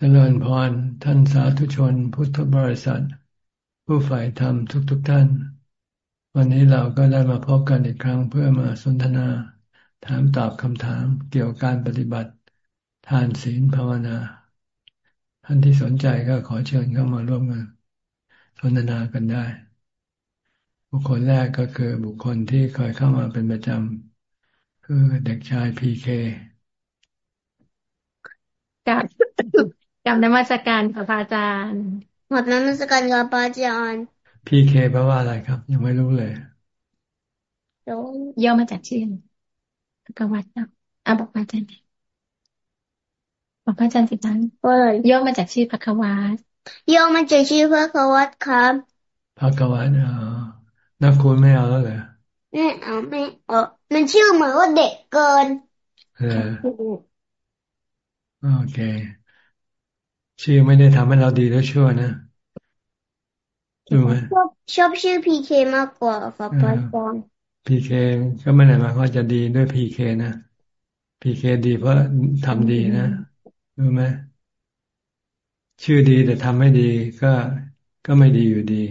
เจริญพรท่านสาธุชนพุทธบริษัท ผู้ฝ่ายธรรมทุกๆทท่าน วันนี้เราก็ได้มาพบกันอีกครั้งเพื่อมาสนทนา ถามตอบคำถามเกี่ยวกับการปฏิบัติ ทานศีลภาวนา ท่านที่สนใจก็ขอเชิญเข้ามาร่วมกันสนทนากันได้ บุคคลแรกก็คือบุคคลที่เคยเข้ามาเป็นประจำคือเด็กชายพีเคกับ กับนมัสการค่ะพระอาจารย์หมดนมัสการค่ะพระอาจารย์พีเคแปลว่าอะไรครับ ยังไม่รู้เลยย่อมาจากชื่อพระวัตรอะบอกพระอาจารย์บอกพระอาจารย์สิทันย่อมาจากชื่อพระควัตย่อมาจากชื่อพระควัตครับพระควัตอ๋อนักคุณไม่เอาแล้วเหรอไม่เอาไม่เอามันชื่อเหมือนว่าเด็กเกิน เออโอเค ชื่อไม่ได้ทำให้เราดีแล้วชั่วนะรู้ไหมชอบชอบชื่อพีเคมากกว่าครับพระอาจารย์พีเคก็ไม่ได้หมายความจะดีด้วยพีเคนะพีเคดีเพราะทำดีนะรู้ไหมชื่อดีแต่ทำไม่ดีก็ก็ไม่ดีอยู่ดี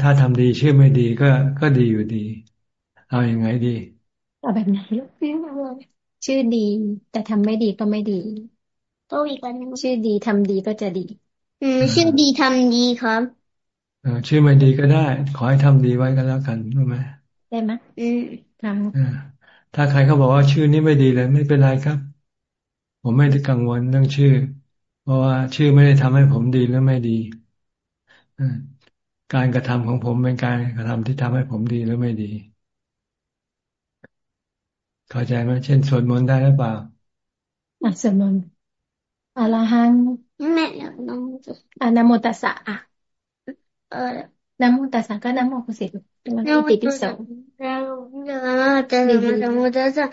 ถ้าทำดีชื่อไม่ดีก็ก็ดีอยู่ดี เอาอยัางไงดีเอาแบบไหนชื่อดี แต่ทำไม่ดีก็ไม่ดี ตัวอีกอันนึงชื่อดีทำดีก็จะดี อืม ชื่อดีทำดีครับเออชื่อไม่ดีก็ได้ ขอให้ทำดีไว้ก็แล้วกันรู้ไหมได้ไหมอืมครับถ้าใครเขาบอกว่าชื่อนี้ไม่ดีเลยไม่เป็นไรครับ ผมไม่ได้กังวลเรื่องชื่อ เพราะว่าชื่อไม่ได้ทำให้ผมดีหรือไม่ดีการกระทำของผมเป็นการกระทำที่ทำให้ผมดีหรือไม่ดี เข้าใจไหมเช่นสวดมนต์ได้หรือเปล่าอะสวดมนต์ อรหังแม่น้องอะนโมตัสสะอะเออนโมตัสสะก็นโมกุสิมันอิติปิโสนโมตัสสะนโมตัสสะ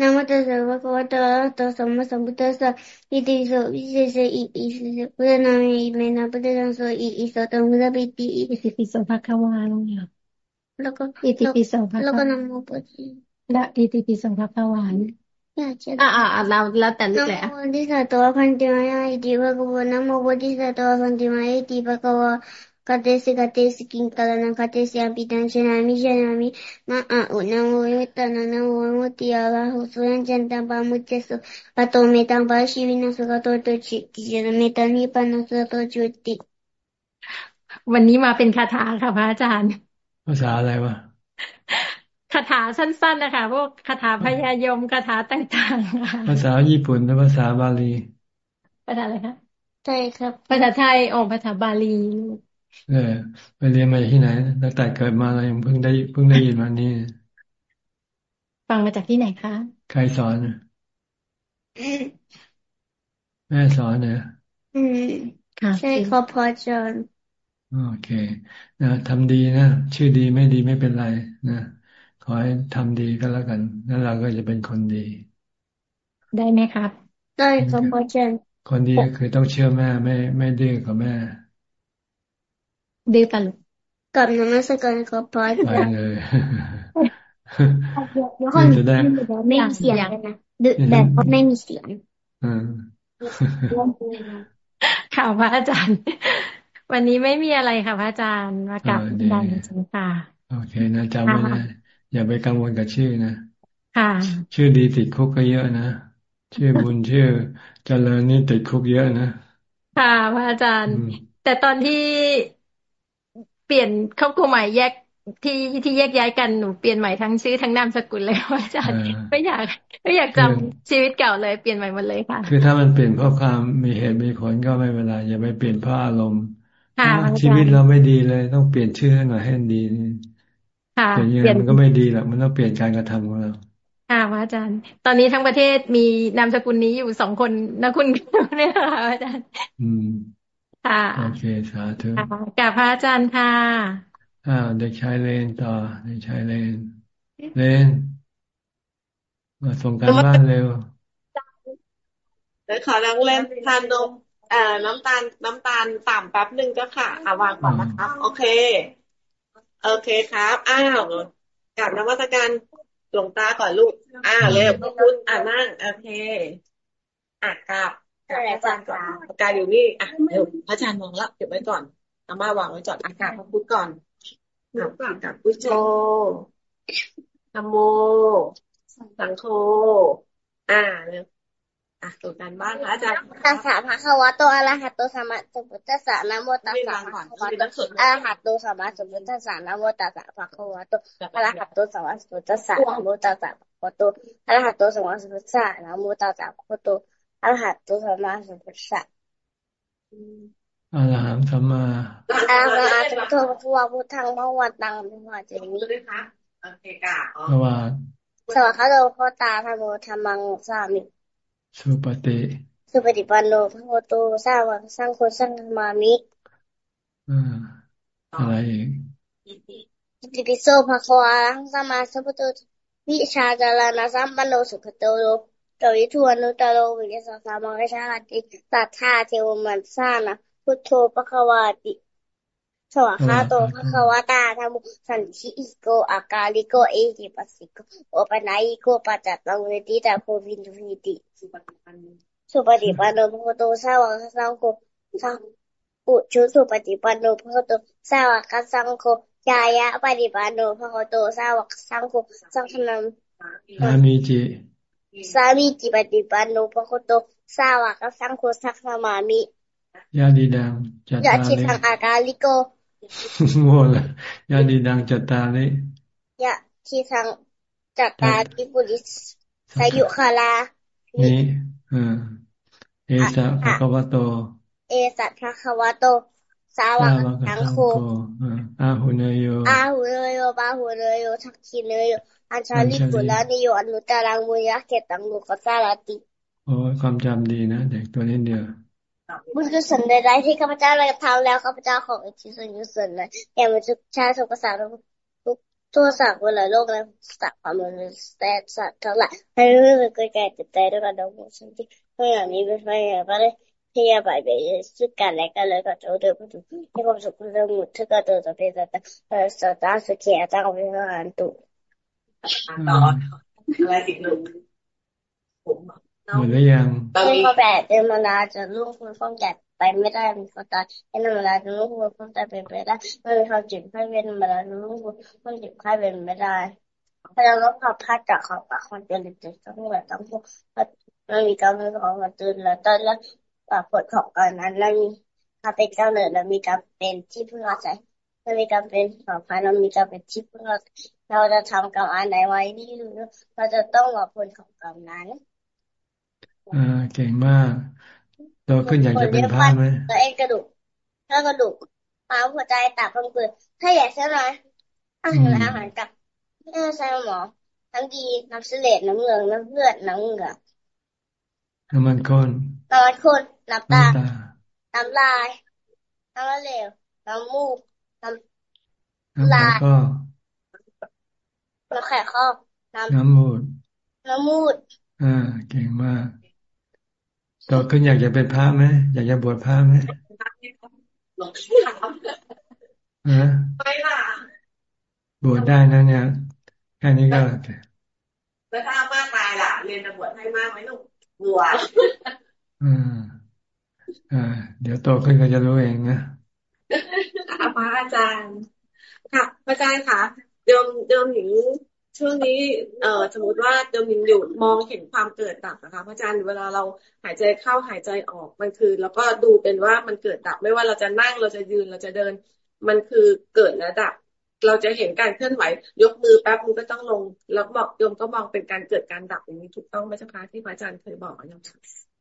นโมตัสสะภะคะวะโตอะระหะโตสัมมาสัมพุทธัสสะอิติปิโสวิเศษอิอิเสสพุทธนามิเมนะพุทธังโสอิอิโสตังมุตปิติอิติปิโสภะคะวาลงเนี่ยแล้วก็อิติปิโสภะคะวะแล้วก็นโมปุจิและอิติปิโสภะคะวาอ่าอ่าเราแล้วแต่ลูกแหละนะโมดิสัตวพันติมายาอิติภะคะวะนะโมบดิสัตวพันติมายาอิติภะคะวะกเตสิกเตสิกิงกาลนังกเตสิอัมปิตังชนามิชนามิมาอะอุนะโมวิตานังโมมุติอาลาหุสุยันจันตังปามุจเจสุปะโตเมตังปาชิวินัสุกโตโตจิกิจเมตันิปานัสโตจุติวันนี้มาเป็นคาถาค่ะพระอาจารย์ ภาษาอะไรวะ คาถาสั้นๆนะคะพวกคาถาพยายมคาถาต่างๆภาษาญี่ปุ่นและภาษาบาลีภาษาอะไรคะใช่ครับ ภาษาไทยออกภาษาบาลีเออไปเรียนมาที่ไหนตั้งแต่เกิดมาเรายังเพิ่งได้เพิ่งได้ยินวันนี้ ฟังมาจากที่ไหนคะ ใครสอนแม่สอนเนี่ยอืมใช่ครับพ่อจอนโอเคนะทำดีนะ ชื่อดีไม่ดีไม่เป็นไรนะ ขอให้ทำดีก็แล้วกัน แล้วเราก็จะเป็นคนดี ได้ไหมครับ ได้ครับพ่อเจนคนดีก็คือต้องเชื่อแม่ไม่ไม่ดื้อกับแม่ดื้อกันกับนมัสการครับพ่อไปเลยเดี๋ยวคนจะได้ไม่มีเสียงนะดื้อแบบไม่มีเสียงค่ะพระอาจารย์ วันนี้ไม่มีอะไรค่ะพระอาจารย์มากับดันจริงค่ะโอเคนะจำไว้นะ อย่าไปกังวลกับชื่อนะค่ะ ชื่อดีติดคุกก็เยอะนะ ชื่อบุญชื่อเจริญนี่ติดคุกเยอะนะ ค่ะพระอาจารย์ แต่ตอนที่เปลี่ยนครอบครัวใหม่แยกที่ที่แยกย้ายกันหนูเปลี่ยนใหม่ทั้งชื่อทั้งนามสกุลเลยอาจารย์ไม่อยากไม่อยากจำชีวิตเก่าเลยเปลี่ยนใหม่หมดเลยค่ะ คือถ้ามันเปลี่ยนเพราะความมีเหตุมีผลก็ไม่เป็นไรอย่าไปเปลี่ยนเพราะอารมณ์ชีวิตเราไม่ดีเลย ต้องเปลี่ยนชื่อให้หน่อยให้ดี เปลี่ยนยังไงมันก็ไม่ดีหรอกมันต้องเปลี่ยนการกระทำของเราค่ะพระอาจารย์ ตอนนี้ทั้งประเทศมีนามสกุลนี้อยู่สองคนนะคุณเนี่ยค่ะอาจารย์ อืมค่ะโอเคสาธุกับพระอาจารย์ค่ะอ่าเด็กชายเลนต่อเด็กชายเลนเลนมาส่งการบ้านเร็วเดี๋ยวขอนังเล่นทานนมเอ่อน้ำตาล น้ำตาลต่ำแป๊บหนึ่งก็ค่ะอ่าวางก่อนนะครับโอเค โอเคครับ อ้าวกับนวัตการหลวงตาก่อนลูก อ้าวเร็วคุณอ่านั่ง โอเค อะกลับกาศอาจารย์ก่อนปากกาอยู่นี่ อะเดี๋ยวพระอาจารย์มองแล้วเก็บไว้ก่อนเอามาวางไว้จอดอากาศพระพุทธก่อนกับพุทโธธรรมโม สังโฆ อ่าเนี่ย อะตัวกันบ้านพระอาจารย์ตัสสะภะคะวะโตอะระหะโตสัมมาสัมพุทธัสสะนะโมตัสสะภะคะวะโตอะระหะโตสัมมาสัมพุทธัสสะนะโมตัสสะภะคะวะโตอะระหะโตสัมมาสัมพุทธัสสะนะโมตัสสะภะคะวะโตอะระหะโตสัมมาสัมพุทธัสสะนะโมตัสสะภะคะวะโตอะระหะโตสัมมาสัมพุทธัสสะอรหังสัมมาอะระหะสัมโตภะคะวะพุทธังภะวันตังภะวันเจมิโอเคกะสวัสดีสวัสดีโลพ่อตาธรรมธรรมังสามิ สุปฏิสุปฏิปันโนพระโกโตสร้างวังสร้างคนสร้างธรรมามิอ่าอะไรอีกติปิโสภะคะวะรังสัมมาสัมพุทโธวิชาจารณะสัมปันโนสุขโตโลจวิทวนุตโลวิยสัสสามังชาติสัทธาเทวมันสานะพุทโธภะคะวาติ สวากาโตภะคะวตาธรรมสันติโกอากาลิโกเอจิปัสสิโกโอปนัยโกปัจจตังเวติตาโควินทุวิติสุปฏิปันโนภะคะโตสาวกสังโฆสังปุชุสุปฏิปันโนภะคะโตสาวกสังโฆยายะปฏิปันโนภะคะโตสาวกสังโฆสังฆนังสามีจิสามีจิปฏิปันโนภะคะโตสาวกสังโฆสังฆมามิยาดีดังจัตตาลิยาชิทังอากาลิโก โง่ละยาดีดังจัตตาลิยะที่ทางจัตตาลิปุริสายุคาลานี่เอสะภะคะวะโต เอสัพะคะวะโต สาวกสังโฆอาหุเนโยอาหุเนโยบาหุเนโยทักขิเนโยอัญชาลิกุลานิโยอนุตตรังมุยะเกตังลุกสาลติ โอ้ความจำดีนะ เด็กตัวนี้เดียว บุญกุศลใดๆที่ข้าพเจ้าได้ทำแล้วข้าพเจ้าของอิทธิส่วนกุศลนั้นแก่มนุษย์ชาติทุกภาษาทุกทั่วสักลโลกและสัตว์ความมนุษย์แต่สัตว์ทั้งหลายให้รู้สึกแก่เจ็บใจด้วยกันดงสันติเพื่ออย่างนี้เป็นไปอย่างไรที่จะไปเบียซึ่งกันและกันเลยก็จะเดินไปถึงให้ความสุขเรื่องหมดที่ก็ตัวจะเป็นแต่แต่สัตว์สุขีอาจารย์เป็นอันตุต่ออะไรอีกหนึ่งผม หมดหรือยังตอนนี้แบบเดินมาลาจะลูกคุณฟ้องแก่ไปไม่ได้มีคนตายเอ็นมาลาจะลูกคุณฟ้องตายเป็นไปได้ไม่มีความจิตไข้เป็นมาลาจะลูกคุณฟ้องจิตไข้เป็นไม่ได้ถ้าเราลบความพลาดจากเขาปากคนเจริญจิตต้องแบบต้องพูดไม่มีการเป็นของมันตื่นแล้วตอนแรกผลของการนั้นแล้วมีถ้าเป็นเจ้าเนิดแล้วมีการเป็นที่พึ่งอาศัยถ้ามีการเป็นของพันเรามีการเป็นที่พึ่งเราจะทำกรรมอันไหนไว้นี่เราจะต้องรอผลของกรรมนั้น อ่าเก่งมากโตขึ้นอยากจะเป็นพระไหมตัวเองกระดูกถ้ากระดูกม้ามหัวใจตับพังผืดถ้าอยากใช่ไหมอาหารอาหารกับเนื้อใช่หมอน้ำดีน้ำเสลดน้ำเหลืองน้ำเลือดน้ำเหงื่อน้ำมันข้นน้ำมันข้นน้ำตาน้ำลายน้ำเหลวน้ำมูกน้ำลายน้ำแข็งข้อน้ำมูดน้ำมูดอ่าเก่งมาก โตขึ้นอยากจะเป็นพระไหมอยากจะบวชพระไหมฮะไม่ล่ะบวชได้นะเนี่ยแค่นี้ก็แล้วถ้ามากตายล่ะ เรียนจะบวชให้มากไหมลูกบวชอืมอ่า เดี๋ยวโตขึ้นก็จะรู้เองนะพระอาจารย์ค่ะพระอาจารย์ค่ะเดิมเดิมหญิง ช่วงนี้เอ่อสมมติว่าเดมินอยู่มองเห็นความเกิดดับนะคะพระอาจารย์เวลาเราหายใจเข้าหายใจออกมันคือ แล้วก็ดูเป็นว่ามันเกิดดับ ไม่ว่าเราจะนั่งเราจะยืนเราจะเดิน มันคือเกิดและดับ เราจะเห็นการเคลื่อนไหว ยกมือแป๊บมือก็ต้องลง แล้วบอกโยมก็มองเป็นการเกิดการดับอย่างนี้ถูกต้องไหมเจ้าคะที่พระอาจารย์เคยบอกโยม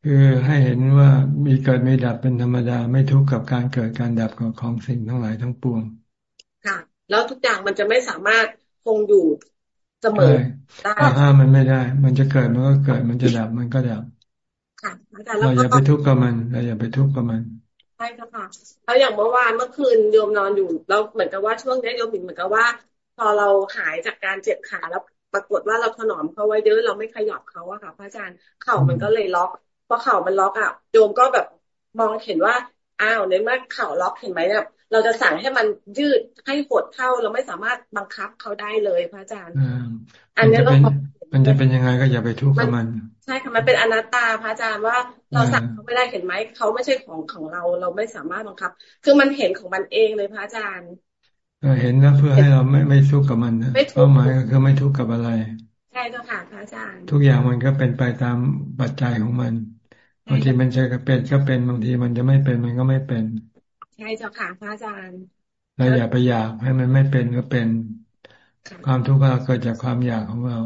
คือให้เห็นว่ามีเกิดไม่ดับเป็นธรรมดาไม่ทุกข์กับการเกิดการดับของของสิ่งทั้งหลายทั้งปวงค่ะ แล้วทุกอย่างมันจะไม่สามารถคงอยู่ เสมอได้ห้ามมันไม่ได้ มันจะเกิดมันก็เกิด มันจะดับมันก็ดับค่ะเราอย่าไปทุกข์กับมันเราอย่าไปทุกข์กับมันใช่ค่ะแล้วอย่างเมื่อวานเมื่อคืนโยมนอนอยู่เราเหมือนกับว่าช่วงนี้โยมเหมือนกับว่า พอเราหายจากการเจ็บขาแล้วปรากฏว่าเราถนอมเขาไว้เยอะเราไม่ขยับเขาอะค่ะพระอาจารย์เข่ามันก็เลยล็อกพอเข่ามันล็อกอะโยมก็แบบมองเห็นว่าอ้าวในเมื่อเข่าล็อกเห็นไหมเนี่ย เราจะสั่งให้มันยืดให้หดเข้า เราไม่สามารถบังคับเขาได้เลยพระอาจารย์อันนี้เรามันจะเป็นยังไงก็อย่าไปทุกข์กับมัน ใช่ค่ะมันเป็นอนัตตาพระอาจารย์ว่าเราสั่งเขาไม่ได้เห็นไหมเขาไม่ใช่ของของเรา เราไม่สามารถบังคับ คือมันเห็นของมันเองเลยพระอาจารย์เห็นนะเพื่อให้เราไม่ไม่ทุกข์กับมันนะเป้าหมายก็คือไม่ทุกข์กับอะไร ใช่ค่ะพระอาจารย์ ทุกอย่างมันก็เป็นไปตามปัจจัยของมันบางทีมันจะเป็นก็เป็นบางทีมันจะไม่เป็นมันก็ไม่เป็นใช่เจ้าค่ะพระอาจารย์เราอย่าไปอยากให้มันไม่เป็นก็เป็น ความทุกข์เราเกิดจากความอยากของเรา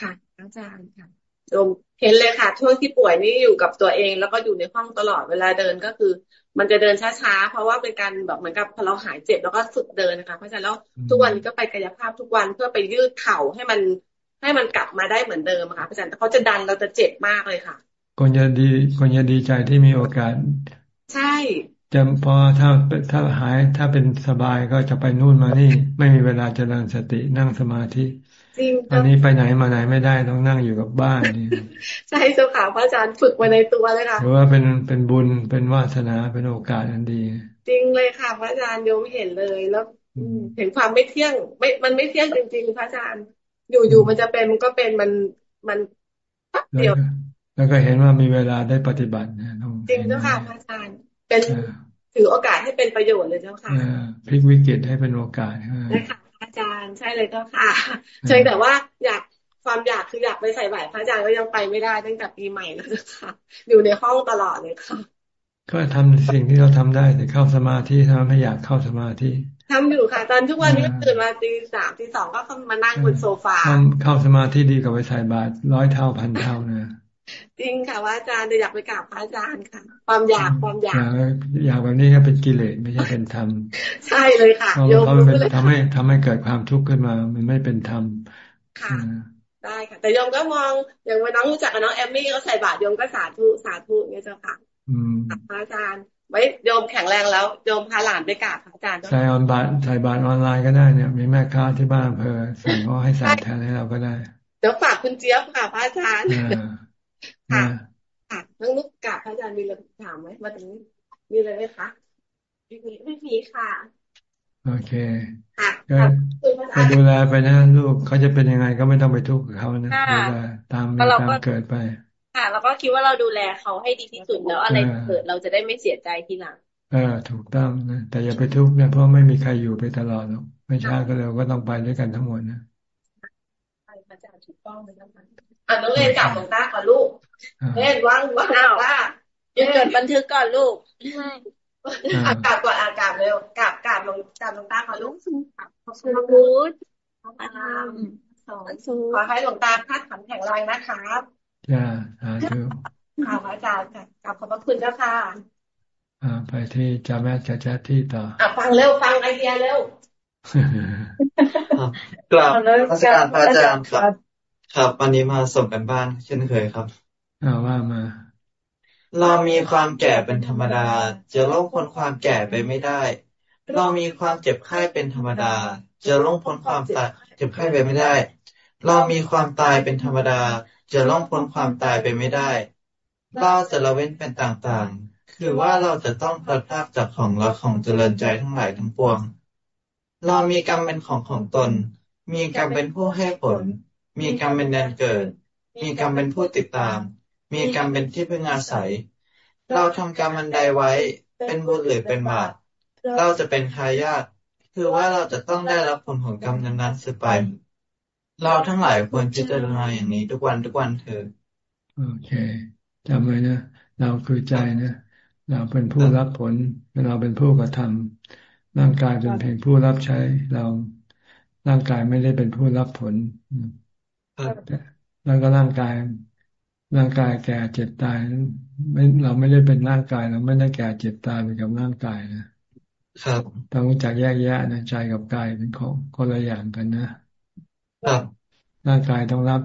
ค่ะอาจารย์ค่ะโยมเห็นเลยค่ะช่วงที่ป่วยนี่อยู่กับตัวเอง แล้วก็อยู่ในห้องตลอดเวลาเดินก็คือ มันจะเดินช้าๆเพราะว่าเป็นการแบบเหมือนกับพอเราหายเจ็บแล้วก็ฝึกเดินนะคะเพราะฉะนั้นแล้วทุกวันก็ไปกายภาพทุกวันเพื่อไปยืดเข่าให้มันให้มันกลับมาได้เหมือนเดิมค่ะอาจารย์แต่เขาจะดันเราจะเจ็บมากเลยค่ะคนจะดีคนจะดีใจที่มีโอกาส ใช่ จะพอถ้าถ้าหายถ้าเป็นสบายก็จะไปนู่นมานี่ ไม่มีเวลาเจริญสตินั่งสมาธิจริงอันนี้ไปไหนมาไหนไม่ได้ต้องนั่งอยู่กับบ้านนี่ใช่เจ้าค่ะพระอาจารย์ฝึกมาในตัวเลยค่ะหรือว่าเป็นเป็นบุญเป็นวาสนาเป็นโอกาสอันดี จริงเลยค่ะพระอาจารย์โยมเห็นเลยแล้วเห็นความไม่เที่ยง ไม่ มันไม่เที่ยงจริงๆพระอาจารย์ อยู่อยู่มันจะเป็นมันก็เป็นมันมันปั๊บเดียว แล้วก็เห็นว่ามีเวลาได้ปฏิบัตินะจริงเจ้าค่ะพระอาจารย์ เป็นถือโอกาสให้เป็นประโยชน์เลยเจ้าค่ะพลิกวิกฤตให้เป็นโอกาสใช่ค่ะอาจารย์ใช่เลยเจ้าค่ะใช่แต่ว่าอยากความอยากคืออยากไปใส่บาตรพระอาจารย์ก็ยังไปไม่ได้ตั้งแต่ปีใหม่แล้วค่ะ อยู่ในห้องตลอดเลยค่ะ ก็ทำสิ่งที่เราทำได้แต่เข้าสมาธิทำให้อยากเข้าสมาธิทำอยู่ค่ะ ตอนทุกวันนี้ตื่นมาตีสามตีสองก็มานั่งบนโซฟาเข้าสมาธิดีกว่าไปใส่บาตรร้อยเท่าพันเท่านะ จริงค่ะว่าอาจารย์อยากไปกราบพระอาจารย์ค่ะ ความอยากความอยาก อยากแบบนี้ก็เป็นกิเลสไม่ใช่เป็นธรรม ใช่เลยค่ะโยมมันเป็นทำให้ทำให้เกิดความทุกข์ขึ้นมา มันไม่เป็นธรรมค่ะได้ค่ะ แต่โยมก็มองอย่างวันน้องรู้จักกับน้องแอมมี่เขาใส่บาตรโยมก็สาธุสาธุเนี่ยเจ้าค่ะพระอาจารย์ ไว้โยมแข็งแรงแล้วโยมพาหลานไปกราบพระอาจารย์ใส่ออนบาทใส่บาตรออนไลน์ก็ได้เนี่ย มีแม่ค้าที่บ้านเพอสั่งเขาให้ใส่แทนให้เราก็ได้เดี๋ยวฝากคุณเจี๊ยบค่ะพระอาจารย์ ค่ะค่ะน้องนุกกาพระอาจารย์มีอะไรถามไหมมาตรงนี้มีอะไรไหมคะไม่มีไม่มีค่ะ โอเคก็ก็ดูแลไปนะลูกเขาจะเป็นยังไงก็ไม่ต้องไปทุกข์กับเขานะดูแลตามตามเกิดไป ค่ะ แล้วก็คิดว่าเราดูแลเขาให้ดีที่สุดแล้วอะไรเกิดเราจะได้ไม่เสียใจทีหลังเออถูกต้องนะแต่อย่าไปทุกข์นะเพราะไม่มีใครอยู่ไปตลอดหรอกไม่ช้าก็เร็วก็ต้องไปด้วยกันทั้งหมดนะใช่พระอาจารย์ถูกต้องเลยนะคะอะน้องเล่นกลับหลวงตาก่อนลูก เล่นว่างว่างว่ายังจดบันทึกก่อนลูกอากาศก่อนอากาศเร็วกาบกาบลงกาบลงตาก่อนลูกขอบคุณพุทธสอนสูขอให้หลวงตาพัดขันแข็งแรงนะครับจ้าสาธุค่ะพระอาจารย์ค่ะกลับขอบพระคุณเจ้าค่ะอ่าไปที่จาแม่จะจะที่ต่ออะฟังเร็วฟังไอเดียเร็วกลับราชการพระอาจารย์ครับ ครับวันนี้มาส่งกันบ้านเช่นเคยครับ อาว่ามา เรามีความแก่เป็นธรรมดา จะล่วงพ้นความแก่ไปไม่ได้ เรามีความเจ็บไข้เป็นธรรมดา จะล่วงพ้นความตายเจ็บไข้ไปไม่ได้ เรามีความตายเป็นธรรมดา จะล่วงพ้นความตายไปไม่ได้ เราจะละเว้นเป็นต่างๆ คือว่าเราจะต้องพลัดพรากจากของรักของเจริญใจทั้งหลายทั้งปวง เรามีกรรมเป็นของของตน มีกรรมเป็นผู้ให้ผล มีกรรมเป็นแดนเกิด มีกรรมเป็นผู้ติดตาม มีกรรมเป็นที่พึ่งอาศัย เราทำกรรมอันใดไว้ เป็นบุญหรือเป็นบาปเราจะเป็นทายาทคือว่าเราจะต้องได้รับผลของกรรมนั้นๆสืบไป เราทั้งหลายควรพิจารณาอย่างนี้ทุกวันทุกวันเถิดโอเคจำไว้นะเราคือใจนะเราเป็นผู้รับผลเราเป็นผู้กระทำร่างกายเป็นเพียงผู้รับใช้ เราร่างกายไม่ได้เป็นผู้รับผลแล้วก็ร่างกาย ร่างกายแก่เจ็บตายไม่เราไม่ได้เป็นร่างกายเราไม่ได้แก่เจ็บตายไปกับร่างกายนะครับต้องรู้จักแยกแยะนะใจกับกายเป็นของคนละอย่างกันนะครับร่างกายต้องรับ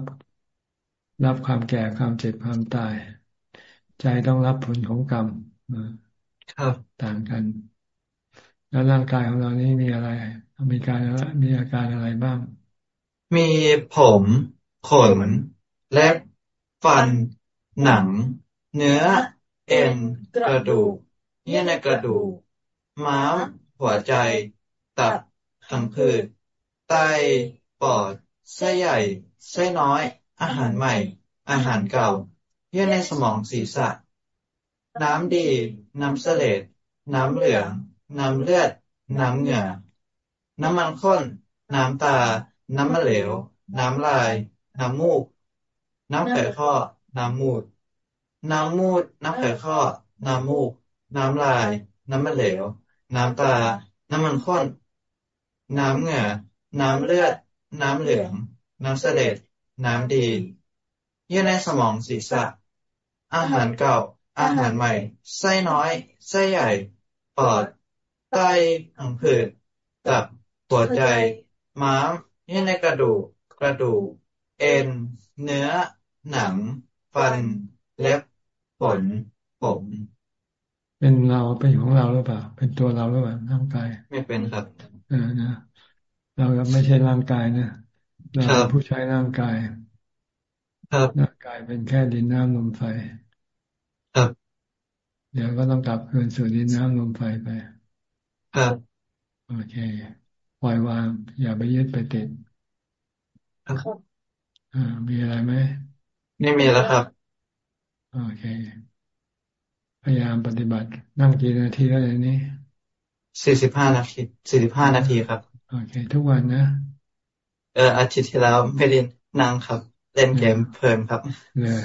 รับความแก่ความเจ็บความตาย ใจต้องรับผลของกรรมครับต่างกัน แล้วร่างกายของเรานี่มีอะไรมีการมีอาการอะไรบ้าง มีผมขนเล็บ ฟัน หนัง เนื้อ เอ็น กระดูก เยื่อในกระดูก ม้าม หัวใจ ตับทังผืด ไต ปอด ไส้ใหญ่ ไส้น้อย อาหารใหม่ อาหารเก่า เยื่อในสมองศีรษะ น้ำดี น้ำเสลดน้ำเหลือง น้ำเลือด น้ำเหงื่อ น้ำมันข้น น้ำตา น้ำมะเหลว น้ำลาย น้ำมูก น้ำไขข้อ น้ำมูด น้ำมูด น้ำไขข้อ น้ำมูก น้ำลาย น้ำมะเหลว น้ำตา น้ำมันข้น น้ำเหงื่อ น้ำเลือด น้ำเหลือง น้ำเสลดน้ำดี เยื่อในสมองศีรษะ อาหารเก่า อาหารใหม่ ไส้น้อย ไส้ใหญ่ ปอด ไตผังผืดตับหัวใจ ม้ามเยื่อในกระดูก กระดูก เอ็น เนื้อ หนัง ฟัน เล็บขนผมเป็นเราเป็นของเราหรือเปล่า เป็นตัวเราหรือเปล่าร่างกาย ไม่เป็นครับเออนะเราไม่ใช่ร่างกายนะเราเป็นผู้ใช้ร่างกาย ครับร่างกายเป็นแค่ดินน้ำลมไฟ ครับ เดี๋ยวก็ต้องกลับคืนสู่ดินน้ำลมไฟไป ครับโอเคปล่อยวาง อย่าไปยึดไปติดครับอ่ามีอะไรไหม ไม่มีแล้วครับ โอเค พยายามปฏิบัติ นั่งกี่นาทีแล้วอย่างนี้สี่สิบห้านาทีสี่สิบห้านาทีครับ โอเค ทุกวันนะ เอออาทิตย์ที่แล้วไม่ได้นั่งครับ เล่นเกมเพลินครับเลย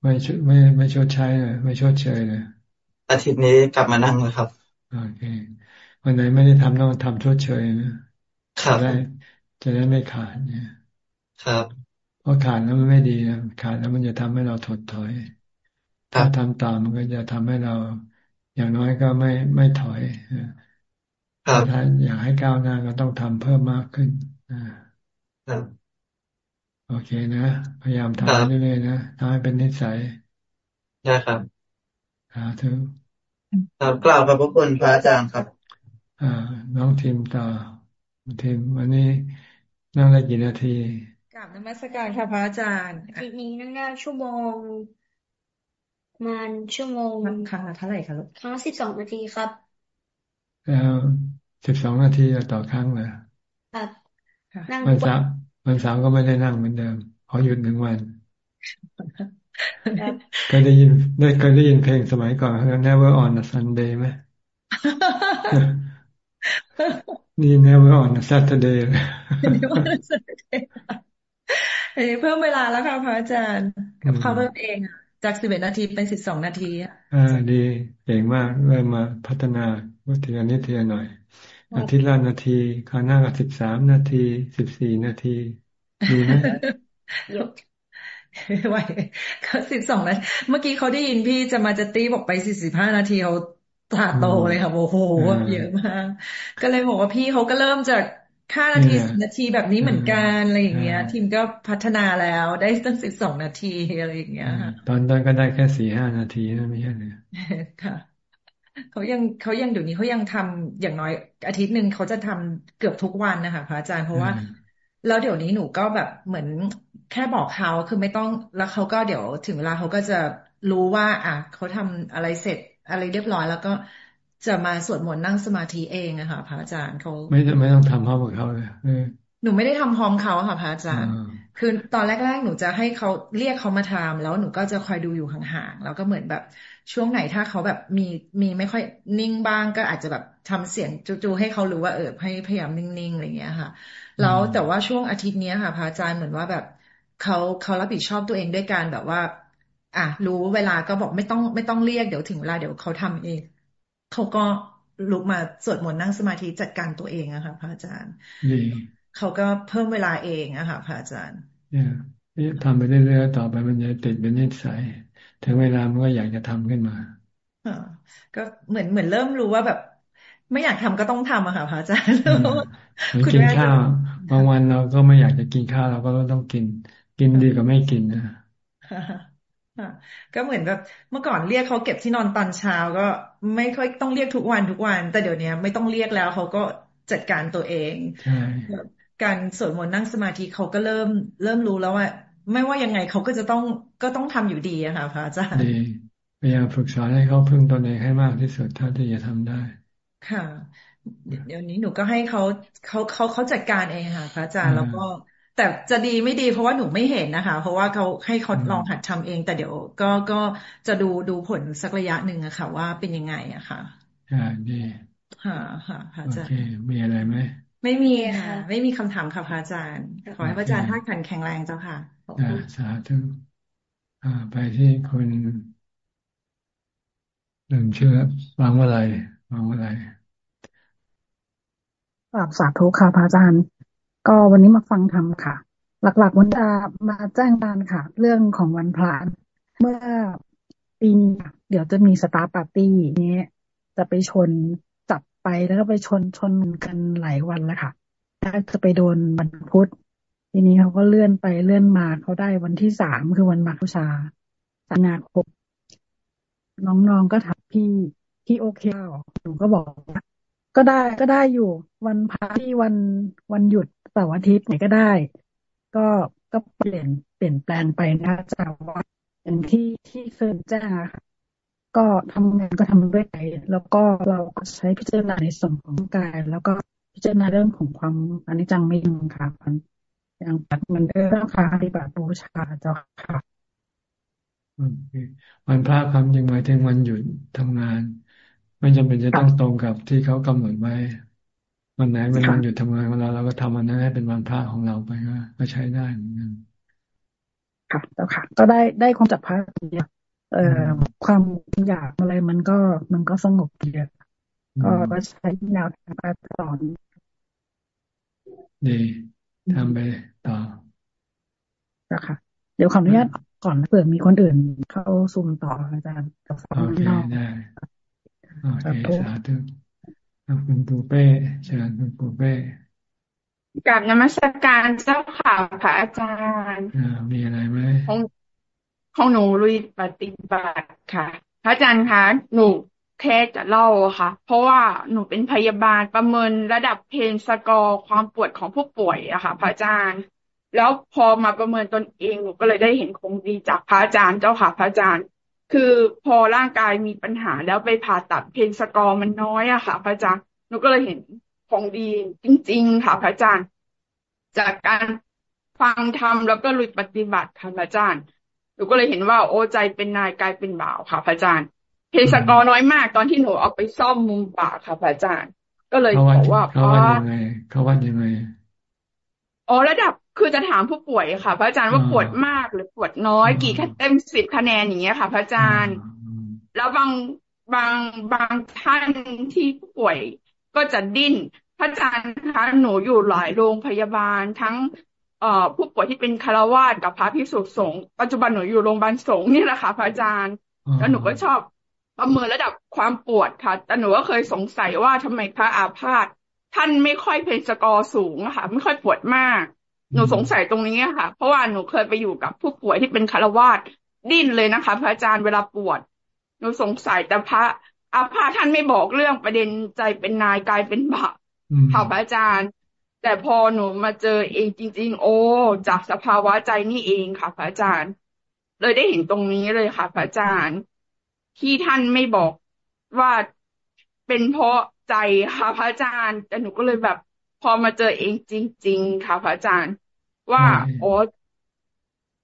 ไม่ชดไม่ไม่ชดใช้เลยไม่ชดเชยเลยอาทิตย์นี้กลับมานั่งเลยครับ โอเควันไหนไม่ได้ทำต้องทำชดเชยนะครับจะได้จะได้ไม่ขาดเนี่ยครับ เพราะขาดแล้วมันไม่ดีนะขาดแล้วมันจะทำให้เราถดถอยครัถ้าบทำตามมันก็จะทำให้เราอย่างน้อยก็ไม่ไม่ถอยเออครับถ้าอยากให้ก้าวหน้าก็ต้องทำเพิ่มมากขึ้นอ่าครับโอเคนะ พยายามครัทำไปบเรื่อยๆนะทำให้เป็นนิสัยได้ครับสาธุครับกล่าวขอบพระคุณพระอาจารย์ครับ อ่า น้องทีมต่อทีมวันนี้นั่งได้กี่นาที กราบนมัสการค่ะพระอาจารย์อาทิตย์นี้นั่งได้ชั่วโมงประมาณชั่วโมงครั้งละเท่าไหร่คะลูกครั้งละสิบสองนาทีครับแล้วสิบสองนาทีต่อครั้งเลยครับค่ะนั่งวันทุกเสาวันร์วันเสาร์ก็ไม่ได้นั่งเหมือนเดิมขอหยุดหนึ่งวันครับเคยได้ยินได้เคยได้ยินเพลงสมัยก่อน Never on a Sunday ไหมนี่ Never on a Saturday เลย อันนี้ว่าจะอันนี้เพิ่มเวลาแล้วค่ะพระอาจารย์อืกับมเขาเพิ่มเองอะจากสิบเอ็ดนาทีเป็นสิบสองนาทีอะอ่าดีเก่งมากเริ่มมาพัฒนาวิทีละนิดทีละหน่อยอาทิตย์ละนาทีคราวหน้าก็สิบสามนาทีสิบสี่นาทีดีไหมหยกไม่ไหวก็สิบสองนาทีเมื่อกี้เขาได้ยินพี่จะมาจะตีบอกไปสี่สิบห้านาทีเขาตาอืโตมเลยค่ะโอ้โหอ่าเยอะมากก็เลยบอกว่าพี่เขาก็เริ่มจาก ห้านานี่ทีแหละสิบนาทีแบบนี้เหมือนกัอ่านอะไรอย่างอ่าเงี้ย ทีมก็พัฒนาแล้วได้ตั้งสิบสองนาทีอะไรอย่างเงี้ยอ่าค่ะตอนต้นก็ได้แค่สี่ห้านาทีนะไม่ใช่เลยค่ะเขายังเขายังเดี๋ยวนี้เขายังทำอย่างน้อยอาทิตย์หนึ่งเขาจะทำเกือบทุกวันนะคะพระอาจารย์เพราะว่าอ่า แล้วเดี๋ยวนี้หนูก็แบบเหมือนแค่บอกเขาคือไม่ต้องแล้วเขาก็เดี๋ยวถึงเวลาเขาก็จะรู้ว่า อะเขาทำอะไรเสร็จอะไรเรียบร้อยแล้วก็ จะมาสวดมนต์นั่งสมาธิเองอะค่ะพระอาจารย์เขาไม่ไม่ต้องทำพร้อมกับเขาเลยเออหนูไม่ได้ทำพร้อมเขาค่ะพระอาจาอ่ารย์ คือตอนแรกๆ หนูจะให้เขาเรียกเขามาทำแล้วหนูก็จะคอยดูอยู่ห่างๆแล้วก็เหมือนแบบช่วงไหนถ้าเขาแบบมีมีไม่ค่อยนิ่งบ้างก็อาจจะแบบทำเสียงจูๆให้เขารู้ว่าเออให้พยายามนิ่งๆอะไรอย่างเงี้ยค่ะอืแล้วมแต่ว่าช่วงอาทิตย์เนี้ยค่ะพระอาจารย์เหมือนว่าแบบเขาเขารับผิดชอบตัวเองด้วยการแบบว่า อะรู้เวลาก็บอกไม่ต้องไม่ต้องเรียกเดี๋ยวถึงเวลาเดี๋ยวเขาทำเอง เขาก็ลุกมาสวดมนต์นั่งสมาธิจัดการตัวเองอะค่ะพระอาจารย์ดีเขาก็เพิ่มเวลาเองอะค่ะพระอาจารย์เนี่ยเนี่ยทำไปเรื่อยๆต่อไปมันจะติดเป็นนิสัยถึงเวลามันก็อยากจะทำขึ้นมาอ่าก็เหมือนเหมือนเริ่มรู้ว่าแบบ ไม่อยากทำก็ต้องทำอะค่ะพระอาจารย์อืมเหมือนคุณกินแม่ก็ข้าวบางวันเราก็ไม่อยากจะกินข้าวเราก็ต้องกิน กินดีกว่าไม่กินนะ อ่าก็เหมือนแบบเมื่อก่อนเรียกเขาเก็บที่นอนตอนเช้าก็ไม่ค่อยต้องเรียกทุกวันทุกวัน แต่เดี๋ยวนี้ไม่ต้องเรียกแล้วเขาก็จัดการตัวเองใช่แบบการสวดมนต์นั่งสมาธิเขาก็เริ่มเริ่มรู้แล้วว่าไม่ว่ายังไงเขาก็จะต้องก็ต้องทำอยู่ดีอะค่ะพระอาจารดีย์พยายามฝึกสอนให้เขาพึ่งตนเองให้มากที่สุดเท่าที่จะทำได้ ค่ะ เดี๋ยวนี้หนูก็ให้เขาเขาเขาเขาจัดการเองค่ะพระอาจารอ่าย์แล้วก็ แต่จะดีไม่ดีเพราะว่าหนูไม่เห็นนะคะ เพราะว่าเขาให้เขาลองหัดทำเอง แต่เดี๋ยวก็ก็จะดูดูผลสักระยะหนึ่งอะค่ะ ว่าเป็นยังไงอะค่ะอ่าดีค่ะค่ะพระอาจารย์โอเคมีอะไรไหมไม่มีค่ะ ไม่มีคำถามค่ะพระอาจารย์ ขอให้พระอาจารย์ท่านแข็งแรงเจ้าค่ะสาธุอ่าไปที่คุณหนึ่งเชื่อวางอะไรวางอะไรกราบสาธุค่ะพระอาจารย์ ก็วันนี้มาฟังธรรมค่ะ หลักๆ วันจะมาแจ้งการค่ะ เรื่องของวันพระเมื่อปีนี้เดี๋ยวจะมีสตาร์ปาร์ตี้นี้จะไปชนจับไปแล้วก็ไปชนชนกันหลายวันแล้วค่ะถ้าจะไปโดนวันพุธทีนี้เขาก็เลื่อนไปเลื่อนมาเขาได้วันที่สามคือวันมาคุชาสนาคมน้องๆก็ถามพี่พี่โอเคหนูก็บอกก็ได้ก็ได้อยู่ วันพักที่วันวันหยุด เสาร์อาทิตย์ไหนก็ได้ ก็ก็เปลี่ยนเปลี่ยนแปลงไปนะจากว่าอย่างที่ที่เคยแจ้งค่ะก็ทำงานก็ทำด้วยใจแล้วก็เราก็ใช้พิจารณาในส่วนของกาย แล้วก็พิจารณาเรื่องของความอนิจจังไม่ยังค่ะมันอย่างปัดมันเรื่องคาปฏิบัติบูชาเจ้าค่ะวันพระคำยังหมายถึงวันหยุดทำงาน ไม่จำเป็นจะต้องตรงกับที่เขากำหนดไว้ วันไหนเป็นวันหยุดทำงานของเราเราก็ทำวันนั้นให้เป็นวันพระของเราไปก็ก็ใช้ได้เหมือนกันค่ะแล้วค่ะ ก็ได้ได้ความจับพระเนี่ยเอ่อความอยากอะไรมันก็มันก็สงบเยอะก็ก็ใช้แนวทางการสอนดีทำไปต่อแล้วค่ะเดี๋ยวขออนุญาตก่อนเผื่อมีคนอื่นเข้าซูมต่ออาจารย์กับฟังนอกได้โอเคสาธุ คุณปูเป้เชิญคุณปูเป้กับนมัสการเจ้าค่ะพระอาจารย์มีอะไรไหมของของหนูลุยปฏิบัติค่ะ พระอาจารย์คะหนูแค่จะเล่าค่ะ เพราะว่าหนูเป็นพยาบาลประเมินระดับ pain score ความปวดของผู้ป่วยอะค่ะ พระอาจารย์ แล้วพอมาประเมินตนเองหนูก็เลยได้เห็นของดีจากพระอาจารย์เจ้าค่ะ พระอาจารย์ คือพอร่างกายมีปัญหาแล้วไปผ่าตัด pain score มันน้อยอะค่ะ พระอาจารย์หนูก็เลยเห็นของดีจริง ๆ ค่ะ พระอาจารย์ จากการฟังธรรมแล้วก็ลุยปฏิบัติค่ะพระอาจารย์หนูก็เลยเห็นว่าโอ้ใจเป็นนายกายเป็นบ่าวค่ะ พระอาจารย์ เพนสกอร์น้อยมาก ตอนที่หนูออกไปซ่อมมุมปากค่ะพระอาจารย์ ก็เลยบอกว่าเขาวัดยังไงเขาวัดยังไงอ๋อระดับ คือจะถามผู้ป่วยค่ะ พระอาจารย์ว่าปวดมากหรือปวดน้อย กี่เต็มสิบคะแนนอย่างเงี้ยค่ะ พระอาจารย์ แล้วบางบางบางท่านที่ผู้ป่วยก็จะดิ้น พระอาจารย์คะหนูอยู่หลายโรงพยาบาลทั้งเอ่อผู้ป่วยที่เป็นคารวาสกับพระพิสุสงฆ์ปัจจุบันหนูอยู่โรงพยาบาลสงฆ์นี่แหละค่ะพระอาจารย์ แล้วหนูก็ชอบประเมินระดับความปวดค่ะ แต่หนูก็เคยสงสัยว่าทำไมพระอาพาธท่านไม่ค่อยเพนสกอร์สูงอะค่ะ ไม่ค่อยปวดมาก หนูสงสัยตรงนี้ค่ะ เพราะว่าหนูเคยไปอยู่กับผู้ป่วยที่เป็นคารวาสดิ้นเลยนะคะ พระอาจารย์เวลาปวด หนูสงสัยแต่พระอาภาท่านไม่บอกเรื่องประเด็นใจเป็นนายกายเป็นบาปค่ะพระอาจารย์ แต่พอหนูมาเจอเองจริง ๆ โอ้จากสภาวะใจนี่เองค่ะพระอาจารย์ เลยได้เห็นตรงนี้เลยค่ะพระอาจารย์ ที่ท่านไม่บอกว่าเป็นเพราะใจค่ะพระอาจารย์ แต่หนูก็เลยแบบ พอมาเจอเองจริง ๆ ค่ะพระอาจารย์ ว่าโอ้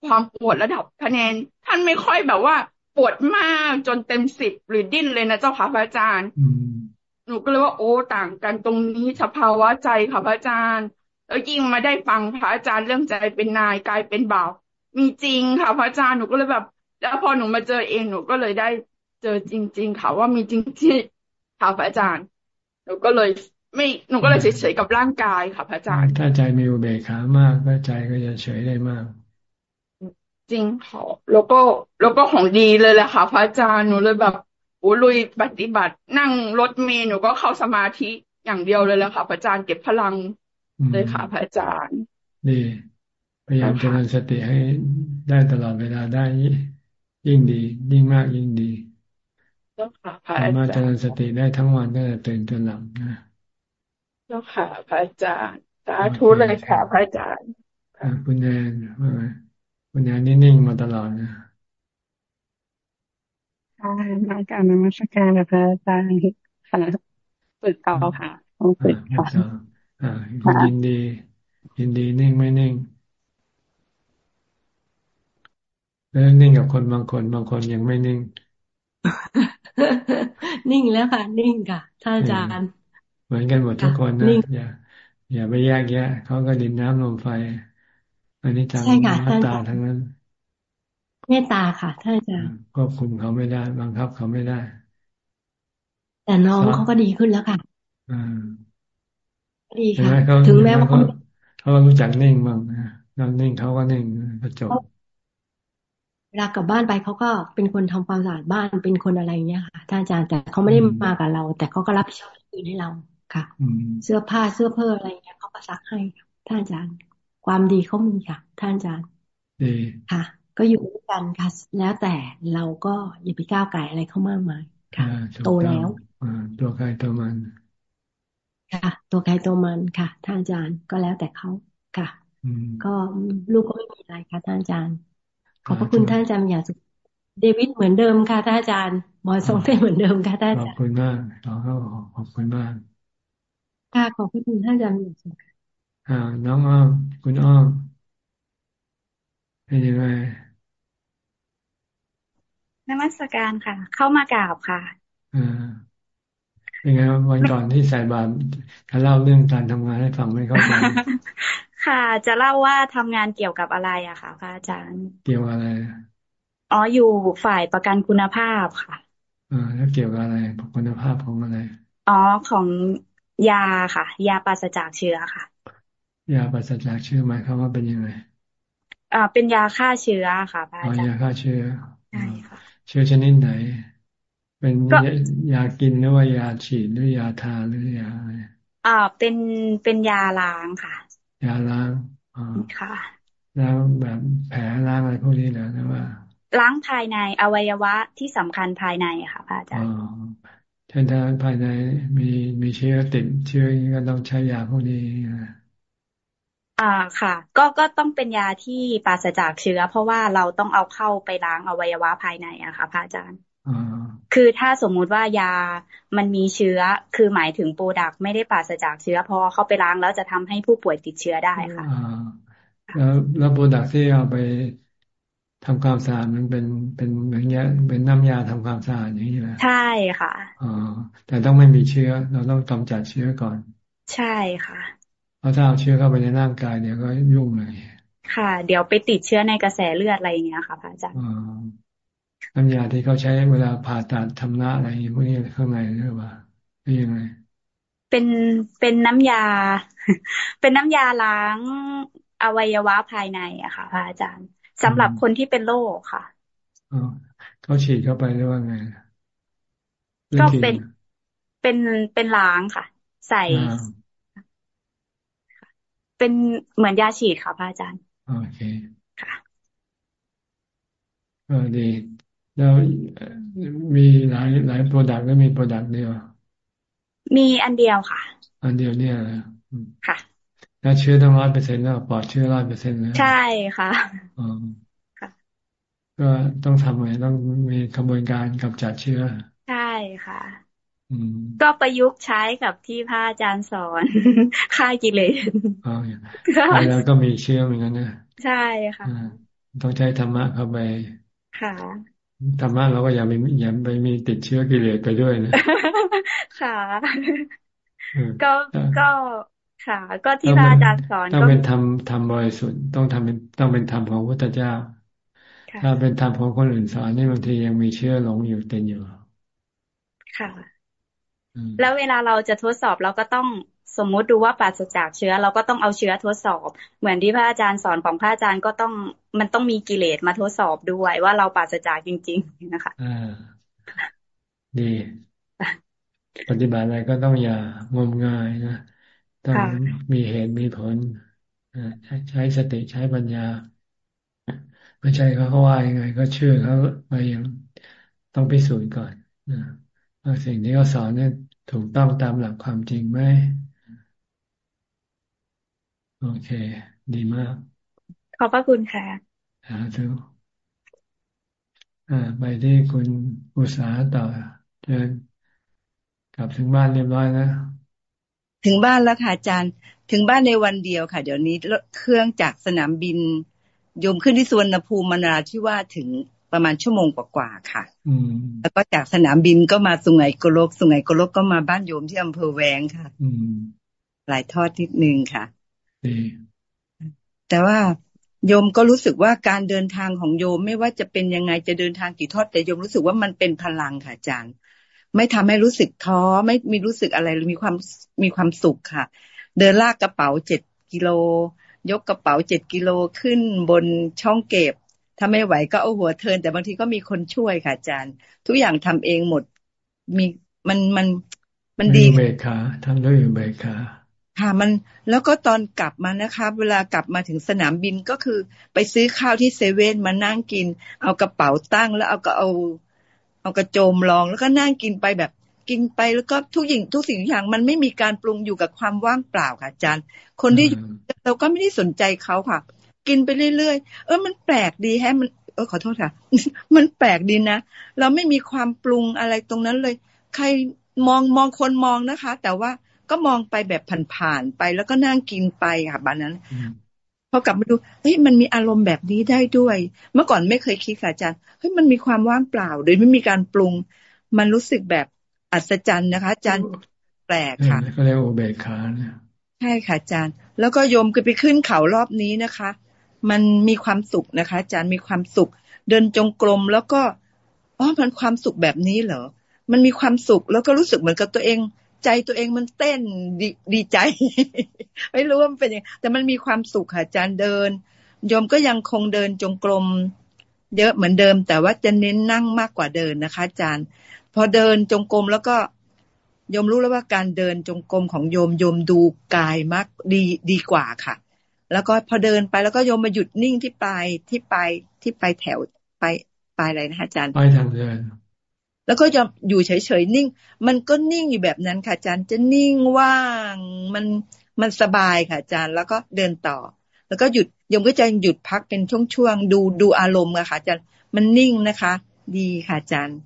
ความปวดระดับคะแนน ท่านไม่ค่อยแบบว่า ปวดมากจนเต็มสิบหรือดิ้นเลยนะเจ้าค่ะพระอาจารย์หนูก็เลยว่าโอ้ต่างกันตรงนี้สภาวะใจค่ะพระอาจารย์ แล้วยิ่งมาได้ฟังพระอาจารย์เรื่องใจเป็นนายกายเป็นบ่าวมีจริงค่ะพระอาจารย์หนูก็เลยแบบ แล้วพอหนูมาเจอเองหนูก็เลยได้เจอจริง ๆ ค่ะว่ามีจริงๆค่ะพระอาจารย์หนูก็เลย ไม่หนูก็เลยเฉยๆกับร่างกายค่ะพระอาจารย์ถ้าใจมีอุเบกขามากก็ใจก็จะเฉยได้มาก จริงค่ะแล้วก็แล้วก็ของดีเลยแหละค่ะ พระอาจารย์หนูเลยแบบโอ้ลุยปฏิบัติ นั่งรถเมล์หนูก็เข้าสมาธิอย่างเดียวเลยแหละค่ะ พระอาจารย์เก็บพลังเลยค่ะ พระอาจารย์ดีพยายามเจริญสติให้ได้ตลอดเวลาได้ยิ่งดี ยิ่งมากยิ่งดีเจ้าค่ะพระอาจารย์มาเจริญสติได้ทั้งวันตั้งแต่ตื่นจนหลับนะ เจ้าค่ะ พระอาจารย์สาธุเลยค่ะพระอาจารย์คุณแนนว่าไงคุณแนนนิ่งมาตลอดนะค่ะนักการนมัสการพระอาจารย์ค่ะฝึกต่อค่ะต้องฝึกต่อยินดี ยินดีนิ่งไม่นิ่งแล้วนิ่งกับคนบางคนบางคนยังไม่นิ่ง นิ่งแล้วค่ะ นิ่งค่ะท่านอาจารย์ เหมือนกันหมดทุกคนนะอย่า อย่าไปแยกแยะเขาก็ดินน้ำลมไฟ อันนี้จังนัตตาทั้งนั้นเมตตาค่ะท่านอาจารย์ควบคุมเขาไม่ได้ บังคับเขาไม่ได้ แต่น้องเขาก็ดีขึ้นแล้วค่ะอ่าดีค่ะถึงแม้ว่าเขาเขารู้จักนิ่งบ้างนะเรานิ่งเขาก็นิ่งก็จบเวลากลับบ้านไปเขาก็เป็นคนทำความสะอาดบ้านเป็นคนอะไรเงี้ยค่ะท่านอาจารย์แต่เขาไม่ได้มากับเรา แต่เขาก็รับผิดชอบอื่นให้เรา ค่ะ เสื้อผ้าเสื้อเพื่ออะไรเงี้ยเขาก็ซักให้ท่านอาจารย์ ความดีเขามีค่ะ ท่านอาจารย์ดีค่ะ ก็อยู่ด้วยกันค่ะแล้วแต่เราก็อย่าไปก้าวไก่อะไรเขามากมายค่ะ โตแล้วตัวใครตัวมัน ค่ะ ตัวใครตัวมันค่ะ ท่านอาจารย์ก็แล้วแต่เขาค่ะก็ลูกก็ไม่มีอะไรค่ะท่านอาจารย์ ขอบพระคุณท่านอาจารย์อย่างสุดเดวิดเหมือนเดิมค่ะท่านอาจารย์หมอทรงเต้เหมือนเดิมค่ะท่านอาจารย์ขอบคุณมากขอบคุณมาก ค่ะขอบคุณท่านอาจารย์อย่างสุดค่ะอ่า น้องอ้อม คุณอ้อม เป็นยังไงนมัสการค่ะ เข้ามากราบค่ะอ่าเป็นไงวันก่อนที่ใส่บาตรจะเล่าเรื่องการทำงานให้ฟังไม่เข้าใจค่ะ จะเล่าว่าทำงานเกี่ยวกับอะไรอะค่ะพระอาจารย์ เกี่ยวอะไรอ๋ออยู่ฝ่ายประกันคุณภาพค่ะอ่าแล้วเกี่ยวกับอะไรคุณภาพของอะไรอ๋อของ ยาค่ะ ยาปราศจากเชื้อค่ะ ยาปราศจากเชื้อหมายความว่าเป็นยังไงอ่าเป็นยาฆ่าเชื้อค่ะพระอาจารย์ยาฆ่าเชื้อใช่ค่ะ เชื้อชนิดไหน เป็นยากินหรือว่ายาฉีดหรือยาทาหรือยาอะไรอ่าเป็นเป็นยาล้างค่ะ ยาล้างอ๋อค่ะ แล้วแบบแผลล้างอะไรพวกนี้เหรอนะว่า ล้างภายในอวัยวะที่สำคัญภายในค่ะพระอาจารย์ เช่นถ้าภายในมีมีเชื้อติดเชื้อก็ต้องใช้ยาพวกนี้อ่าค่ะ ก็ก็ต้องเป็นยาที่ปราศจากเชื้อ เพราะว่าเราต้องเอาเข้าไปล้างอวัยวะภายในอะค่ะพระอาจารย์คือถ้าสมมุติว่ายามันมีเชื้อ คือหมายถึงโปรดักไม่ได้ปราศจากเชื้อ พอเข้าไปล้างแล้วจะทำให้ผู้ป่วยติดเชื้อได้ค่ะแล้วแล้วโปรดักที่เอาไป ทำความสะอาดมันเป็นเป็นเหมือนเงี้ยเป็นน้ำยาทำความสะอาดอย่างนี้แหละใช่ค่ะอ๋อแต่ต้องไม่มีเชื้อ เราต้องกำจัดเชื้อก่อน ใช่ค่ะเพราะถ้าเอาเชื้อเข้าไปในร่างกายเดี๋ยวก็ยุ่งเลยค่ะ เดี๋ยวไปติดเชื้อในกระแสเลือดอะไรอย่างเงี้ยค่ะพระอาจารย์น้ำยาที่เขาใช้เวลาผ่าตัดทำหน้าอะไรพวกนี้ข้างในหรือว่าหรือยังไงเป็นเป็นน้ำยา เป็นน้ำยาล้างอวัยวะภายในอะค่ะพระอาจารย์ สำหรับคนที่เป็นโรคค่ะอ๋อเขาฉีดเข้าไปหรือว่าไงก็เป็นเป็นเป็นล้างค่ะ ใส่ เป็นเหมือนยาฉีดค่ะพระอาจารย์โอเคค่ะก็ดี แล้วมีหลายหลาย product ก็มี product เดียว มีอันเดียวค่ะ อันเดียวเนี่ยค่ะ แล้วเชื้อต้องร้อยเปอร์เซ็นต์แล้วปลอดเชื้อร้อยเปอร์เซ็นต์แล้วใช่ค่ะอ๋อค่ะก็ต้องทำไงต้องมีกระบวนการกำจัดเชื้อ ใช่ค่ะก็ประยุกต์ใช้กับที่พระอาจารย์สอนฆ่ากิเลสอ๋อแล้วก็มีเชื้อเหมือนกันนะใช่ค่ะต้องใช้ธรรมะเข้าไปค่ะธรรมะเราก็อย่าไปอย่าไปมีติดเชื้อกิเลสไปด้วยนะค่ะก็ก็ ค่ะ ก็ที่พระอาจารย์สอนต้องเป็นธรรมธรรมบริสุทธิ์ต้องทำเป็นต้องเป็นธรรมของพระพุทธเจ้า ถ้าเป็นธรรมของคนอื่นสอนนี่บางทียังมีเชื่อหลงอยู่เต็มอยู่ค่ะแล้วเวลาเราจะทดสอบเราก็ต้องสมมุติดูว่าปราศจากเชื้อ เราก็ต้องเอาเชื้อทดสอบ เหมือนที่พระอาจารย์สอนของพระอาจารย์ก็ต้องมันต้องมีกิเลสมาทดสอบด้วยว่าเราปราศจากจริง ๆ นะคะอ่าดีปฏิบัติอะไรก็ต้องอย่างมงายนะ ต้องมีเหตุมีผลใช้สติใช้ปัญญา ไม่ใช่เขาเขาว่ายังไง ก็เชื่อเขาไปอย่างต้องพิสูจน์ก่อนนะว่าสิ่งที่เขาสอนเนี่ยถูกต้องตามหลักความจริงไหมโอเค ดีมาก ขอบพระคุณค่ะสาธุอ่าไปที่คุณอุษาต่อเชิญกลับถึงบ้านเรียบร้อยนะ ถึงบ้านแล้วค่ะอาจารย์ ถึงบ้านในวันเดียวค่ะ เดี๋ยวนี้เครื่องจากสนามบินโยมขึ้นที่สวนภูมิมนาที่ว่าถึงประมาณชั่วโมงกว่าๆค่ะแล้วก็จากสนามบินก็มาสุไหงโกลกสุไหงโกลกก็มาบ้านโยมที่อำเภอแวงค่ะหลายทอดนิดนึงค่ะแต่ว่าโยมก็รู้สึกว่าการเดินทางของโยมไม่ว่าจะเป็นยังไงจะเดินทางกี่ทอดแต่โยมรู้สึกว่ามันเป็นพลังค่ะอาจารย์ ไม่ทำให้รู้สึกท้อไม่มีรู้สึกอะไรมีความมีความสุขค่ะ เดินลากกระเป๋าเจ็ดกิโล ยกกระเป๋าเจ็ดกิโลขึ้นบนช่องเก็บ ถ้าไม่ไหวก็เอาหัวเทิน แต่บางทีก็มีคนช่วยค่ะอาจารย์ ทุกอย่างทำเองหมด มีมันมันมันดีเบคาทำด้วยเบคาค่ะมันแล้วก็ตอนกลับมานะคะ เวลากลับมาถึงสนามบินก็คือไปซื้อข้าวที่เซเว่นมานั่งกิน เอากระเป๋าตั้งแล้วเอาก็เอา เอากระโจมรองแล้วก็นั่งกินไปแบบกินไปแล้วก็ทุกอย่างทุกสิ่งทุกอย่างมันไม่มีการปรุงอยู่กับความว่างเปล่าค่ะอาจารย์ คนที่เราก็ไม่ได้สนใจเขาค่ะ กินไปเรื่อยๆเออมันแปลกดีแฮะมันเออขอโทษค่ะ มันแปลกดีนะ เราไม่มีความปรุงอะไรตรงนั้นเลย ใครมองมองคนมองนะคะ แต่ว่าก็มองไปแบบผ่านๆไปแล้วก็นั่งกินไปค่ะบ้านนั้น พอกลับมาดูเฮ้ยมันมีอารมณ์แบบนี้ได้ด้วย เมื่อก่อนไม่เคยคิดค่ะอาจารย์เฮ้ยมันมีความว่างเปล่า โดยไม่มีการปรุง มันรู้สึกแบบอัศจรรย์นะคะอาจารย์แปลกค่ะก็เรียกว่าเบคาเนี่ยใช่ค่ะอาจารย์ แล้วก็โยมก็ไปขึ้นเขารอบนี้นะคะ มันมีความสุขนะคะอาจารย์มีความสุข เดินจงกรมแล้วก็อ๋อมันความสุขแบบนี้เหรอมันมีความสุขแล้วก็รู้สึกเหมือนกับตัวเอง ใจตัวเองมันเต้นดีดีใจ ไม่รู้ว่ามันเป็นยังแต่มันมีความสุขค่ะอาจารย์เดินโยมก็ยังคงเดินจงกรมเยอะเหมือนเดิม แต่ว่าจะเน้นนั่งมากกว่าเดินนะคะ อาจารย์ พอเดินจงกรมแล้วก็โยมรู้แล้วว่าการเดินจงกรมของโยมโยมดูกายมากดีดีกว่าค่ะ แล้วก็พอเดินไปแล้วก็โยมมาหยุดนิ่งที่ปลายที่ปลายที่ปลายแถวไปปลายอะไรนะอาจารย์ปลายทางเดิน แล้วก็จะอยู่เฉยๆนิ่ง มันก็นิ่งอยู่แบบนั้นค่ะอาจารย์จะนิ่งว่างมันมันสบายค่ะอาจารย์ แล้วก็เดินต่อ แล้วก็หยุดยมก็จะหยุดพักเป็นช่วงๆดูดูอารมณ์อะค่ะอาจารย์มันนิ่งนะคะ ดีค่ะอาจารย์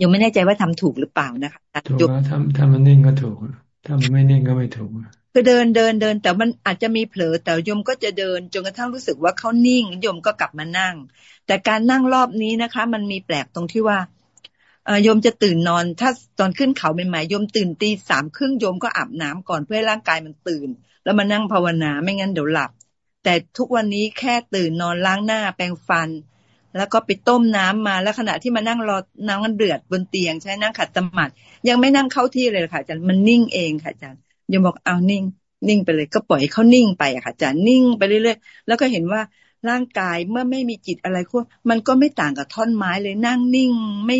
ยังไม่แน่ใจว่าทำถูกหรือเปล่านะคะถูกทำทำมันนิ่งก็ถูกถ้ามันไม่นิ่งก็ไม่ถูกคือเดินเดินเดิน แต่มันอาจจะมีเผลอแต่ยมก็จะเดินจนกระทั่งรู้สึกว่าเขานิ่งยมก็กลับมานั่ง แต่การนั่งรอบนี้นะคะ มันมีแปลกตรงที่ว่า โยมจะตื่นนอน ถ้าตอนขึ้นเขาใหม่ๆโยมตื่นตีสามครึ่งโยมก็อาบน้ำก่อนเพื่อให้ร่างกายมันตื่น แล้วมานั่งภาวนาไม่งั้นเดี๋ยวหลับ แต่ทุกวันนี้แค่ตื่นนอนล้างหน้าแปรงฟัน แล้วก็ไปต้มน้ำมาแล้วขณะที่มานั่งรอน้ำมันเดือดบนเตียงใช้นั่งขัดสมาธิยังไม่นั่งเข้าที่เลยค่ะอาจารย์มันนิ่งเองค่ะอาจารย์โยมบอกเอานิ่ง นิ่งไปเลย ก็ปล่อยเขานิ่งไปอะค่ะอาจารย์นิ่งไปเรื่อยๆแล้วก็เห็นว่าร่างกายเมื่อไม่มีจิตอะไรขั้วมันก็ไม่ต่างกับท่อนไม้เลยนั่งนิ่งไม่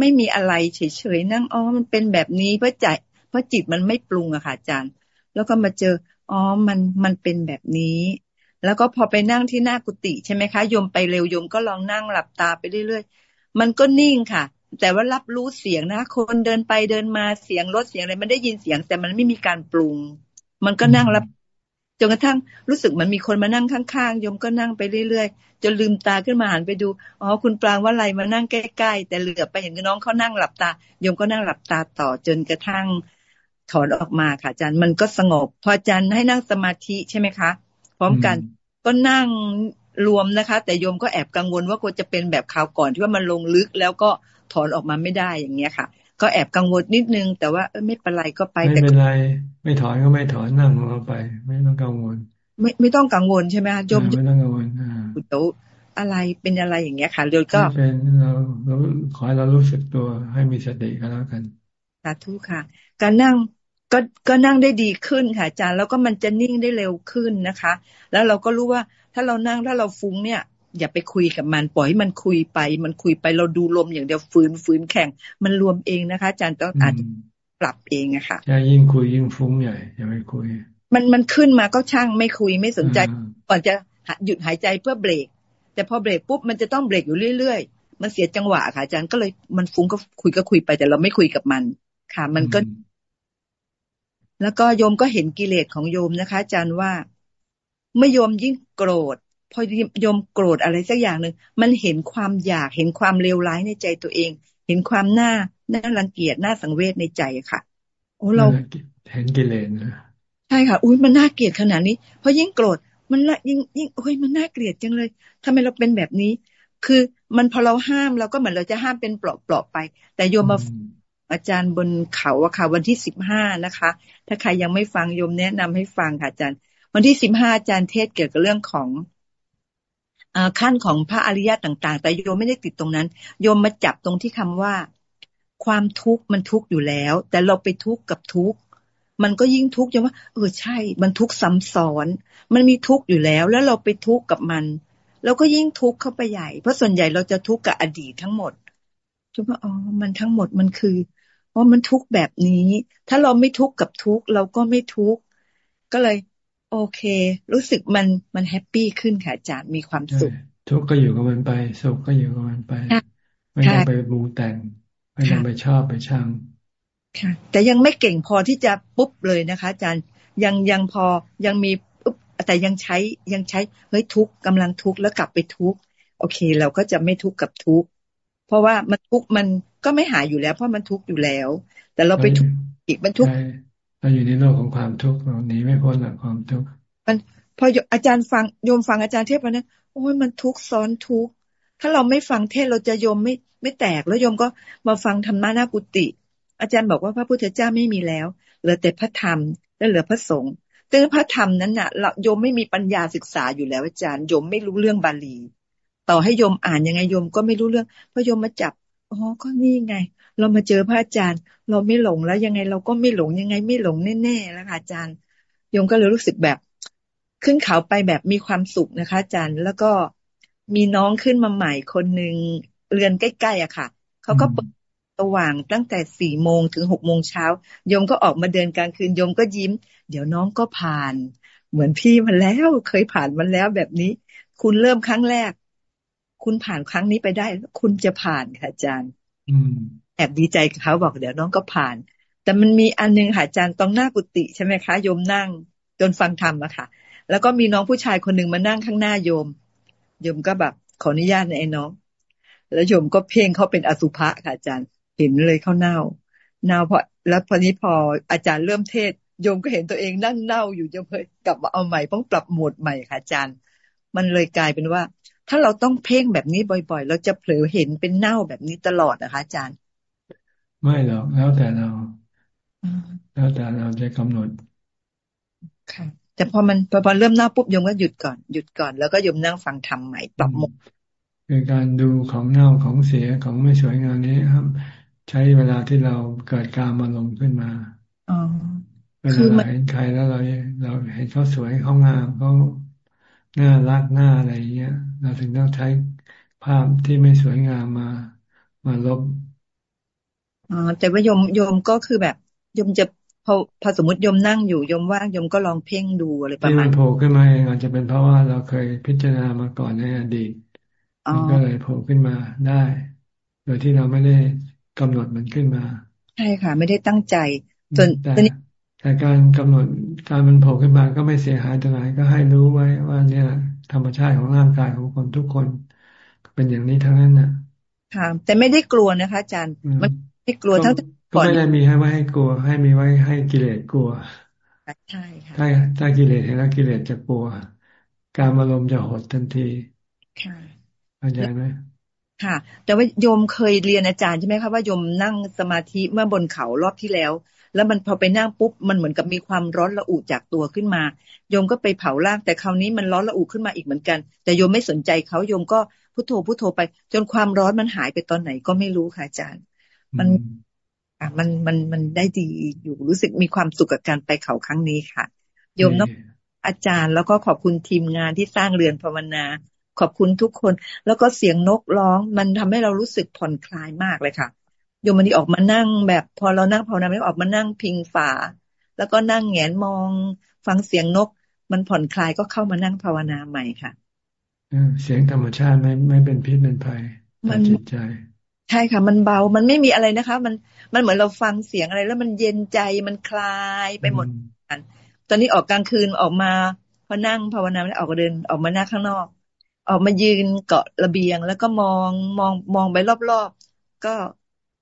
ไม่มีอะไรเฉยๆนั่งอ๋อมันเป็นแบบนี้เพราะใจเพราะจิตมันไม่ปรุงอะค่ะอาจารย์ แล้วก็มาเจออ๋อมันมันเป็นแบบนี้ แล้วก็พอไปนั่งที่หน้ากุฏิใช่ไหมคะโยมไปเร็วโยมก็ลองนั่งหลับตาไปเรื่อยๆมันก็นิ่งค่ะ แต่ว่ารับรู้เสียงนะคนเดินไปเดินมาเสียงรถเสียงอะไรมันได้ยินเสียงแต่มันไม่มีการปรุง มันก็นั่งรับ จนกระทั่งรู้สึกมันมีคนมานั่งข้างๆโยมก็นั่งไปเรื่อยๆจนลืมตาขึ้นมาหันไปดูอ๋อคุณปรางว่าอะไรมานั่งใกล้ๆแต่เหลือไปเห็นน้องเขานั่งหลับตาโยมก็นั่งหลับตาต่อจนกระทั่งถอนออกมาค่ะอาจารย์มันก็สงบ พออาจารย์ให้นั่งสมาธิใช่ไหมคะ พร้อมกันก็นั่งรวมนะคะ แต่โยมก็แอบกังวลว่าควรจะเป็นแบบคราวก่อนที่ว่ามันลงลึกแล้วก็ถอนออกมาไม่ได้อย่างเงี้ยค่ะ ก็แอบกังวลนิดนึง แต่ว่าไม่เป็นไรก็ไปไม่เป็นไร ไม่ถอนก็ไม่ถอนนั่งลงไป ไม่ต้องกังวล ไม่ไม่ต้องกังวลใช่ไหมคะโยมไม่ต้องกังวลโตอะไรเป็นอะไรอย่างเงี้ยค่ะเดี๋ยวก็เป็นเราเราขอให้เรารู้สึกตัวให้มีสติกันแล้วกันสาธุค่ะ การนั่งก็ก็นั่งได้ดีขึ้นค่ะอาจารย์แล้วก็มันจะนิ่งได้เร็วขึ้นนะคะ แล้วเราก็รู้ว่าถ้าเรานั่งถ้าเราฟุ้งเนี่ย อย่าไปคุยกับมัน ปล่อยให้มันคุยไป มันคุยไปเราดูลมอย่างเดียวฝืนฝืนแข่ง มันรวมเองนะคะ อาจารย์ต้องอาจปรับเองอะค่ะใช่ยิ่งคุยยิ่งฟุ้งใหญ่อย่าไปคุย มันมันขึ้นมาก็ช่างไม่คุยไม่สนใจ ก่อนจะหยุดหายใจเพื่อเบรก แต่พอเบรกปุ๊บมันจะต้องเบรกอยู่เรื่อยๆ มันเสียจังหวะค่ะอาจารย์ก็เลยมันฟุ้งก็คุยก็คุยไปแต่เราไม่คุยกับมัน ค่ะ มันก็ แล้วก็โยมก็เห็นกิเลสของโยมนะคะ อาจารย์ว่าเมื่อโยมยิ่งโกรธ พอโยมโกรธอะไรสักอย่างหนึ่งมันเห็นความอยากเห็นความเลวร้ายในใจตัวเอง เห็นความหน้าหน้ารังเกียจหน้าสังเวชในใจค่ะ โอ้เราเห็นกิเลสนะใช่ค่ะอุ้ยมันน่าเกลียดขนาดนี้เพราะยิ่งโกรธมันละยิ่งยิ่งโอ้ยมันน่าเกลียดจังเลยทำไมเราเป็นแบบนี้ คือมันพอเราห้ามเราก็เหมือนเราจะห้ามเป็นเปลาะๆไป แต่โยมมาอาจารย์บนเขาอะค่ะ วันที่สิบห้านะคะ ถ้าใครยังไม่ฟังโยมแนะนำให้ฟังค่ะอาจารย์ วันที่สิบห้าอาจารย์เทศเกี่ยวกับเรื่องของ ขั้นของพระอริยะต่าง ๆ แต่โยมไม่ได้ติดตรงนั้น โยมมาจับตรงที่คำว่า ความทุกข์มันทุกข์อยู่แล้ว แต่เราไปทุกข์กับทุกข์มันก็ยิ่งทุกข์จังว่าเออใช่ มันทุกข์ซ้ำซ้อน มันมีทุกข์อยู่แล้ว แล้วเราไปทุกข์กับมันเราก็ยิ่งทุกข์เข้าไปใหญ่ เพราะส่วนใหญ่เราจะทุกข์กับอดีตทั้งหมดจุว่าอ๋อมันทั้งหมดมันคือเพรามันทุกข์แบบนี้ ถ้าเราไม่ทุกข์กับทุกข์เราก็ไม่ทุกข์ก็เลย โอเค รู้สึกมันมันแฮปปี้ขึ้นค่ะอาจารย์มีความสุขทุกข์ก็อยู่กับมันไปสุขก็อยู่กับมันไป ไม่ต้องไปบูแต่งไม่ต้องไปชอบไปชังค่ะ แต่ยังไม่เก่งพอที่จะปุ๊บเลยนะคะ อาจารย์ยังยังพอยังมีปุ๊บแต่ยังใช้ยังใช้เฮ้ยทุกกำลังทุกแล้วกลับไปทุกโอเค เราก็จะไม่ทุกกับทุกเพราะว่ามันทุกมันก็ไม่หายอยู่แล้ว เพราะมันทุกอยู่แล้ว แต่เราไปทุกอีกมันทุก เราอยู่ในโลกของความทุกข์เราหนีไม่พ้นหลักความทุกข์มันพออาจารย์ฟังโยมฟังอาจารย์เทศไปนะโอ้ยมันทุกข์ซ้อนทุกข์ถ้าเราไม่ฟังเทศเราจะโยมไม่ไม่แตกแล้วโยมก็มาฟังธรรมะหน้ากุฏิอาจารย์บอกว่าพระพุทธเจ้าไม่มีแล้ว เหลือแต่พระธรรมและเหลือพระสงฆ์แต่พระธรรมนั้นน่ะโยมไม่มีปัญญาศึกษาอยู่แล้วอาจารย์โยมไม่รู้เรื่องบาลี ต่อให้โยมอ่านยังไงโยมก็ไม่รู้เรื่องพอโยมมาจับอ๋อก็นี่ไง เรามาเจอพระอาจารย์ เราไม่หลงแล้วยังไงเราก็ไม่หลงยังไงไม่หลงแน่ๆแล้วค่ะอาจารย์โยมก็เลยรู้สึกแบบ ขึ้นเขาไปแบบมีความสุขนะคะ อาจารย์แล้วก็มีน้องขึ้นมาใหม่คนหนึ่งเรือนใกล้ๆอะค่ะเขาก็เปิดสว่างตั้งแต่สี่โมงถึงหกโมงเช้าโยมก็ออกมาเดินกลางคืนโยมก็ยิ้ม เดี๋ยวน้องก็ผ่าน เหมือนพี่มันแล้วเคยผ่านมันแล้วแบบนี้ คุณเริ่มครั้งแรก คุณผ่านครั้งนี้ไปได้ คุณจะผ่านค่ะอาจารย์ แอบดีใจกับเขาบอกเดี๋ยวน้องก็ผ่าน แต่มันมีอันนึงค่ะอาจารย์ตรงหน้ากุฏิใช่ไหมคะโยมนั่งจนฟังธรรมอะค่ะ แล้วก็มีน้องผู้ชายคนหนึ่งมานั่งข้างหน้าโยม โยมก็แบบขออนุญาตนะไอ้น้อง แล้วโยมก็เพ่งเขาเป็นอสุภะค่ะอาจารย์เห็นเลยเขาเน่าเน่าพอแล้วพอนี้พออาจารย์เริ่มเทศโยมก็เห็นตัวเองนั่งเน่าอยู่โยมเคยกลับมาเอาใหม่ต้องปรับโหมดใหม่ค่ะอาจารย์ มันเลยกลายเป็นว่า ถ้าเราต้องเพ่งแบบนี้บ่อย ๆ เราจะเผลอเห็นเป็นเน่าแบบนี้ตลอดนะคะอาจารย์ ไม่หรอกแล้วแต่เรา แล้วแต่เราจะกำหนดค่ะแต่พอมันพอเริ่มเน่าปุ๊บโยมก็หยุดก่อนหยุดก่อนแล้วก็โยมนั่งฟังทำใหม่ปรับโหมดคือการดูของเน่าของเสียของไม่สวยงามนี้ครับ ใช้เวลาที่เราเกิดการมาลงขึ้นมาเวลาเราเห็นใครแล้วเราเราเห็นเขาสวยเขางามเขาหน้ารักหน้าอะไรเงี้ย เราถึงต้องใช้ภาพที่ไม่สวยงามมา มาลบ อ๋อแต่ว่าโยมโยมก็คือแบบโยมจะพอพอสมมติโยมนั่งอยู่โยมว่างโยมก็ลองเพ่งดูอะไรประมาณที่มันโผล่ขึ้นมาเองอาจจะเป็นเพราะว่าเราเคยพิจารณามาก่อนในอดีตมันก็เลยโผล่ขึ้นมาได้ โดยที่เราไม่ได้กำหนดมันขึ้นมา ใช่ค่ะ ไม่ได้ตั้งใจจนแต่แต่การกำหนดการมันโผล่ขึ้นมาก็ไม่เสียหายตรงไหนก็ให้รู้ไว้ว่าเนี่ย ธรรมชาติของร่างกายของคนทุกคน เป็นอย่างนี้ทั้งนั้นนะค่ะแต่ไม่ได้กลัวนะคะอาจารย์มัน ไม่กลัวทั้งก็ไม่ได้มีให้ไว้ให้กลัว ให้มีไว้ให้กิเลสกลัวใช่ค่ะถ้าถ้ากิเลสเห็นแล้วกิเลสจะกลัว การอารมณ์จะหดทันทีค่ะเข้าใจไหมค่ะ แต่ว่าโยมเคยเรียนอาจารย์ใช่ไหมคะว่าโยมนั่งสมาธิเมื่อบนเขารอบที่แล้ว แล้วมันพอไปนั่งปุ๊บมันเหมือนกับมีความร้อนระอุจากตัวขึ้นมา โยมก็ไปเผาล่างแต่คราวนี้มันร้อนระอุขึ้นมาอีกเหมือนกัน แต่โยมไม่สนใจเขาโยมก็พุโทโธพุโทโธไป จนความร้อนมันหายไปตอนไหนก็ไม่รู้ค่ะอาจารย์ มันอะมันมันมันได้ดีอยู่รู้สึกมีความสุขกับการไปเขาครั้งนี้ค่ะ โยมนอกอาจารย์แล้วก็ขอบคุณทีมงานที่สร้างเรือนภาวนา ขอบคุณทุกคน แล้วก็เสียงนกร้อง มันทำให้เรารู้สึกผ่อนคลายมากเลยค่ะ โยมมันดีออกมานั่งแบบ พอเรานั่งภาวนาไม่ออกมานั่งพิงฝา แล้วก็นั่งแงนมอง ฟังเสียงนก มันผ่อนคลายก็เข้ามานั่งภาวนาใหม่ค่ะเสียงธรรมชาติไม่ไม่เป็นพิษเป็นภัยมันจิตใจ ใช่ค่ะ มันเบา มันไม่มีอะไรนะคะ มันมันเหมือนเราฟังเสียงอะไร แล้วมันเย็นใจมันคลายไปหมดตอนนี้ออกกลางคืนออกมาพอนั่งภาวนาไม่ออกเดินออกมาหน้าข้างนอก ออกมายืนเกาะระเบียง แล้วก็มองมองมองไปรอบๆก็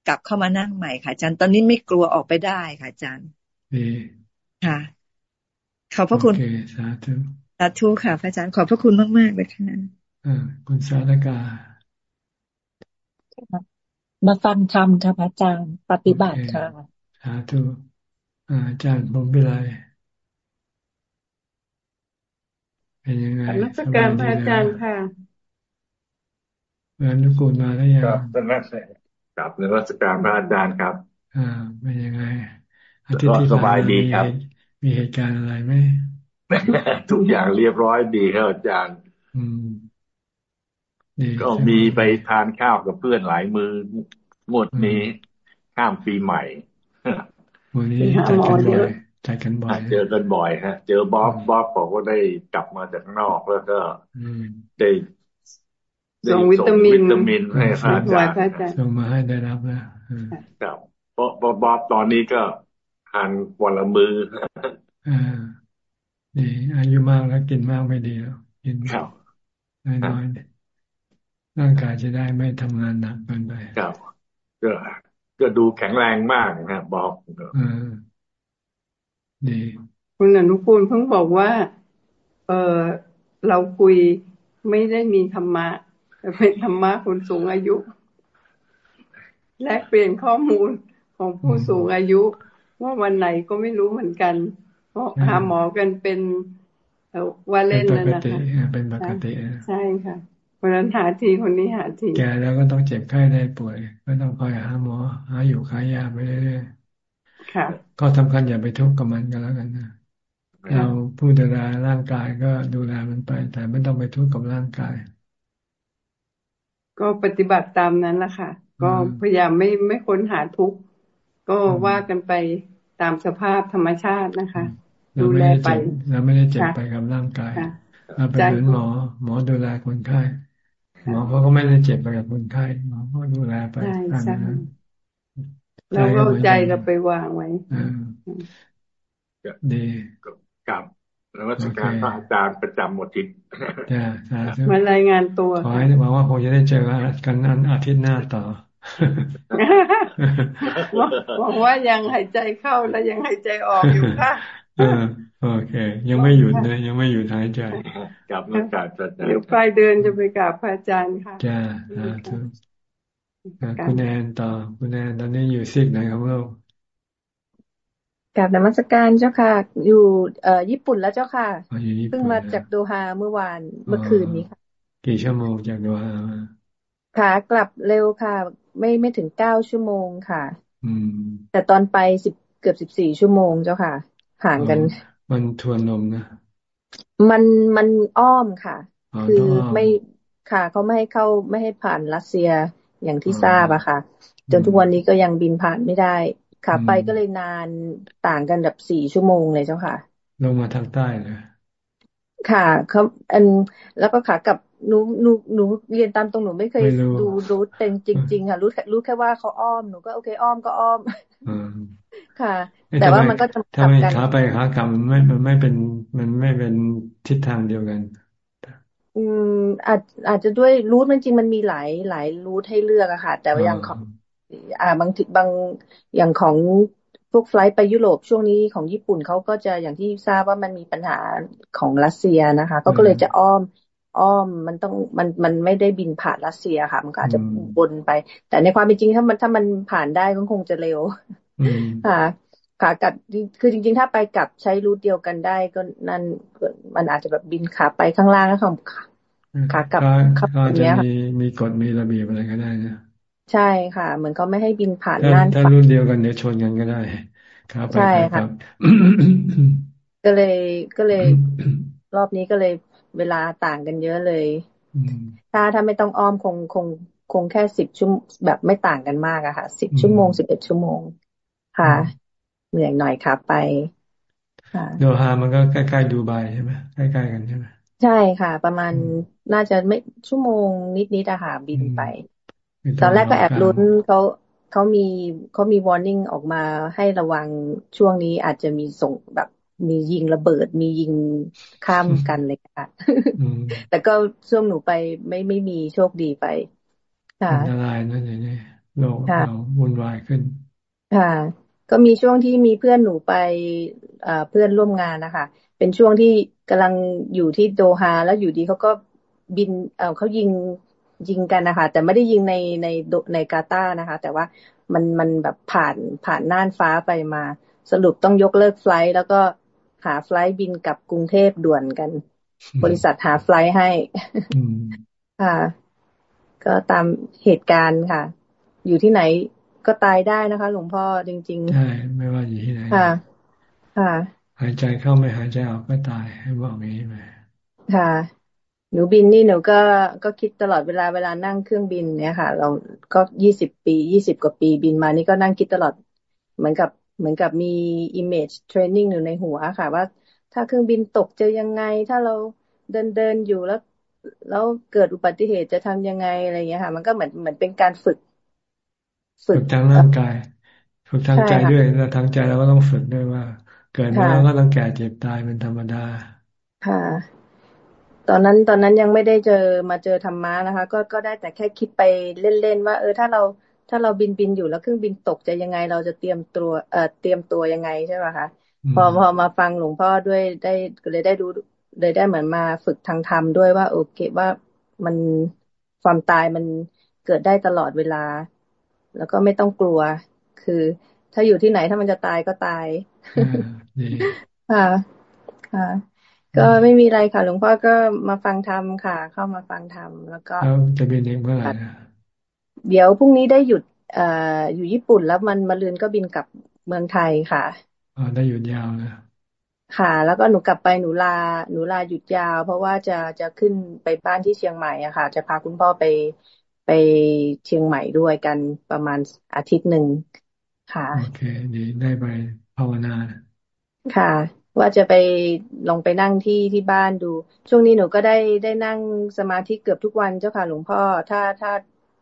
กลับเข้ามานั่งใหม่ค่ะอาจารย์ตอนนี้ไม่กลัวออกไปได้ค่ะอาจารย์ดีค่ะขอบพระคุณโอเคสาธุสาธุค่ะพระอาจารย์ขอบพระคุณมากๆเลยค่ะอ่าคุณสาธกา มาฟังธรรมค่ะพระอาจารย์ ปฏิบัติค่ะสาธุอาจารย์ผมเป็นไรเป็นยังไงนักการพระอาจารย์ค่ะเมื่อนุกูลมาแล้วยังครับเป็นนักกับในรัชการพระอาจารย์ครับ อ่าเป็นยังไงอาทิตย์ที่ผ่านมามีเหตุการณ์อะไรไหมทุกอย่างเรียบร้อยดีครับอาจารย์ อืม ก็มีไปทานข้าวกับเพื่อนหลายมืองวดนี้ข้ามปีใหม่วันนี้จัดกันบ่อยจัดกันบ่อยเจอกันบ่อยฮะ เจอบ๊อบบ๊อบบอกว่าได้กลับมาจากนอกแล้วก็ได้ส่งวิตามินวิตามินให้พระอาจารย์ส่งมาให้ได้รับแล้วครับเพราะบ๊อบตอนนี้ก็ทานวันละมืออ่าดีอายุมากแล้วกินมากไม่ดีแล้วกินน้อยๆ ร่างกายจะได้ไม่ทำงานหนักเกินไปครับก็ก็ดูแข็งแรงมากนะบอกอดีคุณอนุกูลเพิ่งบอกว่า เออเราคุยไม่ได้มีธรรมะแต่เป็นธรรมะคนสูงอายุ และเปลี่ยนข้อมูลของผู้สูงอายุ ว่าวันไหนก็ไม่รู้เหมือนกัน เพราะหาหมอกันเป็นว่าเล่นนะนะคะเป็นปกติใช่ค่ะ คนนั้นหาทีคนนี้หาที แกแล้วก็ต้องเจ็บไข้ได้ป่วย ก็ต้องคอยหาหมอ หาอยู่ขายยาไปเรื่อยๆค่ะ ก็ทำคัญอย่าไปทุกข์กับมันกันแล้วกันนะเราผู้ดูแลร่างกายก็ดูแลมันไป แต่ไม่ต้องไปทุกข์กับร่างกาย ก็ปฏิบัติตามนั้นแหละค่ะ ก็พยายามไม่ไม่ค้นหาทุกข์ก็ว่ากันไปตามสภาพธรรมชาตินะคะ ดูแลไปเราไม่ได้เจ็บไปกับร่างกายเราไปเหมือนหมอ หมอดูแลคนไข้ หมอเขาก็ไม่ได้เจ็บไปกับคนไข้หมอก็ดูแลไปตามนั้นแล้วก็ใจเราไปวางไว้ดีกับแล้วราชการพระอาจารย์ประจำหมดทิศมารายงานตัวขอให้หวังว่าคงจะได้เจอกันนั้นอาทิตย์หน้าต่อหวังว่ายังหายใจเข้าและยังหายใจออกอยู่ค่ะ โอเค ยังไม่หยุดเลยยังไม่หยุดหายใจกับนักการจัดเดี๋ยวปลายเดือนจะไปกราบพระอาจารย์ค่ะจ้าทุกคุณแอนต่อคุณแอนตอนนี้อยู่ซิกไหนของโลกกราบนมัสการเจ้าค่ะ อยู่เอ่อญี่ปุ่นแล้วเจ้าค่ะเพิ่งมาจากโดฮาเมื่อวานเมื่อคืนนี้ค่ะ กี่ชั่วโมงจากโดฮาค่ะกลับเร็วค่ะ ไม่ไม่ถึงเก้าชั่วโมงค่ะ อืม แต่ตอนไปสิบเกือบสิบสี่ชั่วโมงเจ้าค่ะ ห่างกัน มันทวนนมนะ มันมันอ้อมค่ะ คือไม่ค่ะเขาไม่ให้เข้าไม่ให้ผ่านรัสเซียอย่างที่ทราบอะค่ะ จนทุกวันนี้ก็ยังบินผ่านไม่ได้ขาไปก็เลยนานต่างกันแบบสี่ชั่วโมงเลยเจ้าค่ะ ลงมาทางใต้เลยค่ะเขาอันแล้วก็ขากลับหนูหนูหนูเรียนตามตรงหนูไม่เคยดูรู้เต็งจริง ๆ ค่ะ รู้รู้แค่ว่าเขาอ้อมหนูก็โอเคอ้อมก็อ้อม ค่ะ แต่ว่ามันก็จะถ้าไม่ขาไปขากลับมันไม่มันไม่เป็นมันไม่เป็นทิศทางเดียวกัน อืมอาจอาจจะด้วยรูทมันจริงมันมีหลายหลายรูทให้เลือกอะค่ะ แต่ว่าอย่างของ อ่าบางทีบางอย่างของพวกไฟล์ไปยุโรปช่วงนี้ของญี่ปุ่นเขาก็จะอย่างที่ทราบว่ามันมีปัญหาของรัสเซียนะคะก็ก็เลยจะอ้อมอ้อมมันต้องมันมันไม่ได้บินผ่านรัสเซียค่ะ มันก็อาจจะบนไป แต่ในความเป็นจริงถ้ามันถ้ามันผ่านได้ก็คงจะเร็ว ค่ะขากลับคือจริง ๆ ถ้าไปกลับใช้รูทเดียวกันได้ก็นั่นมันอาจจะแบบบินขาไปข้างล่างแล้วค่ะขากลับขับอย่างเงี้ยมีมีกฎมีระเบียบอะไรก็ได้นะใช่ค่ะ เหมือนเขาไม่ให้บินผ่านน่านถ้ารุ่นเดียวกันเดี๋ยวชนกันก็ได้ครับใช่ค่ะก็เลยก็เลย รอบนี้ก็เลยเวลาต่างกันเยอะเลยถ้าถ้าไม่ต้องอ้อมคงคงคงแค่สิบชั่วแบบไม่ต่างกันมากอะค่ะสิบชั่วโมงสิบเอ็ดชั่วโมง ค่ะ เหนื่อยหน่อยค่ะไปค่ะโดฮามันก็ใกล้ๆดูไบใช่ไหมใกล้ๆกันใช่ไหมใช่ค่ะ ประมาณน่าจะไม่ชั่วโมงนิดๆอะค่ะบินไป ตอนแรกก็แอบลุ้นเขาเขามีเขามีวอร์นิ่งออกมาให้ระวังช่วงนี้อาจจะมีส่งแบบมียิงระเบิดมียิงข้ามกันเลยค่ะแต่ก็ช่วงหนูไปไม่ไม่มีโชคดีไปค่ะอันตรายนั่นเองโลกเราวุ่นวายขึ้นค่ะ ก็มีช่วงที่มีเพื่อนหนูไปเพื่อนร่วมงานนะคะ เป็นช่วงที่กำลังอยู่ที่โดฮาแล้วอยู่ดีเขาก็บินเออเขายิงยิงกันนะคะแต่ไม่ได้ยิงในในในกาตาร์นะคะ แต่ว่ามันมันแบบผ่านผ่านน่านฟ้าไปมา สรุปต้องยกเลิกไฟล์แล้วก็หาไฟล์บินกับกรุงเทพด่วนกัน บริษัทหาไฟล์ให้ค่ะ ก็ตามเหตุการณ์ค่ะ อยู่ที่ไหน ก็ตายได้นะคะ หลวงพ่อจริงๆใช่ไม่ว่าอยู่ที่ไหนค่ะ ค่ะ หายใจเข้าไม่หายใจออกก็ตายให้บอกอย่างนี้ไหมค่ะ หนูบินนี่หนูก็ก็คิดตลอดเวลาเวลานั่งเครื่องบินเนี่ยค่ะ เราก็ยี่สิบปียี่สิบกว่าปีบินมานี่ก็นั่งคิดตลอดเหมือนกับเหมือนกับมี image training อยู่ในหัวค่ะ ว่าถ้าเครื่องบินตกจะยังไง ถ้าเราเดินเดินอยู่แล้ว แล้วเกิดอุบัติเหตุจะทำยังไงอะไรอย่างเงี้ยค่ะ มันก็เหมือนเหมือนเป็นการฝึก ฝึกทางร่างกาย ฝึกทางใจด้วยแล้วทางใจเราก็ต้องฝึกด้วยว่า เกิดมาแล้วก็ต้องแก่เจ็บตายเป็นธรรมดา ค่ะ ตอนนั้นตอนนั้นยังไม่ได้เจอมาเจอธรรมะนะคะ ก็ก็ได้แต่แค่คิดไปเล่นๆว่า เออถ้าเราถ้าเราบินบินอยู่แล้วเครื่องบินตกจะยังไง เราจะเตรียมตัวเอ่อเตรียมตัวยังไงใช่ไหมคะพอพอมาฟังหลวงพ่อด้วยได้เลยได้รู้เลยได้เหมือนมาฝึกทางธรรมด้วยว่า โอเคว่ามันความตายมันเกิดได้ตลอดเวลา แล้วก็ไม่ต้องกลัว คือ ถ้าอยู่ที่ไหนถ้ามันจะตายก็ตายค่ะค่ะก็ไม่มีอะไรค่ะ หลวงพ่อก็มาฟังธรรมค่ะ เข้ามาฟังธรรมแล้วก็จะบินเองเมื่อไหร่เดี๋ยวพรุ่งนี้ได้หยุดเอ่ออยู่ญี่ปุ่นแล้วมันมาลืนก็บินกลับเมืองไทยค่ะอ๋อได้หยุดยาวนะค่ะ แล้วก็หนูกลับไปหนูลาหนูลาหยุดยาว เพราะว่าจะจะขึ้นไปบ้านที่เชียงใหม่อะค่ะ จะพาคุณพ่อไป ไปเชียงใหม่ด้วยกันประมาณอาทิตย์หนึ่งค่ะโอเคดีได้ไปภาวนาค่ะ ว่าจะไปลองไปนั่งที่ที่บ้านดู ช่วงนี้หนูก็ได้ได้นั่งสมาธิเกือบทุกวันเจ้าค่ะหลวงพ่อถ้าถ้า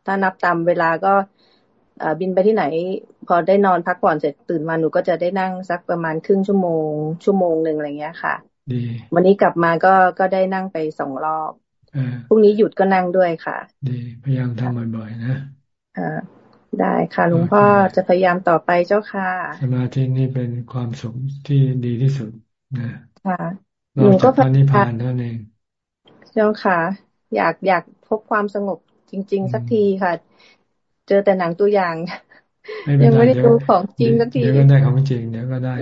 ถ้านับตามเวลาก็บินไปที่ไหน พอได้นอนพักผ่อนเสร็จตื่นมาหนูก็จะได้นั่งสักประมาณครึ่งชั่วโมง ชั่วโมงหนึ่งอะไรเงี้ยค่ะ ดี วันนี้กลับมาก็ก็ได้นั่งไปสองรอบ พรุ่งนี้หยุดก็นั่งด้วยค่ะ ดีพยายามทำบ่อยๆนะอ่าได้ค่ะหลวงพ่อจะพยายามต่อไปเจ้าค่ะ สมาธินี่เป็นความสุขที่ดีที่สุดนะค่ะหนูก็พระนิพพานนั่นเองเจ้าค่ะ อยากอยากพบความสงบจริง ๆ สักทีค่ะ เจอแต่หนังตัวอย่างยังไม่ได้ดูของจริงสักทีเดี๋ยวก็ได้ของจริงเดี๋ยวก็ได้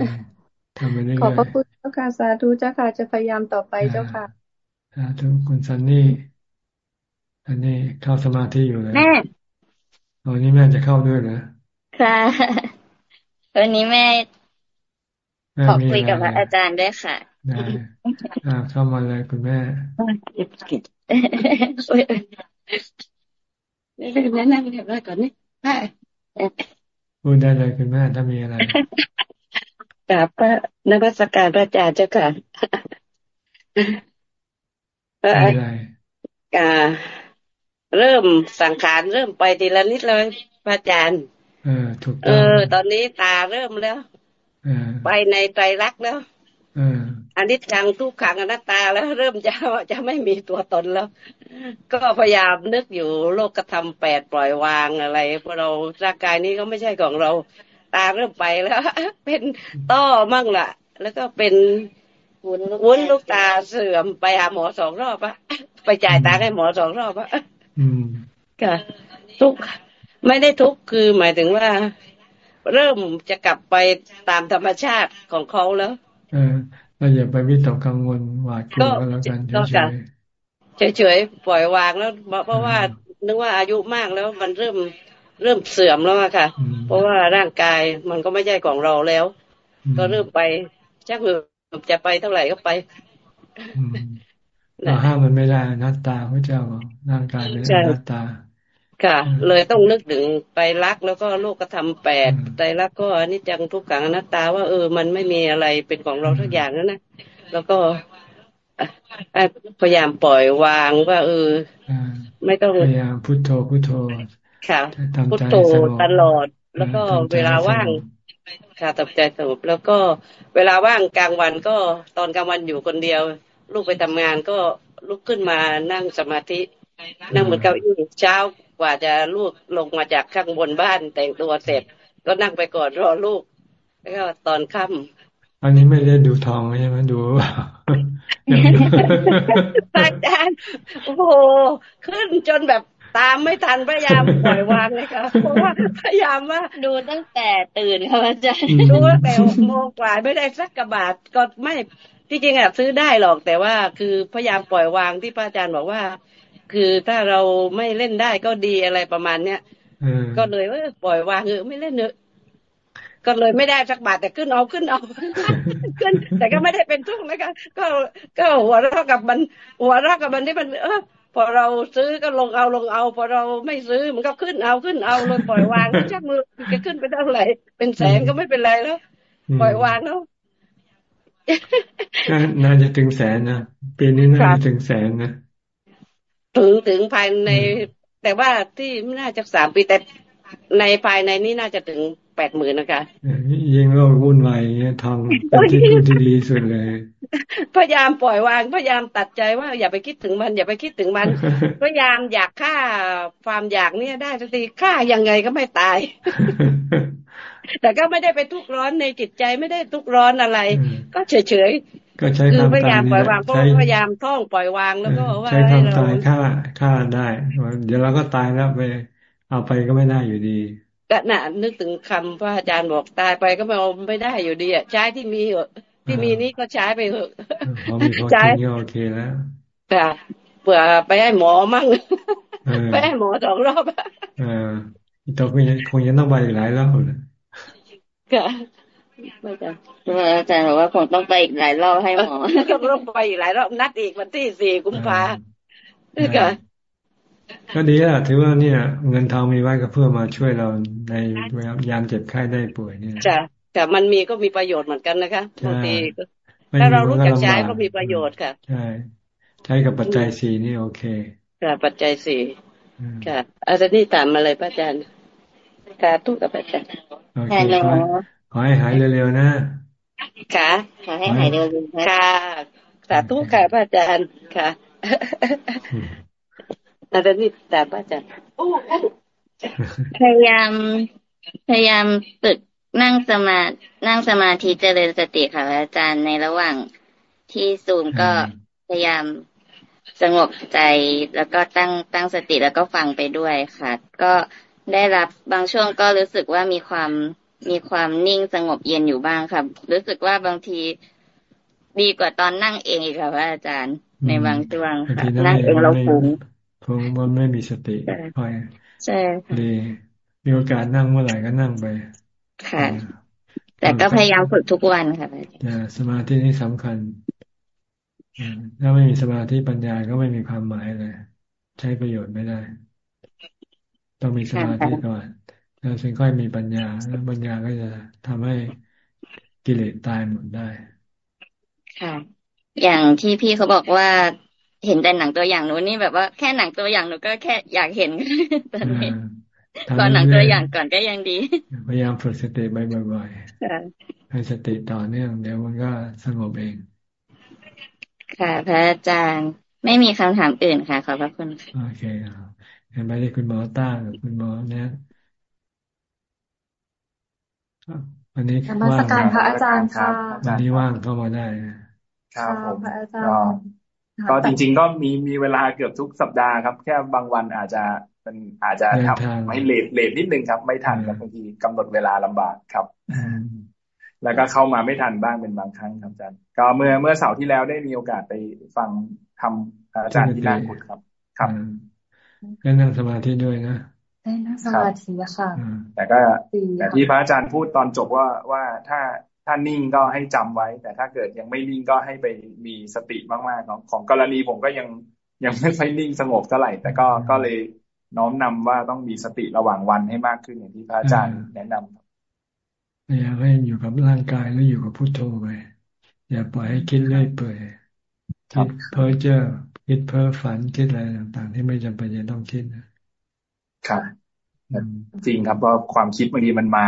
ทำไปเรื่อยๆขอบพระคุณเจ้าค่ะสาธุเจ้าค่ะจะพยายามต่อไปเจ้าค่ะ สาธุคุณซันนี่อันนี้เข้าสมาธิอยู่เลยแม่วันนี้แม่จะเข้าด้วยเหรอค่ะวันนี้แม่ขอคุยกับพระอาจารย์ด้วยค่ะได้เข้ามาเลยคุณแม่แนะนำเรียบร้อยก่อนนี่พูดได้เลยคุณแม่ถ้ามีอะไรกราบพระนักสการพระอาจารย์เจ้าค่ะ อะไรกาเริ่มสังขารเริ่มไปทีละนิดเลยพระอาจารย์เออถูกเออ ตอนนี้ตาเริ่มแล้วไปในใจรักแล้วอันนี้จังทุกขังอนัตตาแล้วเริ่มจะจะไม่มีตัวตนแล้ว ก็พยายามนึกอยู่โลกกระทำแปดปล่อยวางอะไรเพราะเราร่างกายนี้ก็ไม่ใช่ของเรา ตาเริ่มไปแล้ว เป็นต้อมั่งล่ะ แล้วก็เป็น วุ้นลูกตาเสื่อมไปหาหมอสองรอบอะไปจ่ายตาให้หมอสองรอบอะค่ะทุกไม่ได้ทุกคือหมายถึงว่า เริ่มจะกลับไปตามธรรมชาติของเขาแล้วเออเราอย่าไปวิตกกังวลหวาดกลัวแล้วกันเฉยเฉยๆปล่อยวางแล้ว เพราะว่านึกว่าอายุมากแล้วมันเริ่มเริ่มเสื่อมแล้วค่ะ เพราะว่าร่างกายมันก็ไม่ใช่ของเราแล้ว ก็เริ่มไปชักมือ จะไปเท่าไหร่ก็ไปเราห้ามมันไม่ได้นัตตาพระเจ้าร่างกายเป็นนัตตา ค่ะ เลยต้องนึกถึงไปรักแล้วก็โลกธรรมแปดใจรักก็อนิจจังทุกขังอนัตตาว่าเออ มันไม่มีอะไรเป็นของเราทุกอย่างนั่นนะแล้วก็พยายามปล่อยวางว่าเออไม่ต้องพยายามพุทโธพุทโธค่ะพุทโธตลอด แล้วก็เวลาว่าง ค่ะตับใจสงบแล้วก็เวลาว่างกลางวันก็ตอนกลางวันอยู่คนเดียว ลูกไปทำงานก็ลุกขึ้นมานั่งสมาธิ นั่งบนเก้าอี้เช้ากว่าจะลูกลงมาจากข้างบนบ้านแต่งตัวเสร็จ ก็นั่งไปก่อนรอลูก แล้วก็ตอนค่ำอันนี้ไม่ได้ดูทองใช่ไหมดูดูอาจารย์โอ้โหขึ้นจนแบบ ตามไม่ทันพยายามปล่อยวางเลยค่ะเพราะว่าพยายามว่าดูตั้งแต่ตื่นค่ะอาจารย์ดูตั้งแต่หกโมงกว่าไม่ได้สักกระบาทก็ไม่ที่จริงอะซื้อได้หรอกแต่ว่าคือพยายามปล่อยวางที่พระอาจารย์บอกว่า คือถ้าเราไม่เล่นได้ก็ดีอะไรประมาณเนี้ยก็เลยว่าปล่อยวางเออไม่เล่นเนอะก็เลยไม่ได้สักบาทแต่ขึ้นเอาขึ้นเอาขึ้น แต่ก็ไม่ได้เป็นทุกข์นะคะก็ก็หัวเราะกับมันหัวเราะกับมันที่มันเออ พอเราซื้อก็ลงเอาลงเอา พอเราไม่ซื้อมันก็ขึ้นเอาขึ้นเอาเลยปล่อยวางชักมือจะขึ้นไปเท่าไหร่เป็นแสนก็ไม่เป็นไรแล้ว ปล่อยวางแล้วน่าจะถึงแสนนะปีนี้น่าจะถึงแสนนะถึงถึงภายใน แต่ว่าที่น่าจะสามปีแต่ในภายในนี้น่าจะถึงแปดหมื่นนะคะยิ่งโลกวุ่นวายเงี้ยทองเป็นที่พูดที่ดีสุดเลย พยายามปล่อยวางพยายามตัดใจว่าอย่าไปคิดถึงมัน อย่าไปคิดถึงมัน พยายามอยากฆ่าความอยากเนี่ยได้สักทีฆ่ายังไงก็ไม่ตาย แต่ก็ไม่ได้ไปทุกร้อนในจิตใจไม่ได้ทุกร้อนอะไร ก็เฉยเฉยก็ใช้คือพยายามปล่อยวางก็พยายามท่องปล่อยวางแล้วก็ว่าใช้ความตายฆ่าฆ่าได้ เดี๋ยวเราก็ตายแล้วไป เอาไปก็ไม่ได้อยู่ดีก็น่ะนึกถึงคำพระอาจารย์บอกตายไปก็ไม่เอาไม่ได้อยู่ดีอะใช้ที่มีเหอะ ที่มีนี้ก็ใช้ไปเหอะใช้โอเคแล้วแต่เผื่อไปให้หมอมั่งไปให้หมอสองรอบอ่าต่อไปคงยังต้องไปอีกหลายรอบเลยค่ะอาจารย์อาจารย์บอกว่าคงต้องไปอีกหลายรอบให้หมอต้องไปอีกหลายรอบนัดอีกวันที่สี่กุมภาค่ะก็ดีอะถือว่าเนี่ย เงินทองมีไว้ก็เพื่อมาช่วยเราในยามเจ็บไข้ได้ป่วยเนี่ยจ้ะ แต่มันมีก็มีประโยชน์เหมือนกันนะคะบางทีถ้าเรารู้จักใช้ก็มีประโยชน์ค่ะ ใช่ ใช้กับปัจจัยสี่นี่โอเคค่ะปัจจัยสี่ค่ะอาจารย์นี่ตามมาเลยพระอาจารย์ค่ะทุกกับพระอาจารย์โอเคขอให้หายเร็วๆนะค่ะขอให้หายเร็วๆค่ะสาธุค่ะพระอาจารย์ค่ะอาจารย์นี่แต่ป้าจันพยายามพยายามฝึก นั่งสมานั่งสมาธิเจริญสติค่ะอาจารย์ในระหว่างที่ซูมก็พยายามสงบใจแล้วก็ตั้งตั้งสติแล้วก็ฟังไปด้วยค่ะ ก็ได้รับบางช่วงก็รู้สึกว่ามีความมีความนิ่งสงบเย็นอยู่บ้างค่ะรู้สึกว่าบางทีดีกว่าตอนนั่งเองอีกค่ะพระอาจารย์ ในบางช่วงค่ะนั่งเองเราฟุ้งเพราะมันไม่มีสติคอยใช่ดีมีโอกาสนั่งเมื่อไหร่ก็นั่งไป ค่ะ แต่ก็พยายามฝึกทุกวันค่ะสมาธินี่สำคัญถ้าไม่มีสมาธิปัญญาก็ไม่มีความหมายเลยใช้ประโยชน์ไม่ได้ ต้องมีสมาธิก่อนแล้วถึงค่อยมีปัญญาแล้วปัญญาก็จะทำให้กิเลสตายหมดได้ ค่ะ อย่างที่พี่เขาบอกว่าเห็นแต่หนังตัวอย่างหนูนี่แบบว่าแค่หนังตัวอย่างหนูก็แค่อยากเห็นตอนนี้ ก่อนหนังตัวอย่างก่อนก็ยังดี พยายามฝึกสติบ่อยๆให้สติต่อเนื่องเดี๋ยวมันก็สงบเอง ค่ะพระอาจารย์ไม่มีคำถามอื่นค่ะ ขอบพระคุณโอเคครับเห็นไปที่คุณหมอต้ากับคุณหมอเนี่ยวันนี้ว่างการพระอาจารย์ค่ะวันนี้ว่างเข้ามาได้ครับผมพระอาจารย์ก็จริง ๆ ก็มีมีเวลาเกือบทุกสัปดาห์ครับ แค่บางวันอาจจะ มันอาจจะทำให้เลทเลทนิดนึงครับ ไม่ทันแล้วบางทีกำหนดเวลาลำบากครับแล้วก็เข้ามาไม่ทันบ้างเป็นบางครั้งครับอาจารย์ ก็เมื่อเมื่อเสาร์ที่แล้วได้มีโอกาสไปฟังทำอาจารย์ที่น่าขุดครับ ครับก็นั่งสมาธิด้วยนะได้นั่งสมาธิค่ะแต่ก็แต่ที่พระอาจารย์พูดตอนจบว่าว่าถ้าถ้านิ่งก็ให้จำไว้ แต่ถ้าเกิดยังไม่นิ่งก็ให้ไปมีสติมากๆของของกรณีผมก็ยังยังไม่ค่อยนิ่งสงบเท่าไหร่แต่ก็ก็เลย น้อมนำว่าต้องมีสติระหว่างวันให้มากขึ้นอย่างที่พระอาจารย์แนะนำอย่าให้อยู่กับร่างกายแล้วอยู่กับพุทโธไปอย่าปล่อยให้คิดเรื่อยเปื่อยคิดเพ้อเจ้อคิดเพ้อฝันคิดอะไรต่าง ๆ ที่ไม่จำเป็นจะต้องคิดครับจริงครับว่าความคิดบางทีมันมา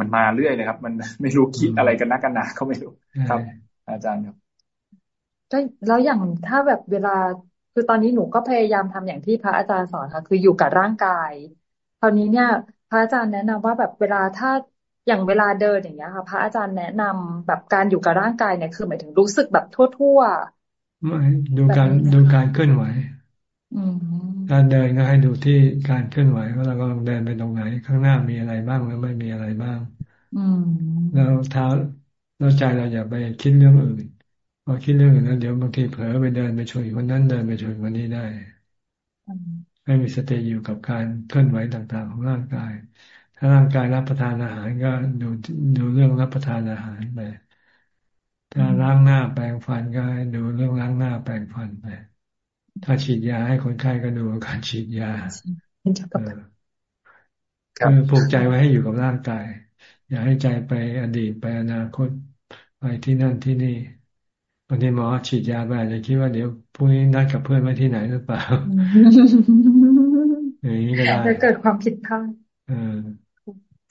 มันมาเรื่อยเลยครับ มันไม่รู้คิดอะไรกันนักกันหนาก็ไม่รู้ครับ อาจารย์ครับแล้วอย่างถ้าแบบเวลา คือตอนนี้หนูก็พยายามทำอย่างที่พระอาจารย์สอนค่ะ คืออยู่กับร่างกาย คราวนี้เนี่ย พระอาจารย์แนะนำว่าแบบเวลาถ้าอย่างเวลาเดินอย่างเงี้ยค่ะพระอาจารย์แนะนำแบบการอยู่กับร่างกายเนี่ยคือหมายถึงรู้สึกแบบทั่วๆไม่ดูการดูการเคลื่อนไหวการเดินก็ให้ดูที่การเคลื่อนไหวว่าเรากำลังเดินไปตรงไหน ข้างหน้ามีอะไรบ้างหรือไม่มีอะไรบ้างแล้วเท้าแล้วใจเราอย่าไปคิดเรื่องอื่น พอคิดเรื่องอื่นแล้วเดี๋ยวบางทีเผลอไปเดินไปชนคนนั้นเดินไปชนคนนี้ได้ให้มีสติอยู่กับการเคลื่อนไหวต่างๆ ของร่างกาย ถ้าร่างกายรับประทานอาหารก็ดูดูเรื่องรับประทานอาหารไป ถ้าล้างหน้าแปรงฟันก็ดูเรื่องล้างหน้าแปรงฟันไป ถ้าฉีดยาให้คนไข้ก็ดูการฉีดยาคือผูกใจไว้ให้อยู่กับร่างกาย อย่าให้ใจไปอดีตไปอนาคตไปที่นั่นที่นี่บางทีหมอฉีดยาไปอาจจะคิดว่าเดี๋ยวพรุ่งนี้นัดกับเพื่อนไว้ที่ไหนหรือเปล่าอย่างนี้ก็ได้จะเกิดความผิดพลาด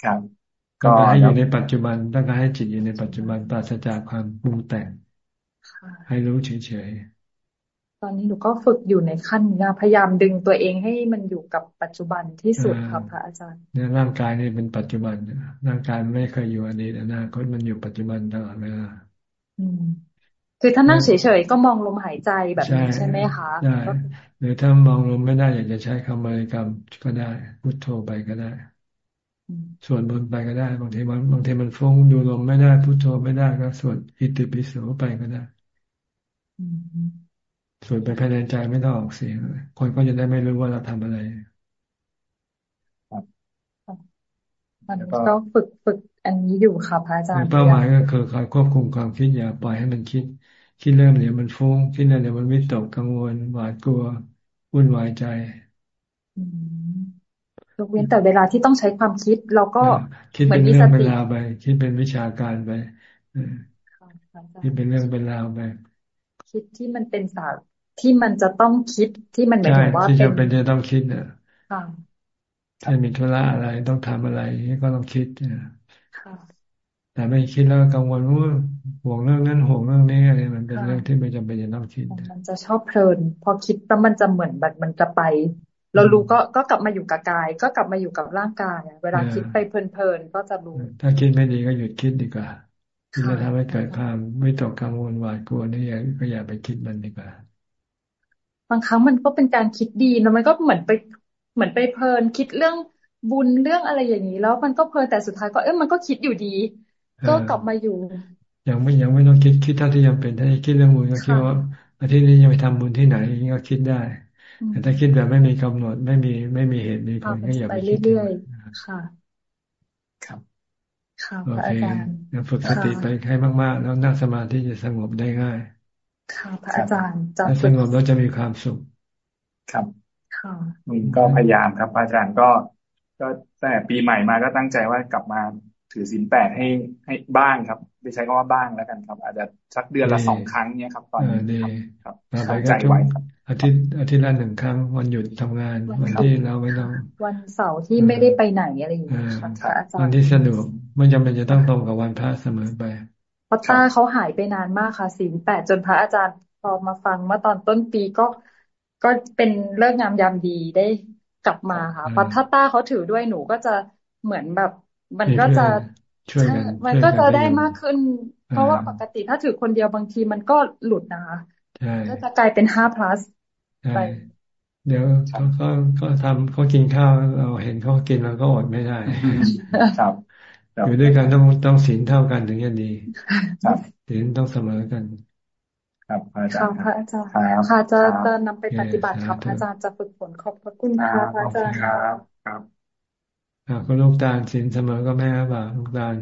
ครับ ก็ให้อยู่ในปัจจุบันต้องการให้จิตอยู่ในปัจจุบันปราศจากความปรุงแต่งให้รู้เฉยๆตอนนี้หนูก็ฝึกอยู่ในขั้นนะพยายามดึงตัวเองให้มันอยู่กับปัจจุบันที่สุดครับพระอาจารย์เนี่ยร่างกายนี่เป็นปัจจุบันร่างกายไม่เคยอยู่อดีตอนาคตมันอยู่ปัจจุบันตลอดเวลา คือถ้านั่งเฉยๆก็มองลมหายใจแบบนี้ใช่ไหมคะใช่หรือถ้ามองลมไม่ได้อยากจะใช้คำบริกรรมก็ได้พุทโธไปก็ได้ส่วนบนไปก็ได้ บางทีมันบางทีมันฟุ้งดูลมไม่ได้พุทโธไม่ได้ก็ส่วนอิติปิโสไปก็ได้ส่วนไปภายในใจไม่ต้องออกเสียงคนก็จะได้ไม่รู้ว่าเราทำอะไรมันก็ฝึกฝึกอันนี้อยู่ค่ะพระอาจารย์เป้าหมายก็คือคอยควบคุมความคิดอย่าปล่อยให้มันคิด คิดเริ่มเดี๋ยวมันฟุ้งคิดเริ่มเดี๋ยวมันวิตกกังวลหวาดกลัววุ่นวายใจยกเว้นแต่เวลาที่ต้องใช้ความคิด เราก็คิดเป็นเรื่องเป็นราวไป คิดเป็นวิชาการไปคิดเป็นเรื่องเป็นราวไปคิดที่มันเป็นศาสตร์ที่มันจะต้องคิดที่มันหมายถึงว่าเป็นที่จะเป็นจะต้องคิดเนี่ยถ้ามีธุระอะไรต้องทำอะไรก็ต้องคิดแต่ไม่คิดแล้วกังวลว่า ห่วงเรื่องนั้นห่วงเรื่องนี้อะไรมันเป็นเรื่องที่ไม่จำเป็นจะต้องคิด มันจะชอบเพลิน พอคิดแล้วมันจะเหมือนแบบมันจะไป เรารู้ก็ก็กลับมาอยู่กับกาย ก็กลับมาอยู่กับร่างกายเวลาคิดไปเพลินๆก็จะรู้ ถ้าคิดไม่ดีก็หยุดคิดดีกว่าที่จะทำให้เกิดความไม่ตกกังวลหวาดกลัวนี่ก็อย่าไปคิดมันดีกว่าบางครั้งมันก็เป็นการคิดดีแล้วมันก็เหมือนไปเหมือนไปเพลินคิดเรื่องบุญเรื่องอะไรอย่างนี้ แล้วมันก็เพลินแต่สุดท้ายก็เอ้ยมันก็คิดอยู่ดี ก็กลับมาอยู่ ยังไม่ยังไม่ต้องคิดคิดเท่าที่ยังเป็นถ้าคิดเรื่องบุญก็คิดว่าอาทิตย์นี้จะไปทำบุญที่ไหนก็คิดได้ แต่ถ้าคิดแบบไม่มีกำหนดไม่มีไม่มีเหตุมีผลก็อย่าไปคิดเรื่อยๆค่ะ ครับค่ะโอเคฝึกสติไปให้มาก ๆ แล้วนั่งสมาธิจะสงบได้ง่าย ค่ะพระอาจารย์จะสงบแล้วจะมีความสุข ครับก็พยายามครับอาจารย์ก็ ก็แต่ปีใหม่มาก็ตั้งใจว่ากลับมา ถือศีลแปดให้ให้บ้างครับไม่ใช้คำว่าบ้างแล้วกันครับ อาจจะสักเดือนละสองครั้งเนี่ยครับ ตอนนี้ครับเข้าใจไว้ครับอาทิตย์อาทิตย์ละหนึ่งครั้งวันหยุดทำงานวันที่เราไม่ต้องวันเสาร์ที่ไม่ได้ไปไหนอะไรอย่างเงี้ยค่ะอาจารย์วันที่สะดวกไม่จำเป็นจะต้องตรงกับวันพระเสมอไปเพราะตาเขาหายไปนานมากค่ะศีลแปดจนพระอาจารย์พอมาฟังเมื่อตอนต้นปีก็ก็เป็นเลิกงามยามดีได้กลับมาค่ะเพราะถ้าต้าเขาถือด้วยหนูก็จะเหมือนแบบ มันก็จะช่วยกันมันก็จะได้มากขึ้น เพราะว่าปกติถ้าถือคนเดียวบางทีมันก็หลุดนะคะก็จะกลายเป็นห้า plus ไปเดี๋ยวเขาก็ก็ทำเขากินข้าวเราเห็นเขากินเราก็อดไม่ได้ครับอยู่ด้วยกันต้องต้องศีลเท่ากันถึงจะดีศีลต้องเสมอกัน ครับอาจารย์พระอาจารย์ค่ะจะจะนำไปปฏิบัติครับอาจารย์จะฝึกฝนขอบพระคุณค่ะพระอาจารย์ครับ ครับอ่าคุณลูกตาลสินเสมอก็แม่บ่าลูกตาล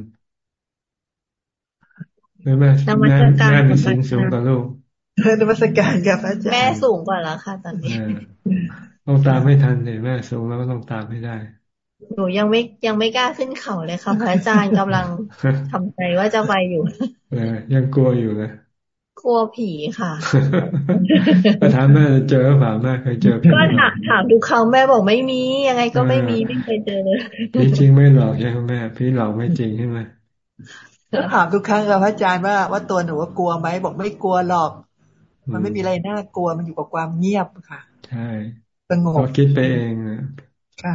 หรือแม่แม่แม่มีสินสูงกว่าลูกนมัสการกับอาจารย์แม่สูงกว่าแล้วค่ะ ตอนนี้ต้องตามไม่ทันเนี่ยแม่สูงแล้วก็ต้องตามให้ได้ หนูยังไม่ยังไม่กล้าขึ้นเขาเลยค่ะพระอาจารย์กำลังทำใจว่าจะไปอยู่เออยังกลัวอยู่เลย กลัวผีค่ะก็ถามแม่เจอหรือเปล่าแม่เคยเจอผีก็ถามถามดูเขาแม่บอกไม่มี ยังไงก็ไม่มีไม่เคยเจอเลยผีจริงไม่หลอกใช่ไหมแม่ผีหลอกไม่จริงใช่ไหมถามทุกครั้งกับพระอาจารย์ว่าว่าตัวหนูว่ากลัวไหมบอกไม่กลัวหรอก มันไม่มีอะไรน่ากลัวมันอยู่กับความเงียบค่ะ ใช่สงบคิดไปเอง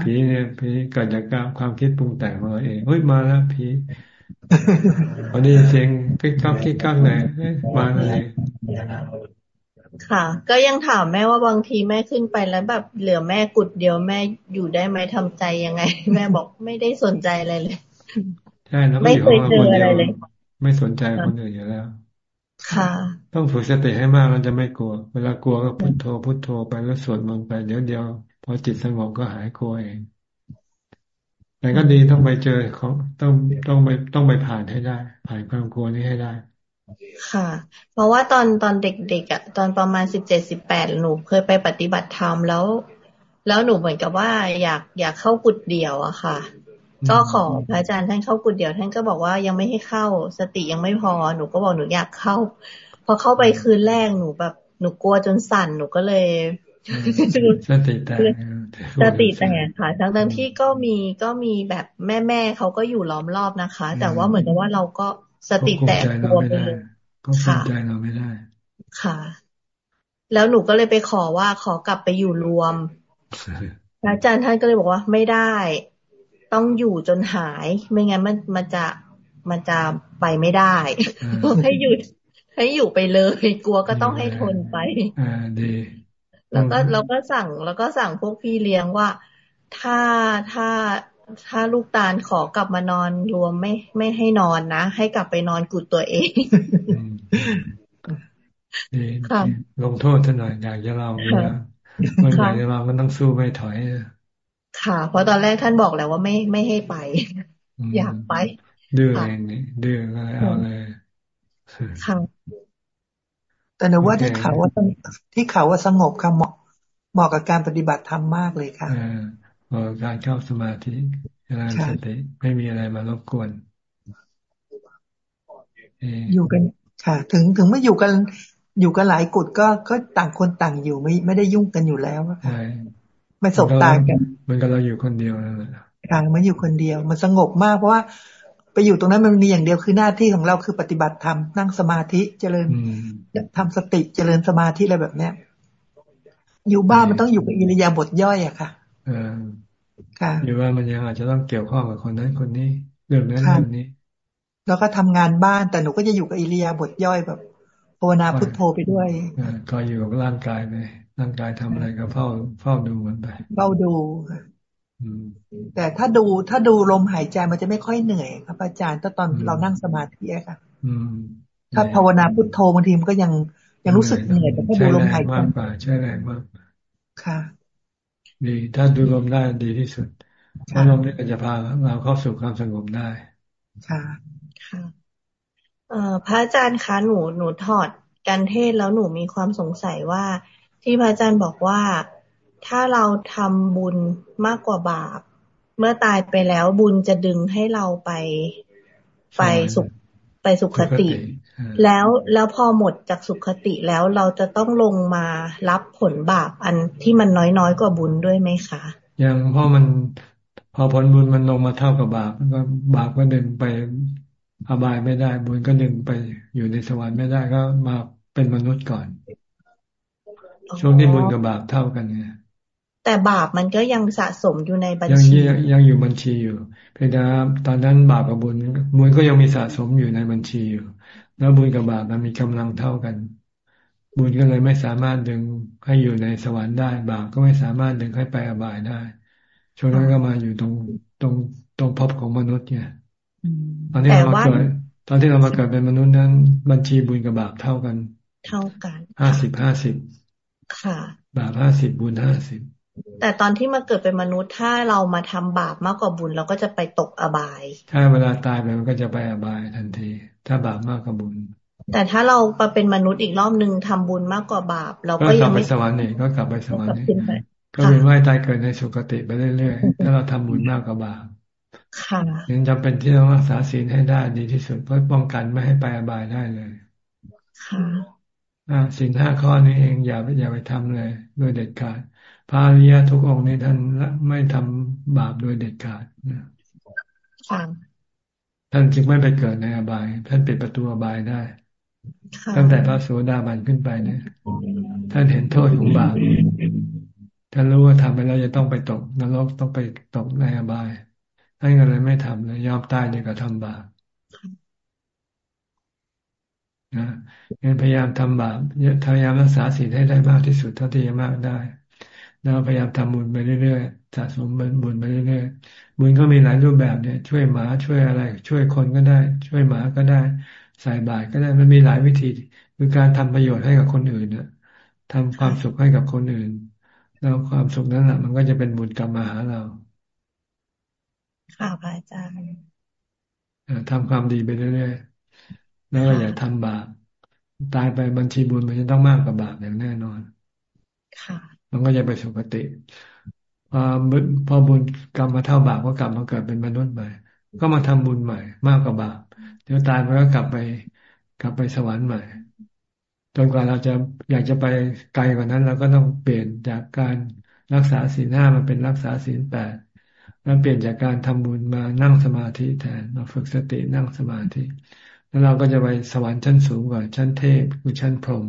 ผีเนี่ยผีเกิดจากความคิดปรุงแต่งของเราเองเฮ้ยมาแล้วผี วันนี้เสียงกิ๊กกักกิ๊กกักไหนมาอะไรค่ะ ก็ยังถามแม่ว่าบางทีแม่ขึ้นไปแล้วแบบเหลือแม่กุดเดียวแม่อยู่ได้ไหมทำใจยังไง แม่บอกไม่ได้สนใจอะไรเลยใช่แล้วไม่เคยเจออะไรเลย ไม่สนใจคนอื่นอยู่แล้ว ค่ะ ต้องฝึกสติให้มากเราจะไม่กลัว เวลากลัวก็พุโทโธพุโทโธไปแล้วสวดมนต์ไปเดี๋ยวเดียวพอจิตสงบก็หายกลัวเอง แต่ก็ดีต้องไปเจอเขาต้องต้องไปต้องไปผ่านให้ได้ ผ่านความกลัวนี้ให้ได้ ค่ะ เพราะว่าตอนตอนเด็กๆอะตอนประมาณสิบเจ็ดสิบแปดหนูเคยไปปฏิบัติธรรมแล้ว แล้วหนูเหมือนกับว่าอยากอยากเข้ากุดเดี่ยวอะค่ะก็ขอพระอาจารย์ท่านเข้ากุดเดี่ยวท่านก็บอกว่ายังไม่ให้เข้าสติยังไม่พอหนูก็บอกหนูอยากเข้า พอเข้าไปคืนแรกหนูแบบหนูกลัวจนสั่นหนูก็เลย สติแตกสติแตกค่ะทั้งทั้งที่ก็มีก็มีแบบแม่แม่เขาก็อยู่ล้อมรอบนะคะ แต่ว่าเหมือนกับว่าเราก็สติแตกกลัวไปเลยก็คุมใจเราไม่ได้ ค่ะ แล้วหนูก็เลยไปขอว่าขอกลับไปอยู่รวมอาจารย์ท่านก็เลยบอกว่าไม่ได้ ต้องอยู่จนหาย ไม่งั้นมันมันจะมันจะไปไม่ได้ให้หยุดให้อยู่ไปเลย กลัวก็ต้องให้ทนไป อ่าดี แล้วก็เราก็สั่งแล้วก็สั่งพวกพี่เลี้ยงว่าถ้าถ้าถ้าลูกตาลขอกลับมานอนรวมไม่ไม่ให้นอนนะ ให้กลับไปนอนกุดตัวเองลงโทษท่านหน่อยอยากจะเราเมื่ออยากจะเราก็ต้องสู้ไม่ถอย ค่ะ เพราะตอนแรกท่านบอกแล้วว่าไม่ไม่ให้ไป อยากไป ดื้อเองนี่ดื้ออะไรเอาเลยค่ะ แต่หนูว่าที่เขาว่าที่เขาว่าสงบค่ะเหมาะเหมาะกับการปฏิบัติธรรมมากเลยค่ะเหมาะกับการเข้าสมาธิการสติไม่มีอะไรมารบกวน อยู่กันค่ะ ถึงถึงไม่อยู่กัน อยู่กันหลายกุดก็ก็ต่างคนต่างอยู่ไม่ไม่ได้ยุ่งกันอยู่แล้วใช่ไม่สบตากัน มันก็เราอยู่คนเดียวนั่นแหละค่ะมันอยู่คนเดียว มันสงบมากเพราะว่า ไปอยู่ตรงนั้นมันมีอย่างเดียวคือหน้าที่ของเราคือปฏิบัติธรรมนั่งสมาธิเจริญทำสติเจริญสมาธิอะไรแบบเนี้ยอยู่บ้านมันต้องอยู่กับอิริยาบถย่อยอะค่ะอค่ะอยู่ว่ามันยังอาจจะต้องเกี่ยวข้องกับคนนั้นคนนี้เรื่องนั้นเรื่องนี้ แล้วก็ทำงานบ้านแต่หนูก็จะอยู่กับอิริยาบถย่อยแบบภาวนาพุทโธไปด้วยก็อยู่กับร่างกายไปร่างกายทำอะไรก็เฝ้าเฝ้าดูมันไปเฝ้าดูค่ะ แต่ถ้าดูถ้าดูลมหายใจมันจะไม่ค่อยเหนื่อยครับอาจารย์ถ้าตอนเรานั่งสมาธิอะค่ะถ้าภาวนาพุทโธบางทีมันก็ยังยังรู้สึกเหนื่อยแต่ถ้าดูลมหายใจมากกว่าใช่แรงมากค่ะ ดีถ้าดูลมได้ดีที่สุดเพราะลมนี่ก็จะพาเราเข้าสู่ความสงบได้ค่ะค่ะเอ่อพระอาจารย์คะหนูหนูถอดการเทศแล้วหนูมีความสงสัยว่าที่พระอาจารย์บอกว่า ถ้าเราทำบุญมากกว่าบาป เมื่อตายไปแล้วบุญจะดึงให้เราไปไปสุขไปสุขติ แล้วแล้วพอหมดจากสุขติแล้วเราจะต้องลงมารับผลบาปอันที่มันน้อยน้อยกว่าบุญด้วยไหมคะ ยังเพราะมันพอผลบุญมันลงมาเท่ากับบาปก็บาปก็ดึงไปอบายไม่ได้ บุญก็ดึงไปอยู่ในสวรรค์ไม่ได้ก็มาเป็นมนุษย์ก่อน ช่วงที่บุญกับบาปเท่ากันเนี่ย แต่บาปมันก็ยังสะสมอยู่ในบัญชี ยังยังอยู่บัญชีอยู่ เพียงแต่ตอนนั้นบาปกับบุญบุญก็ยังมีสะสมอยู่ในบัญชีอยู่ แล้วบุญกับบาปมันมีกำลังเท่ากัน บุญก็เลยไม่สามารถดึงให้อยู่ในสวรรค์ได้ บาปก็ไม่สามารถดึงให้ไปอบายได้ช่วงนั้นก็มาอยู่ตรงตรงตรงพบของมนุษย์เนี่ยตอนที่เรามาเกิดตอนที่เรามาเกิดเป็นมนุษย์นั้น บัญชีบุญกับบาปเท่ากัน เท่ากันห้าสิบห้าสิบค่ะ บาปห้าสิบบุญห้าสิบ แต่ตอนที่มาเกิดเป็นมนุษย์ถ้าเรามาทำบาปมากกว่าบุญเราก็จะไปตกอบาย ถ้าเวลาตายไปมันก็จะไปอบายทันที ถ้าบาปมากกว่าบุญ แต่ถ้าเราไปเป็นมนุษย์อีกรอบหนึ่งทำบุญมากกว่าบาป เราก็ยังไม่สวรรค์นี่ก็กลับไปสวรรค์นี่ก็เป็นว่ายตายเกิดในสุคติไปเรื่อยๆถ้าเราทำบุญมากกว่าบาปค่ะยังจำเป็นที่ต้องรักษาศีลให้ได้ดีที่สุดเพื่อป้องกันไม่ให้ไปอบายได้เลย ค่ะศีลห้าข้อนี้เองอย่าอย่าไปทำเลยโดยเด็ดขาด พระอริยะทุกองค์นี้ท่านไม่ทำบาปโดยเด็ดขาดนะท่านจึงไม่ไปเกิดในอบาย ท่านปิดประตูอบายได้ตั้งแต่พระโสดาบันขึ้นไปเนี่ย ท่านเห็นโทษของบาปท่านรู้ว่าทำไปแล้วจะต้องไปตกนรกต้องไปตกในอบายท่านก็เลยไม่ทำเลยยอมตายดีกว่าทำบาปนะงั้นพยายามทำบาปพยายามรักษาศีลให้ได้มากที่สุดเท่าที่จะมากได้ แล้วพยายามทำบุญไปเรื่อยๆสะสมบุญไปเรื่อยๆบุญก็มีหลายรูปแบบเนี่ย ช่วยหมาช่วยอะไร ช่วยคนก็ได้ ช่วยหมาก็ได้ ใส่บาตรก็ได้มันมีหลายวิธีคือการทำประโยชน์ให้กับคนอื่นเนี่ยทำความสุขให้กับคนอื่น แล้วความสุขนั้นแหละมันก็จะเป็นบุญกรรมมาหาเราค่ะพระอาจารย์ทำความดีไปเรื่อยๆแล้วก็อย่าทำบาปตายไปบัญชีบุญมันจะต้องมากกว่าบาปอย่างแน่นอน ค่ะ มันก็จะไปสุคติพอพอบุญกรรมมาเท่าบาปก็กลับมาเกิดเป็นมนุษย์ใหม่ ก็มาทำบุญใหม่ มากกว่าบาปเดี๋ยวตายมันก็กลับไป กลับไปสวรรค์ใหม่จนกว่าเราจะอยากจะไปไกลกว่านั้นเราก็ต้องเปลี่ยนจากการรักษาศีลห้ามันเป็นรักษาศีลแปดแล้วเปลี่ยนจากการทำบุญมานั่งสมาธิแทนมาฝึกสตินั่งสมาธิ แล้วเราก็จะไปสวรรค์ชั้นสูงกว่าชั้นเทพคือชั้นพรหม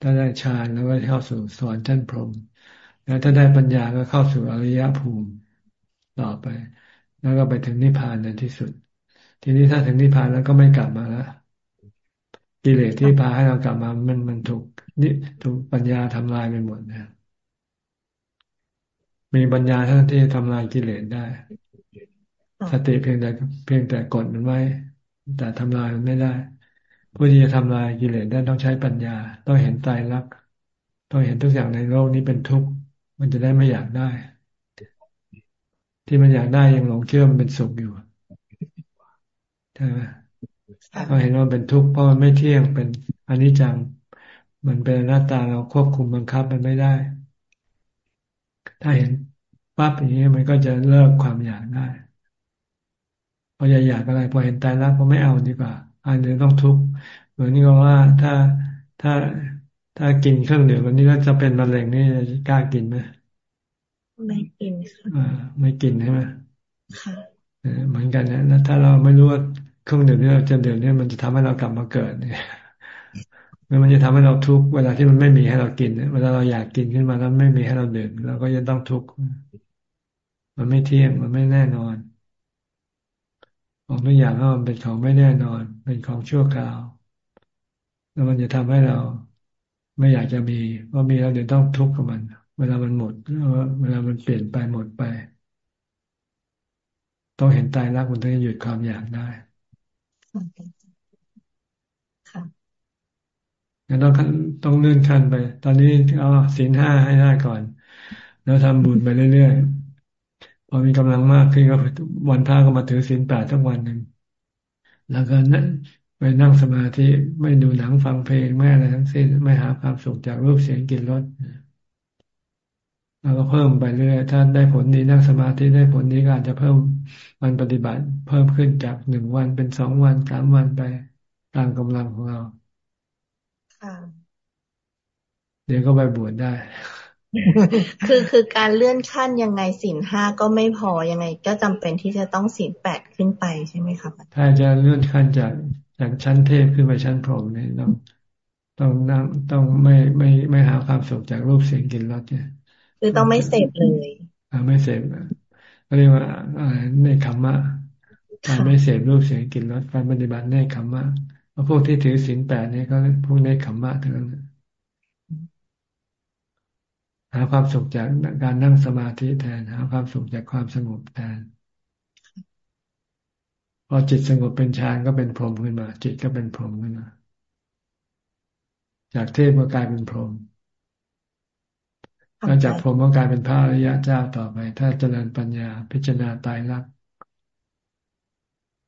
ถ้าได้ฌานแล้วก็เข้าสู่สวรรค์ชั้นพรหมแล้วถ้าได้ปัญญาก็เข้าสู่อริยภูมิต่อไป แล้วก็ไปถึงนิพพานในที่สุด ทีนี้ถ้าถึงนิพพานแล้วก็ไม่กลับมาแล้วกิเลสที่พาให้เรากลับมา มันมันถูกนี่ถูกปัญญาทำลายไปหมดนะมีปัญญาท่านที่ทำลายกิเลสได้ สติเพียงแต่เพียงแต่กดมันไว้ แต่ทำลายมันไม่ได้ ผู้ที่จะทำลายกิเลสได้ต้องใช้ปัญญา ต้องเห็นตายรักต้องเห็นทุกอย่างในโลกนี้เป็นทุกข์มันจะได้ไม่อยากได้ ที่มันอยากได้ยังหลงเชื่อมันเป็นสุขอยู่ใช่ไหมเราเห็นว่าเป็นทุกข์เพราะมันไม่เที่ยงเป็นอนิจจัง มันเป็นหน้าตาเราควบคุมบังคับมันไม่ได้ ถ้าเห็นปั๊บอย่างนี้มันก็จะเลิกความอยากได้พออยากอยากอะไรพอเห็นตายแล้วก็ไม่เอาดีกว่า อันนี้ต้องทุกข์เหมือนนี่ก็ว่าถ้าถ้าถ้ากินเครื่องดื่มวันนี้ก็จะเป็นมะเร็งนี่กล้ากินไหมไม่กินค่ะอ่า ไม่กินใช่ไหมค่ะเหมือนกันนะแล้วถ้าเราไม่รู้ว่าเครื่องดื่มที่เราจะดื่มเนี่ยมันจะทำให้เรากลับมาเกิดเนี่ยมันจะทำให้เราทุกข์เวลาที่มันไม่มีให้เรากินเวลาเราอยากกินขึ้นมาแล้วไม่มีให้เราดื่มเราก็จะต้องทุกข์มันไม่เที่ยงมันไม่แน่นอน ของทุกอย่างก็มันเป็นของไม่แน่นอน เป็นของชั่วคราว แล้วมันจะทำให้เราไม่อยากจะมีเพราะมีแล้วเดี๋ยวต้องทุกข์กับมัน เวลามันหมดเวลามันเปลี่ยนไปหมดไป ต้องเห็นตายรักมันถึงจะหยุดความอยากได้งั้นต้องต้องเลื่อนขั้นไป ตอนนี้เอาศีลห้าให้ได้ก่อน แล้วทำบุญไปเรื่อยๆ พอมีกำลังมากขึ้นก็วันพระก็มาถือศีลแปดทั้งวันหนึ่งแล้วก็นั่นไปนั่งสมาธิไม่ดูหนังฟังเพลงไม่อะไรทั้งสิ้นไม่หาความสุขจากรูปเสียงกลิ่นรสเราก็เพิ่มไปเรื่อยถ้าได้ผลดีนั่งสมาธิได้ผลดีก็อาจจะเพิ่มวันปฏิบัติ เพิ่มขึ้นจากหนึ่งวันเป็นสองวันสามวันไปตามกำลังของเราเดี๋ยวก็ไปบวชได้ คือคือการเลื่อนขั้นยังไงสินห้าก็ไม่พอยังไง ก็จำเป็นที่จะต้องสินแปดขึ้นไปใช่ไหมครับถ้าจะเลื่อนขั้นจากจากชั้นเทพขึ้นไปชั้นพรหมเนี่ยต้องต้องนั่งต้องไม่ไม่ไม่หาความสุขจากรูปเสียงกลิ่นรสเนี่ยคือต้องไม่เสพเลยอ่าไม่เสพก็เรียกว่าอะไรในคำมะการไม่เสพรูปเสียงกลิ่นรสการปฏิบัติในคำมะพวกที่ถือศีลแปดนี่ก็พวกในคำมะทั้งนั้น หาความสุขจากการนั่งสมาธิแทนหาความสุขจากความสงบแทนพอจิตสงบเป็นฌานก็เป็นพรหมขึ้นมา จิตก็เป็นพรหมขึ้นมา จากเทพก็กลายเป็นพรหมแล้วจากพรหมก็กลายเป็นพระอริยะเจ้าต่อไป ถ้าเจริญปัญญาพิจารณาตายรัก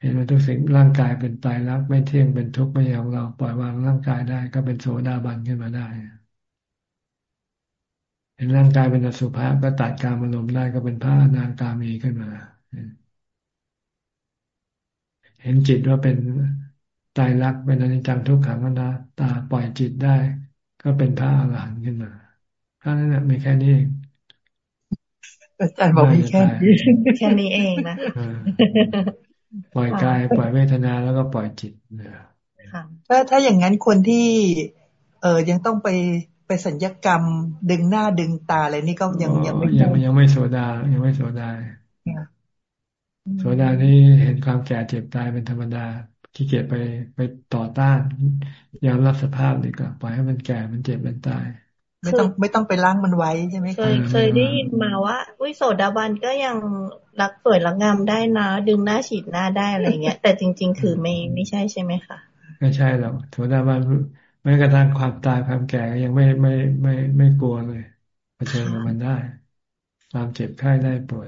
เห็นว่าทุกสิ่งร่างกายเป็นตายรักไม่เที่ยงเป็นทุกข์ไม่ยอมเราปล่อยวางร่างกายได้ ก็เป็นโสดาบันขึ้นมาได้ เห็นร่างกายเป็นอสุภะก็ตัดการมารมได้ก็เป็นพระนางกามีขึ้นมา เห็นจิตว่าเป็นตายรักเป็นอนิจจังทุกขังอนัตตาปล่อยจิตได้ ก็เป็นพระอรหันต์ขึ้นมาแค่นั้นแหละมีแค่นี้เองอาจารย์บอกมีแค่นี้แค่นี้เองนะปล่อยกายปล่อยเวทนาแล้วก็ปล่อยจิตนะถ้าถ้าอย่างนั้นคนที่ เออยังต้องไป ไปสัญญกรรม ดึงหน้าดึงตาอะไรนี่ก็ยังยังไม่ยังยังไม่โสดา ยังไม่โสดาโสดานี่เห็นความแก่เจ็บตายเป็นธรรมดาขี้เกียจไปไปต่อต้านยอมรับสภาพดีกว่าปล่อยให้มันแก่มันเจ็บมันตาย ไม่ต้องไม่ต้องไปล้างมันไว้ใช่ไหมเคยเคยได้ยินมาว่าอุ้ยโสดาบันก็ยังรักสวยรักงามได้นะ ดึงหน้าฉีดหน้าได้อะไรเงี้ย แต่จริง ๆ คือไม่ไม่ใช่ใช่ไหมคะไม่ใช่หรอกโสดาบัน แม้กระทั่งความตายความแก่ยังไม่ไม่ไม่ไม่กลัวเลยเผชิญกับมันได้ ความเจ็บไข้ได้ป่วย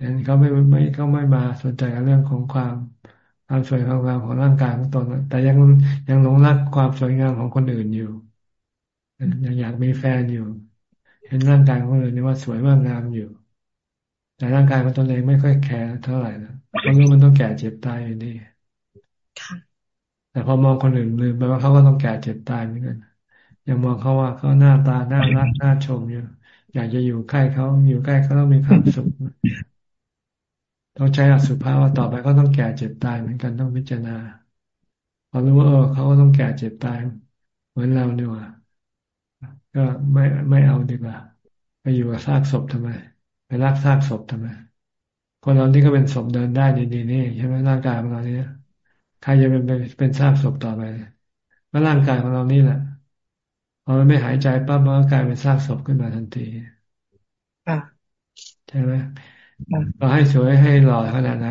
นั้นเขาไม่ไม่เขาไม่มาสนใจกับเรื่องของความความสวยความงามของร่างกายของตนแต่ยังยังหลงรักความสวยงามของคนอื่นอยู่ยังอยากมีแฟนอยู่ เห็นร่างกายของคนอื่นนี่ว่าสวยว่างามอยู่ แต่ร่างกายของตนเองไม่ค่อยแคร์เท่าไหร่นะเพราะรู้มันต้องแก่เจ็บตายอยู่ดีค่ะ แต่พอมองคนอื่นลืมไปว่าเขาก็ต้องแก่เจ็บตายเหมือนกันยังมองเขาว่าเขาหน้าตาน่ารักน่าชมอยู่อยากจะอยู่ใกล้เขาอยู่ใกล้เขาต้องมีความสุขต้องใช้อสุภาว่าต่อไปก็ต้องแก่เจ็บตายเหมือนกันต้องพิจารณาพอรู้ว่าเออเขาก็ต้องแก่เจ็บตายเหมือนเราเนี่ยว่ะก็ไม่ไม่เอาดีกว่าไปอยู่กับซากศพทำไม ไปรักซากศพทำไมคนเราที่ก็เป็นศพเดินได้ดีๆนี่ใช่ไหมร่างกายของเราเนี่ย ครจะเป็นเป็นซากศพต่อไปก็ร่างกายของเรานี่แหละพอมันไม่หายใจปั๊บมันก็กลายเป็นซากศพขึ้นมาทันทีใช่ไหมเราให้สวยให้หล่อขนาดไหน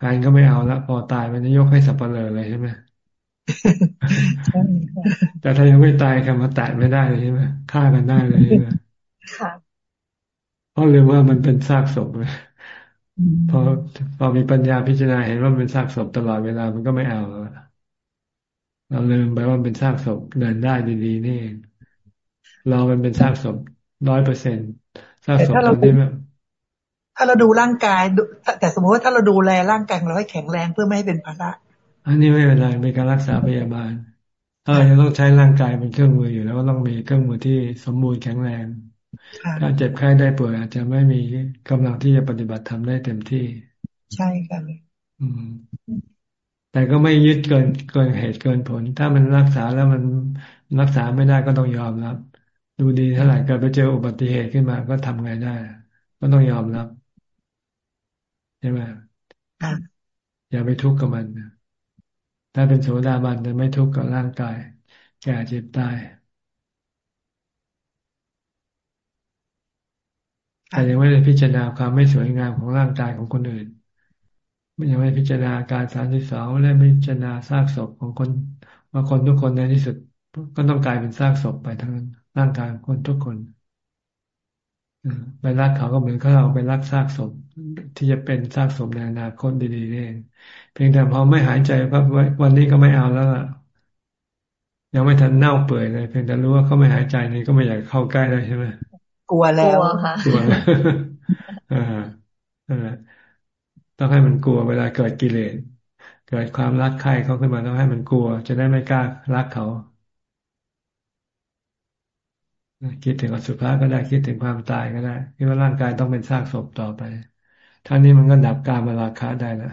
การก็ไม่เอาละพอตายมันจะยกให้สับเปลือเลยใช่ไหมแต่ถ้ายังไม่ตายกันมาแตะไม่ได้เลยใช่ไหมฆ่ากันได้เลยใช่ไหมเพราะเรื่องว่ามันเป็นซากศพเลย พอพอมีปัญญาพิจารณาเห็นว่าเป็นซากศพตลอดเวลามันก็ไม่เอาแล้วเราลืมไปว่าเป็นซากศพเดินได้ดีๆนี่เองเรามันเป็นซากศพร้อยเปอร์เซ็นต์ซากศพตอนนี้แบบถ้าเราดูร่างกายแต่สมมติว่าถ้าเราดูแลร่างกายเราให้แข็งแรงเพื่อไม่ให้เป็นภาระอันนี้ไม่เป็นไรเป็นการรักษาพยาบาลถ้าเราจะต้องใช้ร่างกายเป็นเครื่องมืออยู่แล้วก็ต้องมีเครื่องมือที่สมบูรณ์แข็งแรง ถ้าเจ็บไข้ได้ป่วยอาจจะไม่มีกำลังที่จะปฏิบัติทำได้เต็มที่ ใช่ค่ะอืม แต่ก็ไม่ยึดเกินเกินเหตุเกินผล ถ้ามันรักษาแล้วมันรักษาไม่ได้ก็ต้องยอมรับ ดูดีเท่าไหร่เกิดไปเจออุบัติเหตุขึ้นมาก็ทำไงได้ ก็ต้องยอมรับใช่ไหมอย่าไปทุกข์กับมัน ถ้าเป็นโสดาบันจะไม่ทุกข์กับร่างกาย แก่เจ็บตาย แต่ยังไม่ได้พิจารณาความไม่สวยงามของร่างกายของคนอื่นยังไม่พิจารณาการสารที่สองและไม่พิจารณาซากศพของคนว่าคนทุกคนในที่สุด ก็ต้องกลายเป็นซากศพไปทั้งร่างกายคนทุกคนไปรักเขาก็เหมือนเขาเราไปรักซากศพที่จะเป็นซากศพในอนาคตดีๆเองเพียงแต่พอไม่หายใจปั๊บวันนี้ก็ไม่เอาแล้วล่ะยังไม่ทันเน่าเปื่อยเลยเพียงแต่รู้ว่าเขาไม่หายใจนี่ก็ไม่อยากเข้าใกล้เลยใช่ไหม กลัวแล้วค่ะกลัวอ่าอ่าต้องให้มันกลัวเวลาเกิดกิเลสเกิดความรักใครเขาขึ้นมาต้องให้มันกลัว จะได้ไม่กล้ารักเขาคิดถึงอสุภะก็ได้คิดถึงความตายก็ได้คิดว่าร่างกายต้องเป็นซากศพต่อไปท่านี้มันก็ดับการมาราคะได้แล้ว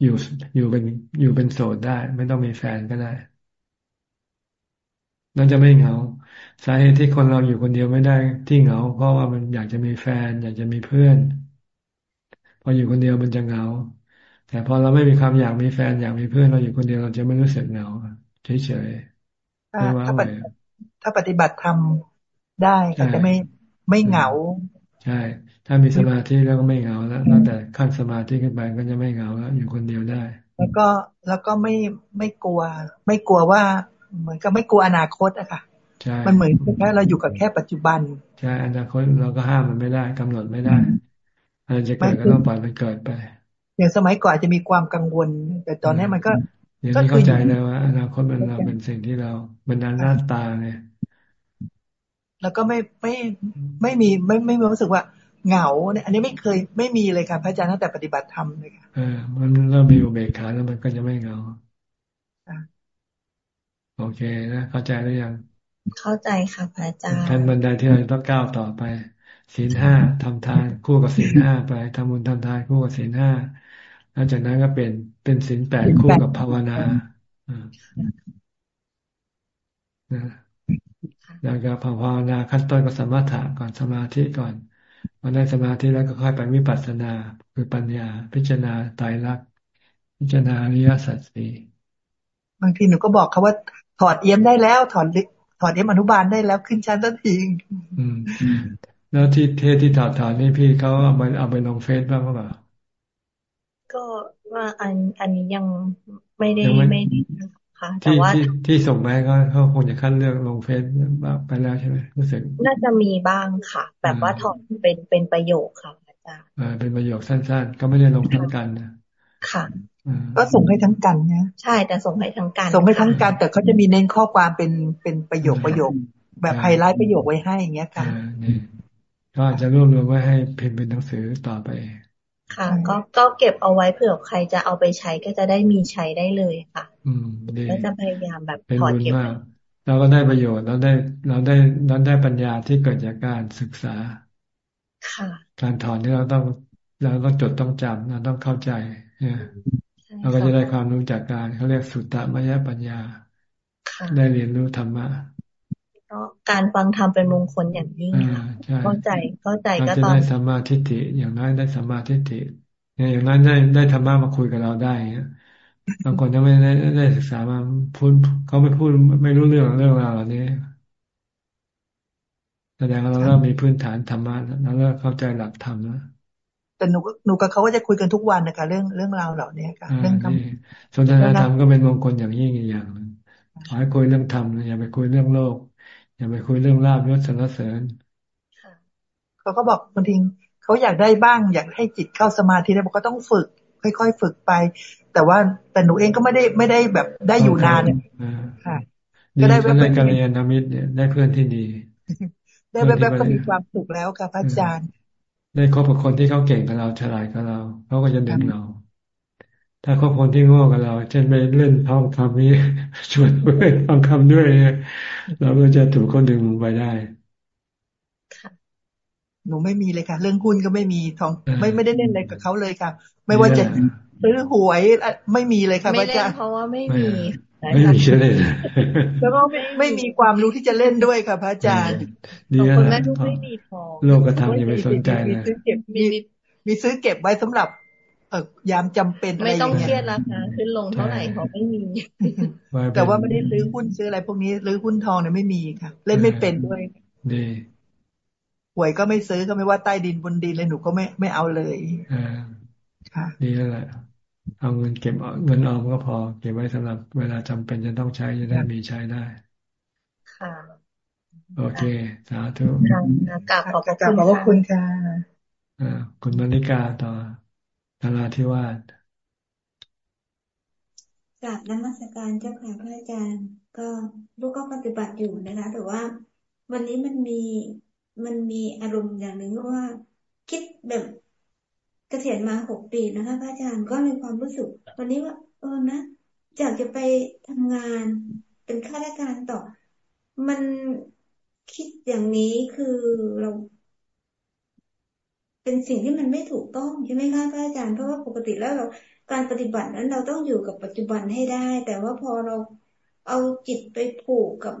อยู่อยู่เป็นอยู่เป็นโสดได้ ไม่ต้องมีแฟนก็ได้นั่นจะไม่เหงา สาเหตุที่คนเราอยู่คนเดียวไม่ได้ที่เหงา เพราะว่ามันอยากจะมีแฟน อยากจะมีเพื่อน พออยู่คนเดียวมันจะเหงา แต่พอเราไม่มีความอยากมีแฟนอยากมีเพื่อนเราอยู่คนเดียวเราจะไม่รู้สึกเหงาเฉยๆไม่ว่าเลยถ้าปฏิบัติทำได้ก็จะไม่ไม่เหงา ใช่ ถ้ามีสมาธิแล้วก็ไม่เหงาแล้วตั้งแต่ขั้นสมาธิขึ้นไปก็จะไม่เหงาแล้วอยู่คนเดียวได้ แล้วก็แล้วก็ไม่ไม่กลัว ไม่กลัวว่า เหมือนกับไม่กลัวอนาคตอะค่ะ มันเหมือนแค่เราอยู่กับแค่ปัจจุบันใช่อนาคตเราก็ห้ามมันไม่ได้กำหนดไม่ได้อะไรจะเกิดก็ต้องปล่อยมันเกิดไป อย่างสมัยก่อนจะมีความกังวล แต่ตอนนี้มันก็ก็เข้าใจแล้วว่าอนาคตมันเราเป็นสิ่งที่เราเป็นหน้าตาไงแล้วก็ไม่ไม่ไม่มีไม่ไม่มีรู้สึกว่าเหงาเนี่ยอันนี้ไม่เคยไม่มีเลยค่ะพระอาจารย์ตั้งแต่ปฏิบัติธรรมเลยค่ะเออมันเริ่มมีอุเบกขาแล้วมันก็จะไม่เหงาโอเคนะเข้าใจหรือยัง เข้าใจค่ะพระอาจารย์ขั้นบันไดที่เราต้องก้าวต่อไปศีลห้าทำทานคู่กับศีลห้าไปทำบุญทำทานคู่กับศีลห้าหลังจากนั้นก็เป็นเป็นศีลแปดคู่กับภาวนาแล้วก็ภาวนาขั้นต้นก็สมถะก่อนสมาธิก่อนพอได้สมาธิแล้วก็ค่อยไปวิปัสสนาคือปัญญา พิจารณาตายรักพิจารณาอริยสัจสี่บางทีหนูก็บอกเขาว่าถอดเอี้ยมได้แล้ว ถอด ถอดเอี้ยมอนุบาลได้แล้วขึ้นชั้นสักทีอืมแล้วที่เทศที่ถอดถอดนี่พี่เขาเอาไปเอาไปลงเฟซบ้างหรือเปล่าก็ว่าอันอันนี้ยังไม่ได้ไม่ได้ค่ะแต่ว่าที่ส่งไปก็เขาคงจะขั้นเรื่องลงเฟซไปแล้วใช่ไหมรู้สึกน่าจะมีบ้างค่ะ แบบว่าถอดเป็นเป็นประโยคค่ะอาจารย์อ่าเป็นประโยคสั้นๆ ก็ไม่ได้ลงทั้งกันนะค่ะ ก็ส่งให้ทั้งกันนะใช่แต่ส่งให้ทั้งกัน ส่งให้ทั้งกัน แต่เขาจะมีเน้นข้อความเป็นเป็นประโยคประโยค แบบไฮไลท์ประโยคไว้ให้อย่างเงี้ยค่ะก็อาจจะรวบรวมไว้ให้พิมพ์เป็นหนังสือต่อไป ค่ะ ก็ก็เก็บเอาไว้เผื่อใครจะเอาไปใช้ก็จะได้มีใช้ได้เลยค่ะ อืมดีแล้วจะพยายามแบบถอดเก็บเราก็ได้ประโยชน์เราได้เราได้เราได้ปัญญาที่เกิดจากการศึกษา ค่ะ การถอนนี่เราต้องเราต้องจดต้องจำเราต้องเข้าใจ เนี่ยเราก็จะได้ความรู้จากการเขาเรียกสุตตมยปัญญา ได้เรียนรู้ธรรมะการฟังธรรมเป็นมงคลอย่างยิ่งค่ะเข้าใจเข้าใจก็ต้องได้สัมมาทิฏฐิอย่างน้อยได้สัมมาทิฏฐิเนี่ยอย่างนั้นได้ได้ธรรมะมาคุยกับเราได้บางคนถ้าไม่ได้ได้ศึกษามาพูดเขาไม่พูดไม่รู้เรื่องเรื่องราวเหล่านี้แสดงว่าเราเริ่มมีพื้นฐานธรรมะแล้วเริ่มเข้าใจหลักธรรมแล้ว แต่หนูหนูกับเขาก็จะคุยกันทุกวันนะคะเรื่องเรื่องราวเหล่านี้ค่ะ เรื่องธรรมสนทนาธรรมก็เป็นมงคลอย่างยิ่งอีกอย่างขอให้คุยเรื่องธรรมอย่าไปคุยเรื่องโลก อย่าไปคุยเรื่องลาบยศสรรเสริญเขาก็บอกบางทีเขาอยากได้บ้าง อยากให้จิตเข้าสมาธิแล้วบอกก็ต้องฝึก ค่อยๆฝึกไป แต่ว่าแต่หนูเองก็ไม่ได้ไม่ได้แบบได้อยู่นานค่ะก็ได้แบบกัลยาณมิตรได้เพื่อนที่ดีได้แบบก็มีความสุขแล้วค่ะพระอาจารย์ ได้คบกับคนที่เขาเก่งกับเราฉลาดกับเราเขาก็จะดึงเรา ถ้าคบคนที่โง่กับเรา เช่นไปเล่นท่องคำนี้ชวนไปท่องคำด้วยเนี่ยเราก็จะถูกเขาดึงไปได้หนูไม่มีเลยค่ะ เรื่องหุ้นก็ไม่มีทอง ไม่ไม่ได้เล่นอะไรกับเขาเลยค่ะ ไม่ว่าจะซื้อหวยไม่มีเลยค่ะไม่เล่นเพราะว่าไม่มี ไม่มีเล่นแล้วก็ไม่มีความรู้ที่จะเล่นด้วยค่ะพระอาจารย์คนนั้นไม่มีทองโลกธรรมยังไม่สนใจเลยมีมีซื้อเก็บไว้สำหรับ เออยามจำเป็นอะไรไม่ต้องเครียดราคาขึ้นลงเท่าไหร่เขาไม่มี แต่ว่าไม่ได้ซื้อหุ้นซื้ออะไรพวกนี้ซื้อหุ้นทองเนี่ยไม่มีค่ะ เล่นไม่เป็นด้วยดีหวยก็ไม่ซื้อก็ไม่ว่าใต้ดินบนดินเลยหนูก็ไม่ไม่เอาเลยอ่าค่ะดีแล้วแหละ เอาเงินเก็บเงินออมก็พอ เก็บไว้สำหรับเวลาจำเป็นจะต้องใช้จะได้มีใช้ได้ ค่ะ โอเค สาธุกราบขอบขอบคุณค่ะอ่าคุณมณิกาต่อนาราธิวาสกราบนมัสการเจ้าค่ะพระอาจารย์ ก็ลูกก็ปฏิบัติอยู่นะคะแต่ว่า วันนี้มันมีมันมีอารมณ์อย่างหนึ่งว่า คิดแบบเกษียณมาหกปีนะคะพระอาจารย์ก็มีความรู้สึกวันนี้ว่า เออนะอยากจะไปทำงานเป็นข้าราชการต่อ มันคิดอย่างนี้คือเรา เป็นสิ่งที่มันไม่ถูกต้องใช่ไหมคะพระอาจารย์เพราะว่าปกติแล้วเราการปฏิบัตินั้นเราต้องอยู่กับปัจจุบันให้ได้ แต่ว่าพอเราเอาจิตไปผูกกับ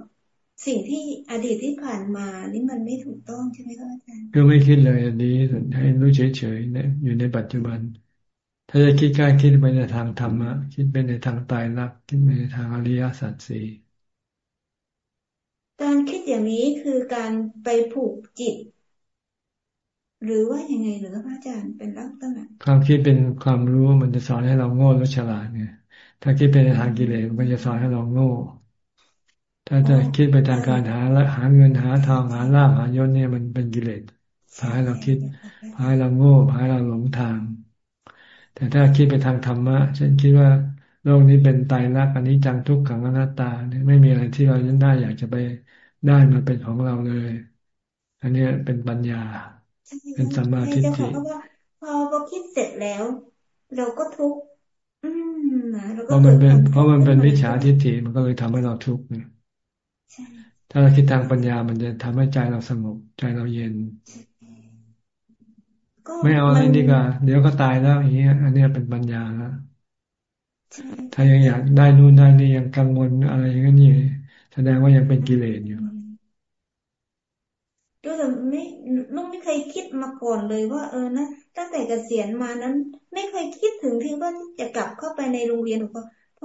สิ่งที่อดีตที่ผ่านมานี่มันไม่ถูกต้องใช่ไหมคะอาจารย์ก็ไม่คิดเลยอันนี้ให้รู้เฉยๆเนี่ยอยู่ในปัจจุบัน ถ้าจะคิดการคิดไปในทางธรรมะคิดไปในทางตายรักคิดไปในทางอริยสัจสี่การคิดอย่างนี้คือการไปผูกจิต หรือว่ายังไงหรือพระอาจารย์เป็นลักษณะความคิดเป็นความรู้มันจะสอนให้เราโง่หรือฉลาดไงถ้าคิดเป็นในทางกิเลสมันจะสอนให้เราโง่ ถ้าจะคิดไปทางการหาหาเงินหาทองหาลาภหายศเนี่ยมันเป็นกิเลสพาให้เราคิดพาให้เราโง่พาให้เราหลงทาง แต่ถ้าคิดไปทางธรรมะเช่นคิดว่าโลกนี้เป็นตายรักอันนี้จังทุกขังอนัตตาเนี่ยไม่มีอะไรที่เราได้อยากจะไปได้มาเป็นของเราเลย อันนี้เป็นปัญญา เป็นสัมมาทิฏฐิพอเราคิดเสร็จแล้ว เราก็ทุกข์เพราะมันเป็นเพราะมันเป็นวิชาทิฏฐิมันก็เลยทำให้เราทุกข์เนี่ย ถ้าเราคิดทางปัญญามันจะทำให้ใจเราสงบ ใจเราเย็น ไม่เอาอะไรดีกว่า เดี๋ยวก็ตายแล้วอย่างเงี้ย อันนี้เป็นปัญญาแล้วถ้ายังอยากได้นู่นได้นี่ยังกังวลอะไรอย่างนี้แสดงว่ายังเป็นกิเลสอยู่ดูแต่ไม่ลูกไม่เคยคิดมาก่อนเลยว่าเออนะตั้งแต่เกษียณมานั้น ไม่เคยคิดถึงที่ว่าจะกลับเข้าไปในโรงเรียนหรือพอพ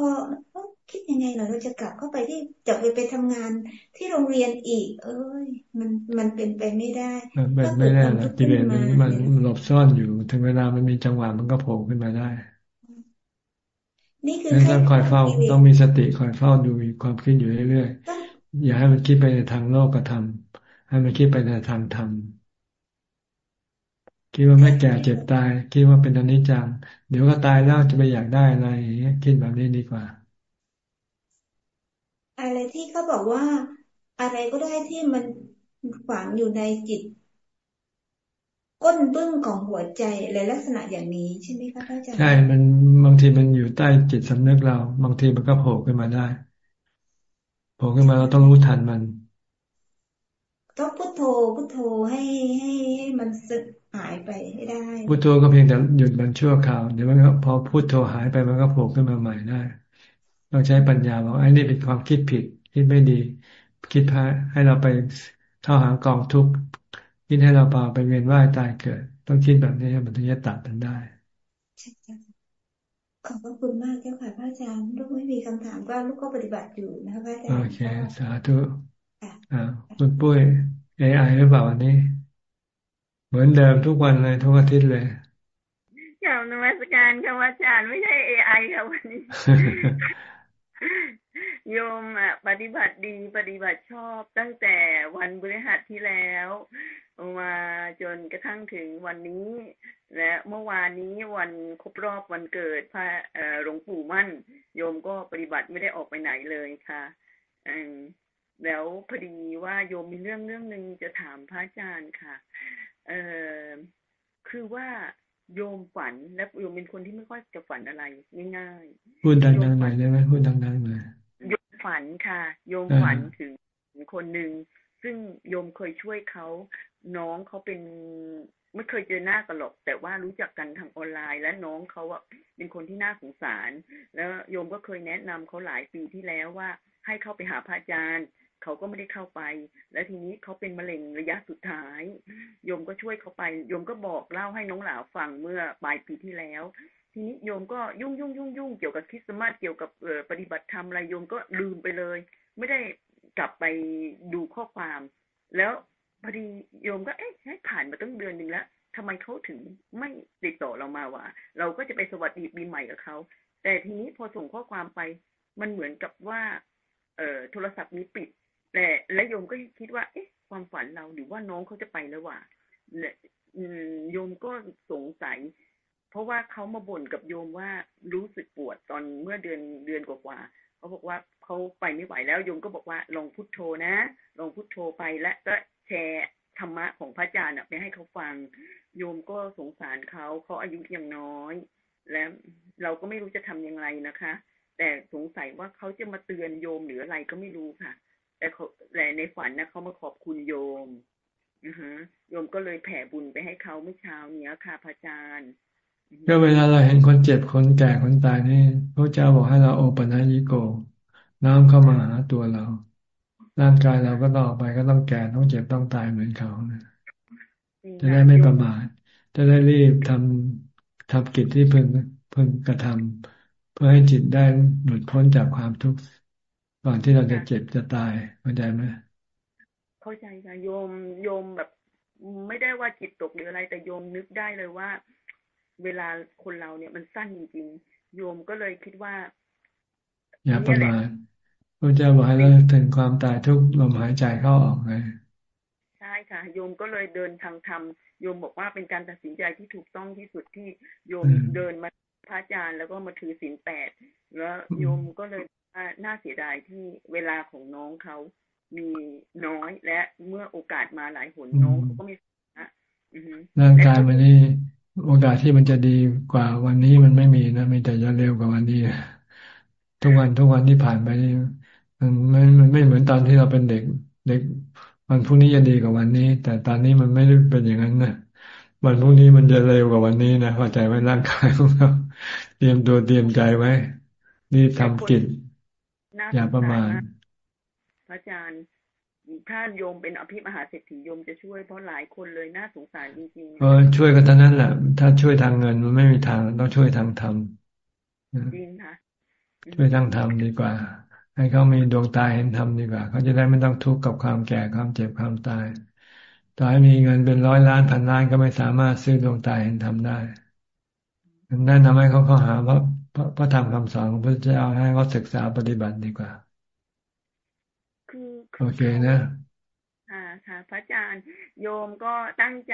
อ คิดยังไงหน่อยเราจะกลับเข้าไปที่จะไปไปทำงานที่โรงเรียนอีก เอ้ย มันมันเป็นไปไม่ได้เป็นไม่ได้นะกิเลสมันมันหลบซ่อนอยู่ถึงเวลามันมีจังหวะมันก็โผล่ขึ้นมาได้ นี่คือต้องคอยเฝ้าต้องมีสติคอยเฝ้าดูความคิดอยู่เรื่อยๆอย่าให้มันคิดไปในทางโลกธรรมให้มันคิดไปในทางธรรมคิดว่าไม่แก่เจ็บตาย คิดว่าเป็นอนิจจัง เดี๋ยวก็ตายแล้วจะไปอยากได้อะไรอย่างเงี้ยคิดแบบนี้ดีกว่า อะไรที่เขาบอกว่าอะไรก็ได้ที่มันฝังอยู่ในจิต ก้นบึ้งของหัวใจอะไรลักษณะอย่างนี้ใช่ไหมคะพระอาจารย์ใช่ มันบางทีมันอยู่ใต้จิตสำนึกเรา บางทีมันก็โผล่ขึ้นมาได้โผล่ขึ้นมาเราต้องรู้ทันมันต้องพุทโธพุทโธให้ให้ให้มันสึกหายไปให้ได้พุทโธก็เพียงแต่หยุดมันชั่วคราวเดี๋ยวมันก็พอพุทโธหายไปมันก็โผล่ขึ้นมาใหม่ได้ ต้องใช้ปัญญาบอกไอ้นี่เป็นความคิดผิด คิดไม่ดี คิดพาให้เราไปเข้าหากองทุกข์คิดให้เราเปล่าไปเวียนว่ายตายเกิด ต้องคิดแบบนี้มันถึงจะตัดมันได้ขอบพระคุณมากเจ้าค่ะพระอาจารย์ลูกไม่มีคำถามก็ลูกก็ปฏิบัติอยู่นะคะพระอาจารย์โอเคสาธุอ่าคุณปุ้ยเอไอหรือเปล่าวันนี้ เหมือนเดิมทุกวันเลยทุกอาทิตย์เลยกล่าวนมัสการค่ะอาจารย์ไม่ใช่เอไอค่ะวันนี้ โยมอะปฏิบัติดีปฏิบัติชอบตั้งแต่วันบริหัสที่แล้ว มาจนกระทั่งถึงวันนี้ และเมื่อวานนี้วันครบรอบวันเกิดพระหลวงปู่มั่น โยมก็ปฏิบัติไม่ได้ออกไปไหนเลยค่ะแล้วพอดีว่าโยมมีเรื่องเรื่องหนึ่งจะถามพระอาจารย์ค่ะ เออคือว่า โยมฝันและโยมเป็นคนที่ไม่ค่อยจะฝันอะไรง่ายๆพูดดังๆหน่อยได้ไหมพูดดังๆหน่อยโยมฝันค่ะ โยมฝันถึงคนหนึ่งซึ่งโยมเคยช่วยเขาน้องเขาเป็นไม่เคยเจอหน้ากันหรอก แต่ว่ารู้จักกันทางออนไลน์ และน้องเขาอะเป็นคนที่น่าสงสาร แล้วโยมก็เคยแนะนำเขาหลายปีที่แล้วว่า ให้เข้าไปหาพระอาจารย์ เขาก็ไม่ได้เข้าไป แล้วทีนี้เขาเป็นมะเร็งระยะสุดท้ายโยมก็ช่วยเขาไปโยมก็บอกเล่าให้น้องหลาฟังเมื่อปลายปีที่แล้ว ทีนี้โยมก็ยุ่งยุ่งยุ่งยุ่งเกี่ยวกับคริสต์มาสเกี่ยวกับเออปฏิบัติธรรมอะไรโยมก็ลืมไปเลย ไม่ได้กลับไปดูข้อความ แล้วพอดีโยมก็เอ๊ะผ่านมาตั้งเดือนหนึ่งแล้วทำไมเขาถึงไม่ติดต่อเรามาวะเราก็จะไปสวัสดีปีใหม่กับเขา แต่ทีนี้พอส่งข้อความไป มันเหมือนกับว่า เอ่อโทรศัพท์นี้ปิด แต่และโยมก็คิดว่า เอ๊ะ ความฝันเราหรือว่าน้องเขาจะไปแล้วว่ะโยมก็สงสัย เพราะว่าเขามาบ่นกับโยมว่ารู้สึกปวดตอนเมื่อเดือนเดือนกว่าๆเขาบอกว่าเขาไปไม่ไหวแล้วโยมก็บอกว่าลองพุทโธนะลองพุทโธไปและก็แชร์ธรรมะของพระอาจารย์ไปให้เขาฟัง โยมก็สงสารเขาเขาอายุยังน้อย และเราก็ไม่รู้จะทำยังไงนะคะ แต่สงสัยว่าเขาจะมาเตือนโยมหรืออะไรก็ไม่รู้ค่ะ แต่เขาแต่ในฝันนะเขามาขอบคุณโยมนะฮะโยมก็เลยแผ่บุญไปให้เขาเมื่อเช้าเนี้ยค่ะพระอาจารย์ก็เวลาเราเห็นคนเจ็บคนแก่คนตายนี่พระเจ้าบอกให้เราโอปัญญิโก น้ำเข้ามาหาตัวเรา ร่างกายเราก็ต่อไปก็ต้องแก่ต้องเจ็บต้องตายเหมือนเขานะจะได้ไม่ประมาทจะได้รีบทำทำกิจที่เพิ่งเพิ่งกระทำเพื่อให้จิตได้หลุดพ้นจากความทุกข์ ก่อนที่เราจะเจ็บจะตายเข้าใจไหมเข้าใจค่ะโยมโยมแบบ ไม่ได้ว่าจิตตกหรืออะไร แต่โยมนึกได้เลยว่า เวลาคนเราเนี่ยมันสั้นจริงๆโยมก็เลยคิดว่า อย่าประมาทพระเจ้าบอกให้เราถึงความตายทุกลมหายใจเข้าออกไงใช่ค่ะ โยมก็เลยเดินทางธรรมโยมบอกว่าเป็นการตัดสินใจที่ถูกต้องที่สุดที่โยมเดินมาพระอาจารย์แล้วก็มาถือศีลแปดแล้วโยมก็เลย น่าเสียดายที่เวลาของน้องเขามีน้อยและเมื่อโอกาสมาหลายหนน้องเขาก็ไม่ร่างกายมันนี่โอกาสที่มันจะดีกว่าวันนี้มันไม่มีนะมีแต่จะเร็วกว่าวันนี้ทุกวันทุกวันที่ผ่านไปนี่มันไม่มันไม่เหมือนตอนที่เราเป็นเด็ก เด็กวันพรุ่งนี้จะดีกว่าวันนี้ แต่ตอนนี้มันไม่ได้เป็นอย่างนั้นนะวันพรุ่งนี้มันจะเร็วกว่าวันนี้นะเข้าใจไว้ร่างกายของเราเตรียมตัวเตรียมใจไว้รีบทำกิจ อย่าประมาณพระอาจารย์ถ้าโยมเป็นอภิมหาเศรษฐีโยมจะช่วยเพราะหลายคนเลยน่าสงสารจริงๆเออช่วยกันเท่านั้นแหละ ถ้าช่วยทางเงินมันไม่มีทางต้องช่วยทางธรรมจริงค่ะช่วยทางธรรมดีกว่า ให้เขามีดวงตาเห็นธรรมดีกว่า เขาจะได้ไม่ต้องทุกข์กับความแก่ความเจ็บความตายต่อให้มีเงินเป็นร้อยล้านพันล้านก็ไม่สามารถซื้อดวงตาเห็นธรรมได้แนะนำให้เขาเข้าหาพระ พระธรรมคำสอนของพระเจ้าให้เขาศึกษาปฏิบัติดีกว่าโอเคนะค่ะค่ะ พระอาจารย์โยมก็ตั้งใจ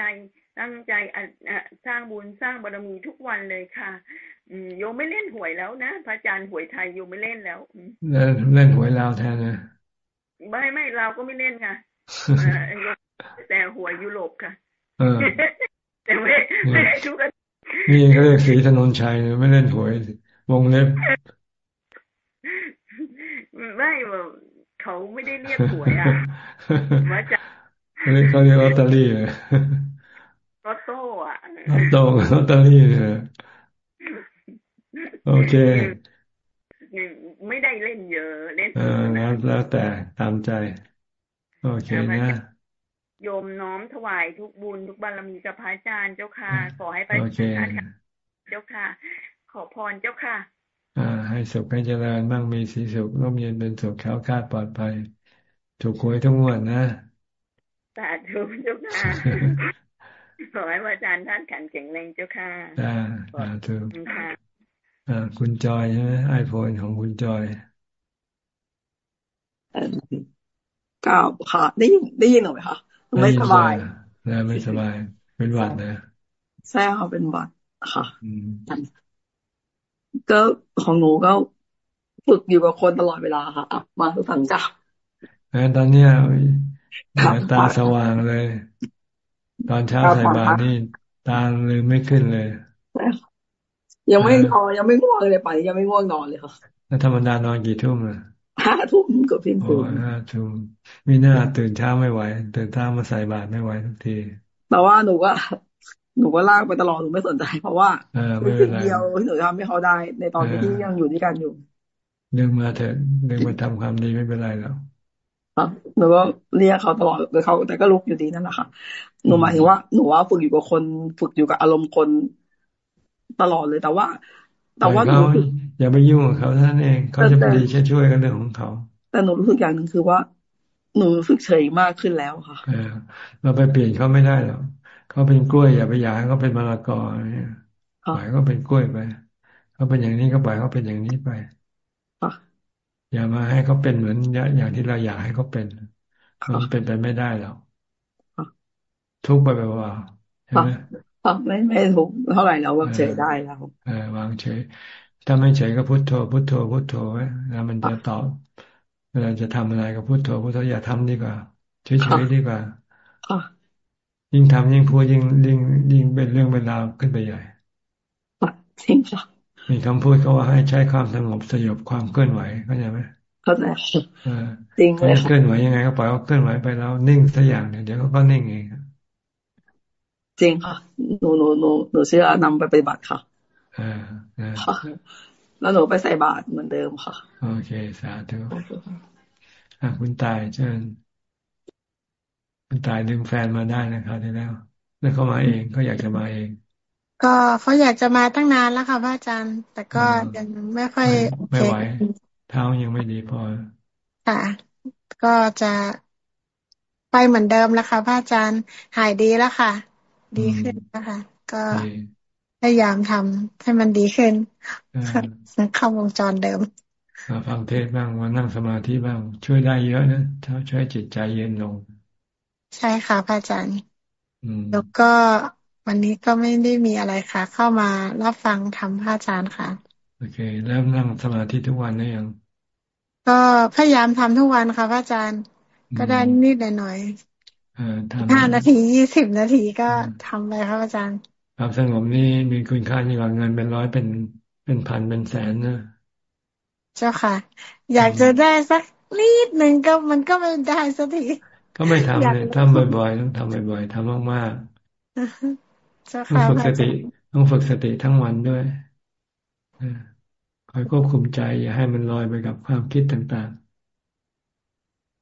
ตั้งใจสร้างบุญสร้างบารมีทุกวันเลยค่ะโยมไม่เล่นหวยแล้วนะพระอาจารย์หวยไทยโยมไม่เล่นแล้วเล่นเล่นหวยลาวแทนนะไม่ไม่เราก็ไม่เล่นค่ะแต่หวยยุโรปค่ะแต่ไม่ไม่ทุกนี่เขาเรียกสีถนนชัยไม่เล่นหวย วงเล็บไม่เขาไม่ได้เรียกหวยอะมาจากเขาเรียกลอตเตอรี่เลยลอตโต้อะลอตโต้ลอตเตอรี่เลยโอเค ไม่ได้เล่นเยอะเล่นเออแล้วแต่ตามใจ โอเคนะโยมน้อมถวายทุกบุญทุกบารมีกับพระอาจารย์เจ้าค่ะ ขอให้ไปอาจารย์เจ้าค่ะ ขอพรเจ้าค่ะ อ่า ให้สุขให้เจริญบ้างมีสีสุขร่มเย็นเป็นสุขแข็งคาดปลอดภัย ถูกหวยทุกงวดนะสาธุเจ้าค่ะขอให้อาจารย์ท่านขันแข็งแรงเจ้าค่ะอ่าสาธุค่ะอ่าคุณจอยใช่ไหมไอโฟนของคุณจอยก็ค่ะได้ยินได้ยินหรือไหมคะไม่สบายนะไม่สบาย เป็นหวัดนะใช่ค่ะเป็นหวัดค่ะ ก็ของหนูก็ฝึกอยู่กับคนตลอดเวลาค่ะมาทุกสังจับตอนเนี้ยตาสว่างเลย ตอนเช้าใส่บาตรนี่ตาเลยไม่ขึ้นเลย ยังไม่นอนยังไม่ง่วงเลยไป ยังไม่ง่วงนอนเลยค่ะแล้วธรรมดานอนกี่ทุ่มอะห้าทุ่มกับพี่คืนห้าทุ่มมีหน้าตื่นเช้าไม่ไหวตื่นเช้ามาใส่บาตรไม่ไหวทุกทีแต่ว่าหนูก็ หนูก็ลากไปตลอดหนูไม่สนใจ เพราะว่าเป็นสิ่งเดียวที่หนูทำให้เขาได้ ในตอนที่ยังอยู่ด้วยกันอยู่ดึงมาเถอะดึงมาทำความดีไม่เป็นไรแล้วครับหนูก็เรียกเขาตลอดแต่เขาแต่ก็ลุกอยู่ดีนั่นแหละค่ะหนูหมายถึงว่าหนูว่าฝึกอยู่กับคน ฝึกอยู่กับอารมณ์คนตลอดเลยแต่ว่า แต่ว่าหนูอย่าไปยุ่งกับเขาท่านเองเขาจะดีช่วยช่วยกันเรื่องของเขา แต่หนูรู้สึกอย่างหนึ่งคือว่า หนูรู้สึกเฉยมากขึ้นแล้วค่ะเราไปเปลี่ยนเขาไม่ได้หรอก เขาเป็นกล้วยอย่าไปอยากให้เขาเป็นมะละกอเนี่ยปล่อยเขาเป็นกล้วยไปเขาเป็นอย่างนี้ก็ปล่อยเขาเป็นอย่างนี้ไปอย่ามาให้เขาเป็นเหมือนอย่างที่เราอยากให้เขาเป็นมันเป็นไปไม่ได้หรอกทุกไปไปว่าใช่ไหมไม่ไม่ทุกเท่าไหร่เราก็เฉยได้แล้วเออวางเฉย ถ้าไม่เฉยก็พุทโธพุทโธพุทโธไว้แล้วมันจะตอบเวลาจะทำอะไรก็พุทโธพุทโธอย่าทำดีกว่าเฉยๆดีกว่า ยิ่งทำยิ่งพูดยิ่งยิ่งยิ่งเป็นเรื่องเป็นราวขึ้นไปใหญ่จริงค่ะมีคำพูดเขาว่าให้ใช้ความสงบสยบความเคลื่อนไหวเข้าใจไหมเข้าใจจริงเลยเคลื่อนไหวยังไงก็ปล่อยเขาเคลื่อนไหวไปแล้ว นิ่งสักอย่างเนี่ยเดี๋ยวเขาก็นิ่งเองจริงค่ะหนูหนูหนูหนูเชื่อนำไปปฏิบัติค่ะอ่าแล้วหนูไปใส่บาตรเหมือนเดิมค่ะ โอเค สาธุอ่าคุณตายเชิญ คุณตายดึงแฟนมาได้นะครับที่แล้ว แล้วเขามาเองเขาอยากจะมาเอง ก็เขาอยากจะมาตั้งนานแล้วค่ะพระอาจารย์ แต่ก็ยังไม่ค่อยไม่ไหว เท้ายังไม่ดีพอค่ะก็จะไปเหมือนเดิมแล้วค่ะพระอาจารย์หายดีแล้วค่ะ ดีขึ้นนะคะก็พยายามทำให้มันดีขึ้นเข้าวงจรเดิมมาฟังเทศบ้างมานั่งสมาธิบ้าง ช่วยได้เยอะนะถ้าช่วยจิตใจเย็นลง ใช่ค่ะพระอาจารย์แล้วก็วันนี้ก็ไม่ได้มีอะไรค่ะ เข้ามารับฟังทำพระอาจารย์ค่ะ โอเค แล้วนั่งสมาธิทุกวันได้ยัง ก็พยายามทำทุกวันค่ะพระอาจารย์ ก็ได้นิดหน่อยห้านาทียี่สิบนาทีก็ทำไปครับอาจารย์ความสงบนี่มีคุณค่ายิ่งกว่าเงินเป็นร้อยเป็นเป็นพันเป็นแสนนะเจ้าค่ะ อยากจะได้สักนิดหนึ่งก็มันก็ไม่ได้สักที ก็ไม่ทำเลยทำบ่อยๆต้องทำบ่อยๆทำมากๆต้องฝึกสติต้องฝึกสติทั้งวันด้วยคอยควบคุมใจ อย่าให้มันลอยไปกับความคิดต่าง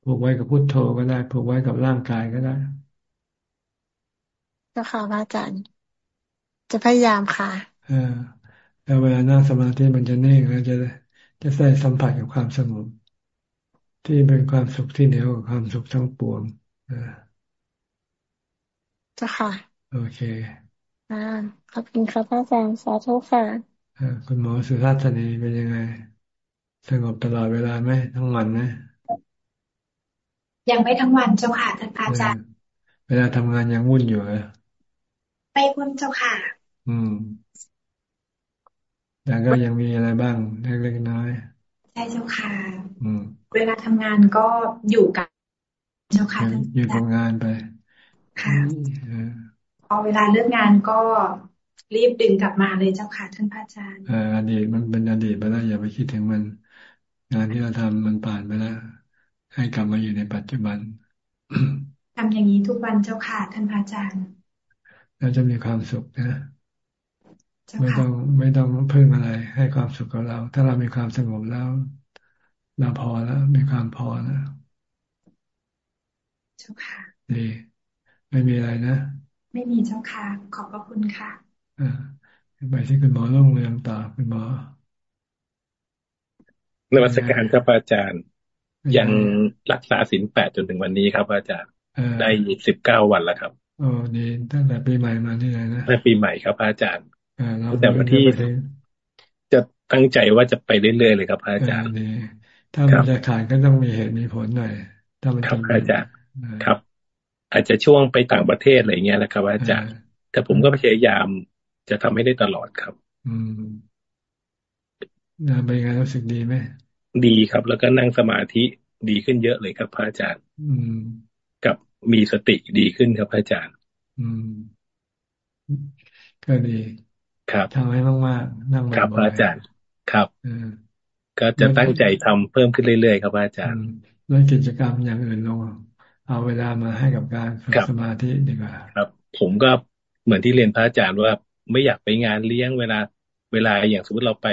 ผูกไว้กับพุทโธก็ได้ผูกไว้กับร่างกายก็ได้เจ้าค่ะพระอาจารย์ จะพยายามค่ะ เออแล้วเวลานั่งสมาธิมันจะนิ่งแล้วจะจะได้สัมผัสกับความสงบ ที่เป็นความสุขที่เหนือกว่าความสุขทั้งปวงเจ้าค่ะ โอเคอ่าขอบคุณครับอาจารย์สาธุค่ะคุณหมอสุรัตนีเป็นยังไง สงบตลอดเวลาไหมทั้งวันไหมยังไม่ทั้งวันเจ้าค่ะท่านอาจารย์ เวลาทำงานยังวุ่นอยู่เลยไปวุ่นเจ้าค่ะ อืมแต่ก็ยังมีอะไรบ้างเล็กๆน้อยใช่เจ้าค่ะ อืม เวลาทำงานก็อยู่กับเจ้าค่ะอยู่ทำงานไปค่ะพอเวลาเลิกงานก็รีบดึงกลับมาเลยเจ้าค่ะท่านพระอาจารย์อดีตมันเป็นอดีตไปแล้วอย่าไปคิดถึงมัน งานที่เราทำมันผ่านไปแล้ว ให้กลับมาอยู่ในปัจจุบันทำอย่างนี้ทุกวันเจ้าค่ะท่านพระอาจารย์เราจะมีความสุขนะไม่ต้องไม่ต้องพึ่งอะไร ให้ความสุขกับเรา ถ้าเรามีความสงบแล้ว เราพอแล้วมีความพอแล้วเจ้าค่ะดีไม่มีอะไรนะ ไม่มีเจ้าค่ะ ขอบพระคุณค่ะอ่าไปที่คุณหมอรุ่งเรืองต่อคุณหมอนวัตการครับอาจารย์ ยังรักษาศีลแปดจนถึงวันนี้ครับอาจารย์ได้สิบเก้าวันแล้วครับโอ้ดีตั้งแต่ปีใหม่มาที่ไหนนะตั้งปีใหม่ครับอาจารย์แต่วันที่จะตั้งใจว่าจะไปเรื่อยๆเลยครับอาจารย์ ถ้ามันจะขาดก็ต้องมีเหตุมีผลหน่อยถ้ามันครับอาจารย์ครับ อาจจะช่วงไปต่างประเทศอะไรเงี้ยนะครับ อาจารย์แต่ผมก็พยายามจะทำให้ได้ตลอดครับ อืมนะเป็นไงรู้สึกดีไหมดีครับ แล้วก็นั่งสมาธิดีขึ้นเยอะเลยครับพระอาจารย์ อืม กับมีสติดีขึ้นครับพระอาจารย์ อืม ก็ดี ครับทำให้มากๆนั่งครับพระอาจารย์ ครับ ก็จะตั้งใจทำเพิ่มขึ้นเรื่อยๆครับพระอาจารย์ด้วยกิจกรรมอย่างอื่นลงเอาเวลามาให้กับการฝึกสมาธิดีกว่าครับ ผมก็เหมือนที่เรียนพระอาจารย์ว่าไม่อยากไปงานเลี้ยงเวลา เวลาอย่างสมมติเราไป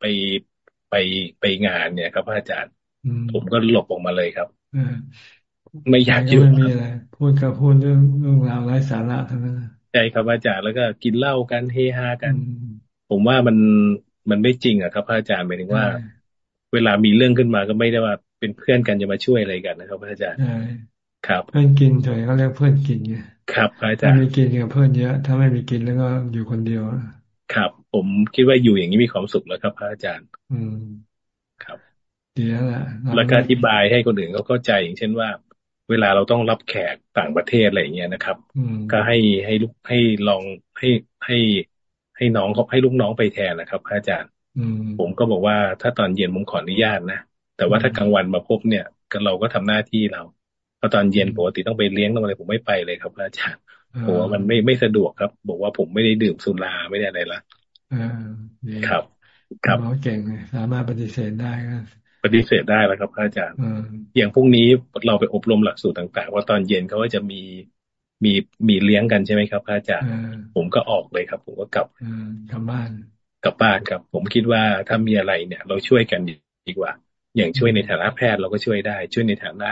ไปไปไปงานเนี่ยครับพระอาจารย์ ผมก็หลบออกมาเลยครับไม่อยากอยู่ไม่มีอะไรพูดกับพูดเรื่องเรื่องราวไร้สาระทั้งนั้นใช่ครับอาจารย์แล้วก็กินเหล้ากันเฮฮากัน ผมว่ามันมันไม่จริงอะครับพระอาจารย์หมายถึงว่า เวลามีเรื่องขึ้นมาก็ไม่ได้ว่าเป็นเพื่อนกันจะมาช่วยอะไรกันนะครับพระอาจารย์ครับ เพื่อนกินเฉยเขาเรียกเพื่อนกินไงครับพระอาจารย์ถ้ามีกินกับเพื่อนเยอะ ถ้าไม่มีกินแล้วก็อยู่คนเดียวครับ ผมคิดว่าอยู่อย่างนี้มีความสุขแล้วครับ พระอาจารย์ อืมครับดีแล้วแหละแล้วก็อธิบายให้คนอื่นเขาเข้าใจอย่างเช่นว่า เวลาเราต้องรับแขกต่างประเทศอะไรอย่างเงี้ยนะครับก็ให้ให้ลูกให้ลองให้ให้ให้น้องเขาให้ลูกน้องไปแทนนะครับ พระอาจารย์ ผมก็บอกว่าถ้าตอนเย็นผมขออนุญาตนะ แต่ว่าถ้ากลางวันมาพบเนี่ยก็เราก็ทำหน้าที่เราพอตอนเย็นปกติต้องไปเลี้ยงต้องอะไรผมไม่ไปเลยครับพระอาจารย์ผมว่ามันไม่ไม่สะดวกครับ บอกว่าผมไม่ได้ดื่มสุราไม่ได้อะไรละครับ ครับเก่งสามารถปฏิเสธได้ปฏิเสธได้แล้วครับอาจารย์อย่างพรุ่งนี้เราไปอบรมหลักสูตรต่างๆว่าตอนเย็นเขาก็จะมีมีมีเลี้ยงกันใช่ไหมครับอาจารย์ผมก็ออกเลยครับ ผมก็กลับกลับบ้าน กลับบ้านครับ ผมคิดว่าถ้ามีอะไรเนี่ย เราช่วยกันดีกว่า อย่างช่วยในฐานะแพทย์เราก็ช่วยได้ ช่วยในฐานะ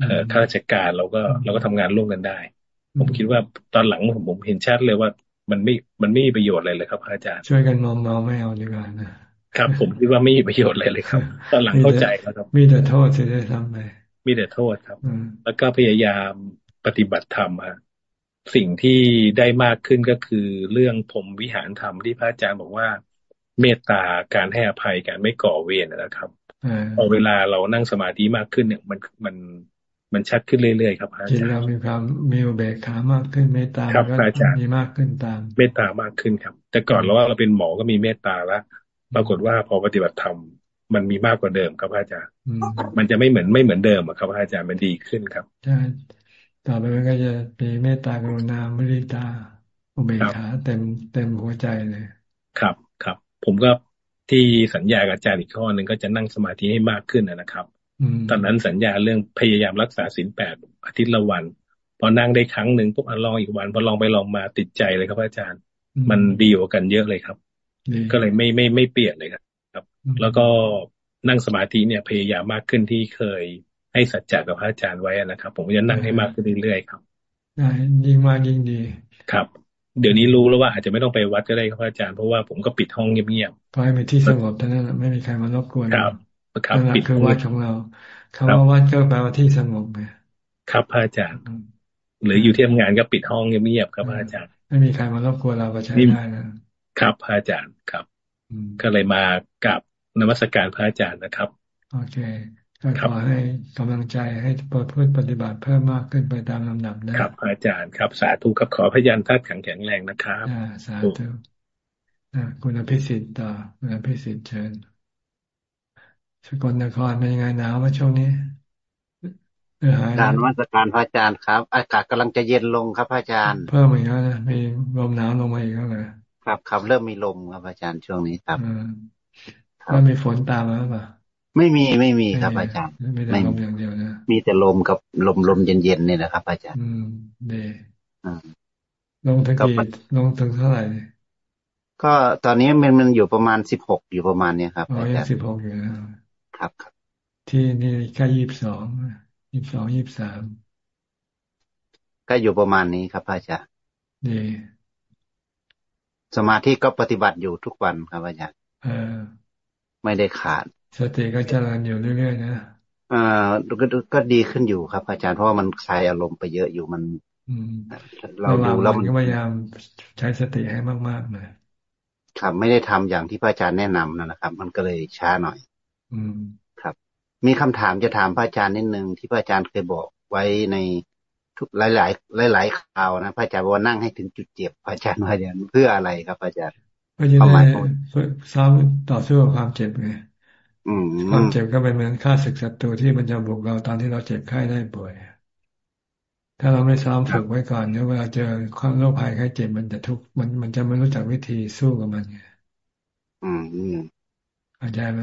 เอ่อข้าราชการเราก็เราก็ทำงานร่วมกันได้ ผมคิดว่าตอนหลังผมผมเห็นชัดเลยว่ามันไม่มันไม่มีประโยชน์อะไรเลยครับอาจารย์ ช่วยกันมองมองไม่เอาดีกว่านะครับ ผมคิดว่าไม่มีประโยชน์อะไรเลยครับ ตอนหลังเข้าใจแล้วครับ มีแต่โทษจะได้ทำไปมีแต่โทษครับ แล้วก็พยายามปฏิบัติธรรมฮะ สิ่งที่ได้มากขึ้นก็คือเรื่องผมวิหารธรรมที่พระอาจารย์บอกว่า เมตตาการให้อภัยการไม่ก่อเวรนะครับพอเวลาเรานั่งสมาธิมากขึ้นเนี่ยมันมันมันชัดขึ้นเรื่อยๆครับอาจารย์เรามีความมีอุเบกขามากขึ้นเมตตาครับอาจารย์มีมากขึ้นตาม เมตตามากขึ้นครับ แต่ก่อนเราว่าเราเป็นหมอก็มีเมตตาแล้วปรากฏว่าพอปฏิบัติธรรมมันมีมากกว่าเดิมครับอาจารย์มันจะไม่เหมือนไม่เหมือนเดิมครับอาจารย์มันดีขึ้นครับใช่ ต่อไปมันก็จะมีเมตตากรุณาเมตตา อุเบกขาเต็มเต็มหัวใจเลย ครับครับ ผมก็ที่สัญญากับอาจารย์อีกข้อหนึ่งก็จะนั่งสมาธิให้มากขึ้นนะครับตอนนั้นสัญญาเรื่องพยายามรักษาศีลแปดอาทิตย์ละวัน พอนั่งได้ครั้งหนึ่งปุ๊บลองอีกวันพอลองไปลองมาติดใจเลยครับอาจารย์ มันดีกว่ากันเยอะเลยครับ ก็เลยไม่ไม่ไม่เปลี่ยนเลยครับ แล้วก็นั่งสมาธิเนี่ยพยายามมากขึ้นที่เคย ให้สัจจะกับพระอาจารย์ไว้นะครับ ผมจะนั่งให้มากขึ้นเรื่อยๆครับได้ยิ่งมากยิ่งดี ครับ เดี๋ยวนี้รู้แล้วว่าอาจจะไม่ต้องไปวัดก็ได้ครับอาจารย์เพราะว่าผมก็ปิดห้องเงียบๆไปไปที่สงบเท่านั้นไม่มีใครมารบกวนครับครับปิดคือวัดของเราคำว่าวัดก็แปลว่าที่สงบไงครับพระอาจารย์ หรืออยู่ที่ทำงานก็ปิดห้องเงียบๆครับพระอาจารย์ ไม่มีใครมารบกวนเราก็ใช้ได้นะครับพระอาจารย์ครับก็เลยมากับนมัสการพระอาจารย์นะครับ โอเค ก็ขอให้กำลังใจให้เปิดพูดปฏิบัติเพิ่มมากขึ้นไปตามลำดับนะครับพระอาจารย์ครับ สาธุครับขอพยานทัดแข็งแข็งแรงนะครับสาธุคุณอภิสิทธิ์ต่อคุณอภิสิทธิ์เชิญสกลนครเป็นยังไงหนาวมาช่วงนี้การมาตรการพระอาจารย์ครับ อากาศกำลังจะเย็นลงครับพระอาจารย์ เพิ่มอีกแล้วนะมีลมหนาวลงมาอีกแล้วเลยครับครับเริ่มมีลมครับอาจารย์ช่วงนี้ครับแล้วมีฝนตามมาป่ะ ไม่มีไม่มีครับอาจารย์ไม่ได้ลมอย่างเดียวนะมีแต่ลมกับลมลมเย็นๆนี่แหละครับ อาจารย์ อืมดีลงถึงกี่ลงถึงเท่าไหร่ก็ตอนนี้มันมันอยู่ประมาณสิบหกอยู่ประมาณเนี้ยครับอาจารย์สิบหกอยู่ครับครับ ที่นี่แค่ยี่สิบสองยี่สิบสองยี่สิบสามก็อยู่ประมาณนี้ครับอาจารย์ดีสมาธิก็ปฏิบัติอยู่ทุกวันครับอาจารย์ไม่ได้ขาด สติก็เจริญอยู่เรื่อยๆนะอ่าก็ก็ดีขึ้นอยู่ครับ อาจารย์เพราะว่ามันคลายอารมณ์ไปเยอะอยู่มันเราดูแล้วมันก็พยายามใช้สติให้มากๆเลยครับไม่ได้ทำอย่างที่พระอาจารย์แนะนำนะครับ มันก็เลยช้าหน่อย อืมครับ มีคำถามจะถามพระอาจารย์นิดนึงที่พระอาจารย์เคยบอกไว้ในทุกหลายหลายหลาย ๆข่าวนะพระอาจารย์ว่านั่งให้ถึงจุดเจ็บพระอาจารย์ว่าอย่างเพื่ออะไรครับพระอาจารย์ก็จะได้ซ้อมต่อสู้กับความเจ็บไง ความเจ็บก็เป็นเหมือนค่าศึกศัตรูที่มันจะบุกเราตอนที่เราเจ็บไข้ได้ป่วย ถ้าเราไม่ซ้อมฝึกไว้ก่อนเนี่ยเวลาเจอความโรคภัยไข้เจ็บมันจะทุกมันมันจะไม่รู้จักวิธีสู้กับมันไงอืมเข้าใจไหม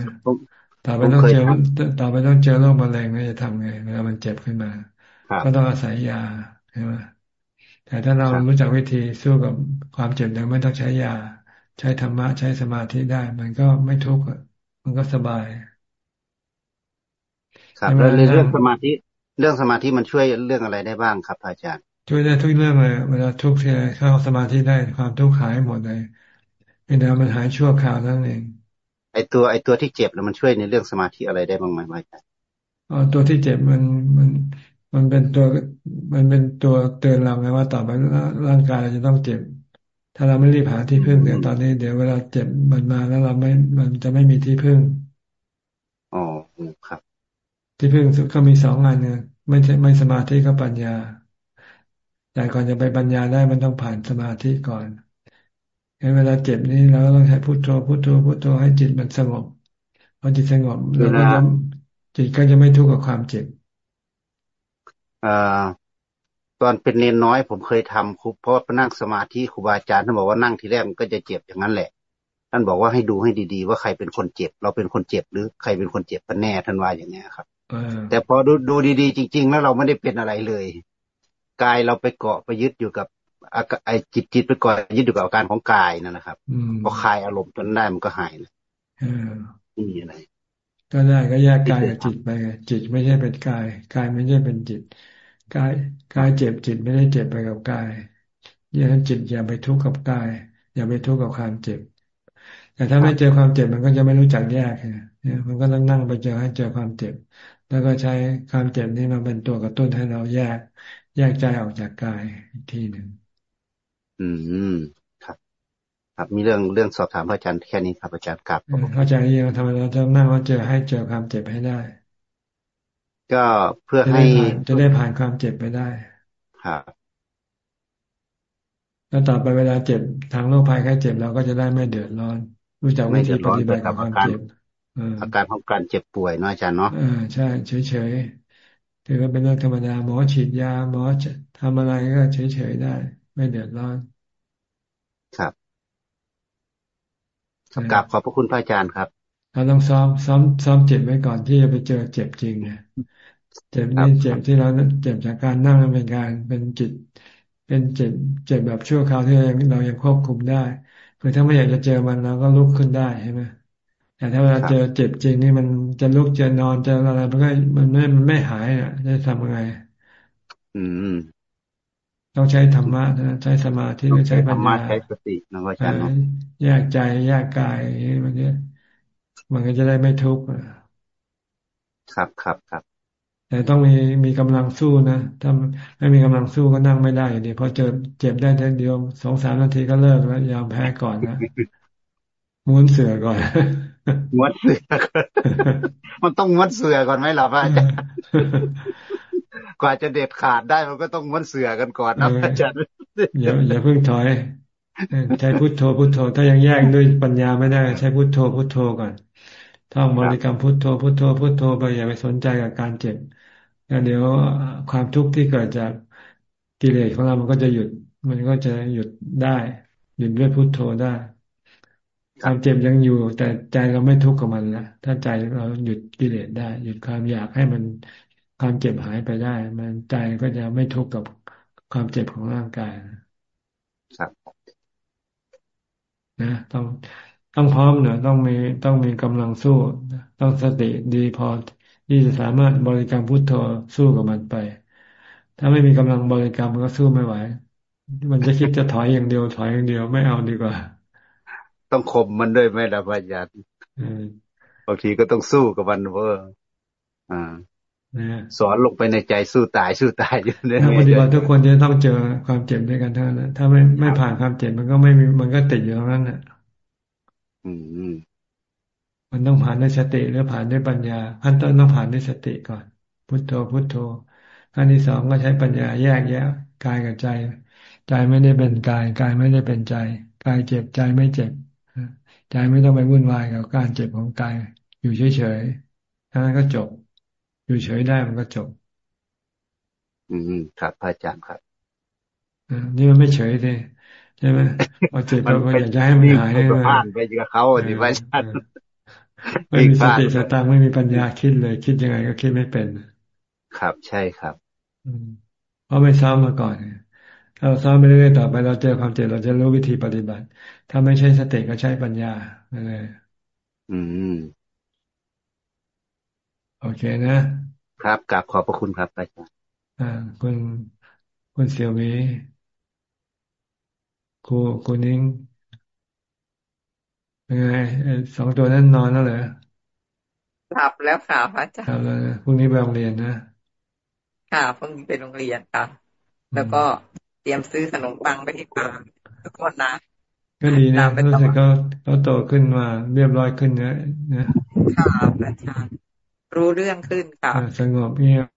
ต่อไปต้องเจอต่อไปต้องเจอโรคมะเร็งนี่จะทำไงเวลามันเจ็บขึ้นมา ก็ต้องอาศัยยาใช่ไหมแต่ถ้าเรารู้จักวิธีสู้กับความเจ็บโดยไม่ต้องใช้ยา ใช้ธรรมะใช้สมาธิได้ มันก็ไม่ทุกข์ มันก็สบาย ครับแล้วเรื่องสมาธิเรื่องสมาธิมันช่วยเรื่องอะไรได้บ้างครับอาจารย์ ช่วยได้ทุกเรื่องเลยเวลาทุกข์ทีเข้าสมาธิได้ความทุกข์หายหมดเลยเป็นแต่มันหายชั่วคราวนั่นเอง ไอตัวไอตัวที่เจ็บแล้วมันช่วยในเรื่องสมาธิอะไรได้บ้างไหมอาจารย์อ๋อตัวที่เจ็บมันมันมันเป็นตัวมันเป็นตัวเตือนเราไงว่าต่อไปร่างกายเราจะต้องเจ็บ ถ้าเราไม่รีบหาที่พึ่งเนี่ยตอนนี้เดี๋ยวเวลาเจ็บมันมาแล้วเราไม่มันจะไม่มีที่พึ่งอ๋อครับ ที่พึ่งก็มีสองงานเนี่ยไม่ใช่ไม่สมาธิก็ปัญญา แต่ก่อนจะไปปัญญาได้มันต้องผ่านสมาธิก่อนเวลาเจ็บนี้เราต้องใช้พุโทโธพุโทโธพุโทโธให้จิตมันสงบพอจิตสงบแล้วก็จะจิตก็จะไม่ทุกข์กับความเจ็บอ ตอนเป็นเนนน้อยผมเคยทำครูเพราะว่านั่งสมาธิครูบาอาจารย์ท่านบอกว่านั่งทีแรกมันก็จะเจ็บอย่างนั้นแหละท่านบอกว่าให้ดูให้ดีๆ ว่าใครเป็นคนเจ็บ เราเป็นคนเจ็บหรือใครเป็นคนเจ็บกันแน่ท่านว่าอย่างนี้ครับแต่พอดูดูดีๆ จริง ๆ แล้วเราไม่ได้เป็นอะไรเลยกายเราไปเกาะไปยึดอยู่กับไอจิตจิตไปเกาะยึดอยู่กับอาการของกายนั่นนะครับพอคลายอารมณ์จนได้มันก็หายเลยนี่อะไรก็ได้ก็แยกกายกับจิตไปจิตไม่ใช่เป็นกายกายไม่ใช่เป็นจิต กายกายเจ็บจิตไม่ได้เจ็บไปกับกายอย่าจิตอย่าไปทุกข์กับกาย อย่าไปทุกข์กับความเจ็บ แต่ถ้าไม่เจอความเจ็บมันก็จะไม่รู้จักแยกเนี่ยมันก็ต้องนั่งไปเจอให้เจอความเจ็บ แล้วก็ใช้ความเจ็บนี้มาเป็นตัวกระตุ้นให้เราแยก แยกใจออกจากกายอีกทีหนึ่งอืมครับ ครับมีเรื่องเรื่องสอบถามพระอาจารย์แค่นี้ครับอาจารย์กลับเข้าใจยังทำไมเราจะนั่งว่าเจอให้เจอความเจ็บให้ได้ ก็เพื่อให้จะได้ผ่านความเจ็บไปได้ครับแล้วต่อไปเวลาเจ็บทางโรคภัยแค่เจ็บเราก็จะได้ไม่เดือดร้อน รู้จักวิธีปฏิบัติกับความเจ็บอาการของการเจ็บป่วยเนาะอาจารย์เนาะอ่าใช่เฉยๆถือว่าเป็นเรื่องธรรมดาหมอฉีดยาหมอจะทำอะไรก็เฉยๆได้ ไม่เดือดร้อน ครับกราบขอบพระคุณพระอาจารย์ครับเราต้องซ้อมซ้อมซ้อมเจ็บไว้ก่อนที่จะไปเจอเจ็บจริงเนี่ย เจ็บนี่เจ็บที่เราเจ็บจากการนั่งเป็นการเป็นจิต เป็นเจ็บเจ็บแบบชั่วคราวที่เรายังควบคุมได้คือถ้าไม่อยากจะเจอมันเราก็ลุกขึ้นได้ใช่ไหมแต่ถ้าเวลาเจอเจ็บจริงนี่มันจะลุกจะนอนจะอะไรมันก็มันไม่มันไม่หายอะจะทำยังไง อืมต้องใช้ธรรมะนะใช้สมาธิหรือใช้ปัญญาใช้สตินะอาจารย์แยกใจแยกกายมันเนี้ยมันก็จะได้ไม่ทุกข์ครับครับครับ แต่ต้องมีมีกำลังสู้นะถ้าไม่มีกำลังสู้ก็นั่งไม่ได้ดีพอเจอเจ็บได้แค่เดียวสองสามนาทีก็เลิกแล้วยอมแพ้ก่อนนะม้วนเสือก่อนม้วนเสือมันต้องม้วนเสือก่อนไหมล่ะพระอาจารย์กว่าจะเด็ดขาดได้มันก็ต้องม้วนเสือกันก่อนนะอาจารย์อย่าอย่าเพิ่งถอยใช้พุทโธพุทโธ ถ้ายังแยกด้วยปัญญาไม่ได้ใช้พุทโธพุทโธก่อนท่องบริกรรมพุทโธพุทโธพุทโธไปอย่าไปสนใจกับการเจ็บ แล้วเดี๋ยวความทุกข์ที่เกิดจากกิเลสของเรามันก็จะหยุด มันก็จะหยุดได้หยุดด้วยพุทโธได้ความเจ็บยังอยู่ แต่ใจเราไม่ทุกข์กับมันละถ้าใจเราหยุดกิเลสได้ หยุดความอยากให้มันความเจ็บหายไปได้ มันใจก็จะไม่ทุกข์กับความเจ็บของร่างกายครับนะต้องต้องพร้อมเนอะต้องมีต้องมีกำลังสู้ ต้องสติดีพอ ที่จะสามารถบริกรรมพุทโธสู้กับมันไป ถ้าไม่มีกำลังบริกรรมมันก็สู้ไม่ไหว มันจะคิดจะถอยอย่างเดียว ถอยอย่างเดียวไม่เอาดีกว่า ต้องข่มมันด้วยไหมล่ะพญาบางทีก็ต้องสู้กับมันเพราะอ่าสอนลงไปในใจสู้ตายสู้ตายอยู่เนี่ยปฏิบัติทุกคนจะต้องเจอความเจ็บด้วยกันเท่านั้นถ้าไม่ไม่ผ่านความเจ็บมันก็ไม่มีมันก็ติดอยู่ตรงนั้นน่ะอืม มันต้องผ่านด้วยสติหรือผ่านด้วยปัญญาขั้นต้นต้องผ่านด้วยสติก่อน พุทโธพุทโธขั้นที่สองก็ใช้ปัญญาแยกแยะกายกับใจ ใจไม่ได้เป็นกายกายไม่ได้เป็นใจกายเจ็บใจไม่เจ็บใจไม่ต้องไปวุ่นวายกับการเจ็บของกาย อยู่เฉยๆนั้นก็จบ อยู่เฉยได้มันก็จบ อืมครับพระอาจารย์ครับนี่มันไม่เฉยเลยใช่ไหมพอเจ็บเราก็อยากจะให้มันหายให้มันผ่านไปกับเขาดิพระอาจารย์ ไม่มีสติสตังไม่มีปัญญาคิดเลย คิดยังไงก็คิดไม่เป็น ครับใช่ครับเพราะไม่ซ้อมมาก่อนถ้าเราซ้อมไปเรื่อยๆต่อไปเราเจอความเจ็บเราจะรู้วิธีปฏิบัติ ถ้าไม่ใช่สติก็ใช้ปัญญาอะไรอืม โอเคนะ ครับกราบขอบพระคุณครับอาจารย์อ่าคุณคุณเสี่ยวมีครูคุณนิ้ง เป็นไงสองตัวนั้นนอนแล้วเหรอหลับแล้วค่ะพระอาจารย์หลับแล้วพรุ่งนี้ไปโรงเรียนนะค่ะพรุ่งนี้ไปโรงเรียนค่ะ แล้วก็เตรียมซื้อขนมปังไปที่ปางทุกคนนะก็ดีนะรู้สึกเขาเขาโตขึ้นมาเรียบร้อยขึ้นเนอะนะค่ะอาจารย์รู้เรื่องขึ้นค่ะสงบเงียบ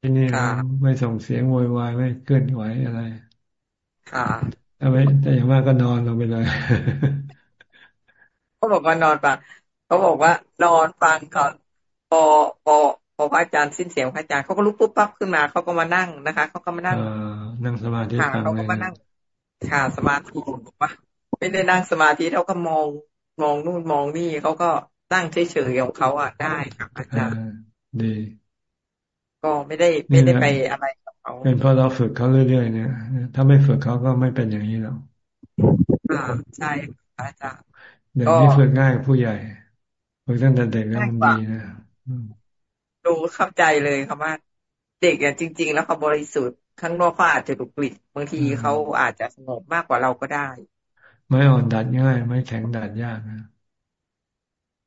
ที่นี่ไม่ส่งเสียงโวยวายไม่เคลื่อนไหวอะไร ค่ะถ้าไม่แต่อย่างมากก็นอนลงไปเลย เขาบอกว่านอนฟังเขาบอกว่านอนฟังก่อนพอพอพอพระอาจารย์สิ้นเสียงพระอาจารย์เขาก็ลุกปุ๊บปั๊บขึ้นมาเขาก็มานั่งนะคะเขาก็มานั่งนั่งสมาธิฟังเขาก็มานั่งค่ะสมาธิบอกว่าไม่ได้นั่งสมาธิเขาก็มองมองนู่นมองนี่เขาก็ตั้งเฉยๆของเขาอะได้ครับอาจารย์ดีก็ไม่ได้ไม่ได้ไปอะไรกับเขาเป็นเพราะเราฝึกเขาเรื่อยๆเนี่ยถ้าไม่ฝึกเขาก็ไม่เป็นอย่างนี้หรอกอ่าใช่อาจารย์ เด็กนี่ฝึกง่ายผู้ใหญ่ฝึกตั้งแต่เด็กแล้วมันดีนะรู้เข้าใจเลยครับว่าเด็กเนี่ยจริง ๆ แล้วเขาบริสุทธิ์ข้างนอกเขาอาจจะดุกริดบางทีเขาอาจจะสงบมากกว่าเราก็ได้ ไม่อ่อนดัดง่าย ไม่แข็งดัดยากนะ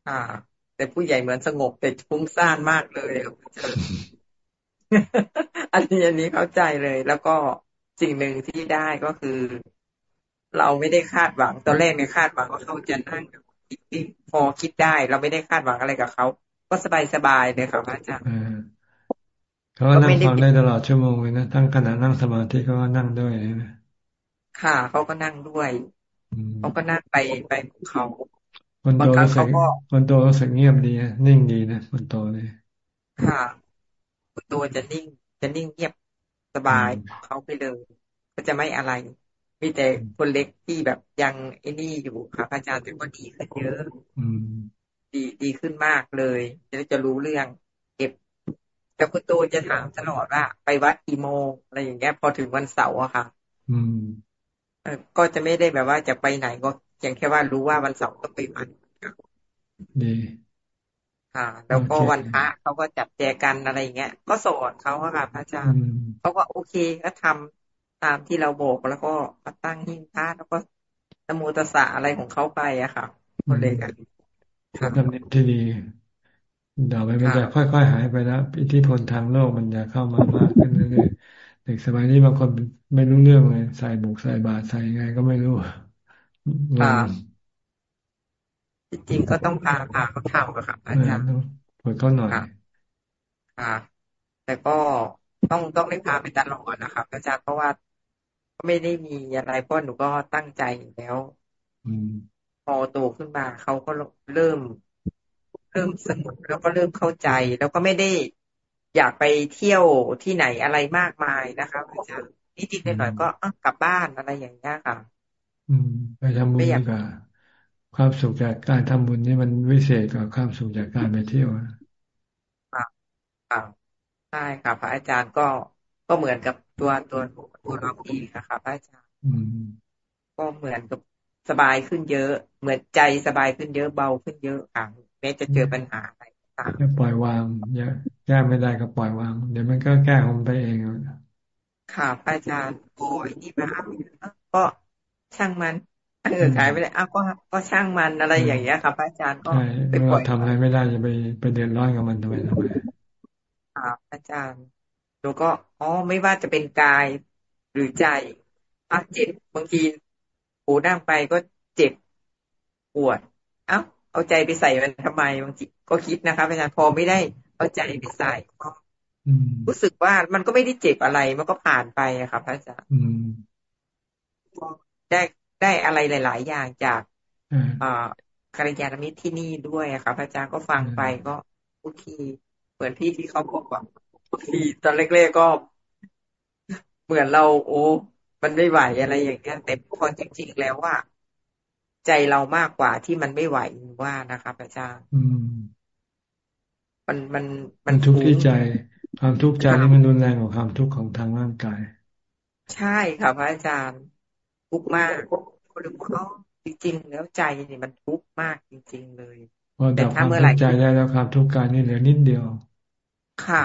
อ่า แต่ผู้ใหญ่เหมือนสงบแต่ฟุ้งซ่านมากเลยอันนี้อันนี้เข้าใจเลย แล้วก็สิ่งหนึ่งที่ได้ก็คือ เราไม่ได้คาดหวังตอนแรกเนี่ยคาดหวังว่าเขาจะนั่งพอคิดได้ เราไม่ได้คาดหวังอะไรกับเขาก็สบายสบายเลยครับอาจารย์เขาก็นั่งฟังได้ตลอดชั่วโมงเลยนะทั้งขณะนั่งสมาธิเขาก็นั่งด้วยนะค่ะเขาก็นั่งด้วยเขาก็นั่งไปไปของเขาคนโตรู้สึกคนโตรู้สึกเงียบดีนะนิ่งดีนะคนโตเลยค่ะคนโตจะนิ่ง จะนิ่งเงียบสบายเขาไปเลยก็จะไม่อะไร มีแต่คนเล็กที่แบบยังไอ้นี่อยู่ค่ะอาจารย์แต่ก็ดีขึ้นเยอะดีดีขึ้นมากเลยจะจะรู้เรื่อง เก็บแต่คุณโตจะถามตลอดว่า ไปวัดกี่โมงอะไรอย่างเงี้ยพอถึงวันเสาร์อะค่ะ อืมก็จะไม่ได้แบบว่าจะไปไหนก็อย่างแค่ว่ารู้ว่าวันเสาร์ต้องไปวัดดีค่ะ แล้วก็วันพระเขาก็จับแจกันอะไรเงี้ยก็สอนเขาค่ะพระอาจารย์เขาก็โอเคก็ทำ ตามที่เราบอกแล้วก็มาตั้งหิ้งพระแล้วก็นโมตสะอะไรของเขาไปอะค่ะคนเล็กอะทำเนียมที่ดีเดี๋ยวไปมันจะค่อยๆหายไปแล้วอิทธิพลทางโลกมันจะเข้ามามากขึ้นเรื่อยๆเด็กสมัยนี้บางคนไม่รู้เรื่องเลยใส่บุกใส่บาตรใส่ยังไงก็ไม่รู้ค่ะจริงๆก็ต้องพาพาเขาเทำอะค่ะอาจารย์ฝึกเขาหน่อยค่ะแต่ก็ต้องต้องได้พาไปตลอดนะครับอาจารย์เพราะว่า ไม่ได้มีอะไรเพราะหนูก็ตั้งใจแล้วพอโตขึ้นมาเขาก็เริ่ม เริ่มสนุกแล้วก็เริ่มเข้าใจ แล้วก็ไม่ได้อยากไปเที่ยวที่ไหนอะไรมากมายนะคะอาจารย์นิดๆหน่อยๆก็กลับบ้านอะไรอย่างเงี้ยค่ะ อืม ไปทำบุญดีกว่าความสุขจากการทำบุญนี่มันวิเศษกว่าความสุขจากการไปเที่ยวครับครับใช่ครับพระอาจารย์ก็ก็เหมือนกับตัวตัวตั วเราเองครับพระอาจารย์ก็เหมือนกับสบายขึ้นเยอะ เหมือนใจสบายขึ้นเยอะเบาขึ้นเยอะค่ะแม้จะเจอปัญหาอะไรต่างปล่อยวางเยอะแก้ไม่ได้ก็ปล่อยวาง เดี๋ยวมันก็แก้ของมันไปเองค่ะพระอาจารย์โอ้ยนี่มาก็ช่างมันเออขายไปเลยอ้าวก็ก็ช่างมันอะไรอย่างเงี้ยครับอาจารย์ก็ไปปล่อยทำอะไรไม่ได้จะไปไปเดือดร้อนกับมันทำไมทำไมครับอาจารย์แล้วก็อ๋อไม่ว่าจะเป็นกาย หรือใจอะเจ็บบางทีหูนั่งไปก็เจ็บปวด เอ้าเอาใจไปใส่มันทำไมบางทีก็คิดนะครับอาจารย์พอไม่ได้เอาใจไปใส่ก็รู้สึกว่ามันก็ไม่ได้เจ็บอะไรมันก็ผ่านไปอะครับอาจารย์ได้ได้อะไรหลาย ๆ อย่างจากอ่าคารยานมิตรที่นี่ด้วยครับอาจารย์ก็ฟังไปก็โอเคเหมือนพี่ที่เขาบอกว่าทีตอนแรกๆก็ เหมือนเราโอ้มันไม่ไหวอะไรอย่างเงี้ยแต่พอจริง ๆ แล้วว่า ใจเรามากกว่าที่มันไม่ไหวว่านะครับอาจารย์มันมันมันทุกข์ที่ใจ ความทุกข์ใจนี่มันรุนแรงกว่าความทุกข์ของทางร่างกาย ใช่ครับอาจารย์ทุกข์มากคนดูเขาจริงๆแล้วใจนี่มันทุกข์มากจริง ๆ เลยแต่ถ้าเมื่อไหร่ใจได้แล้วความทุกข์กายนี่เหลือนิดเดียว ค่ะ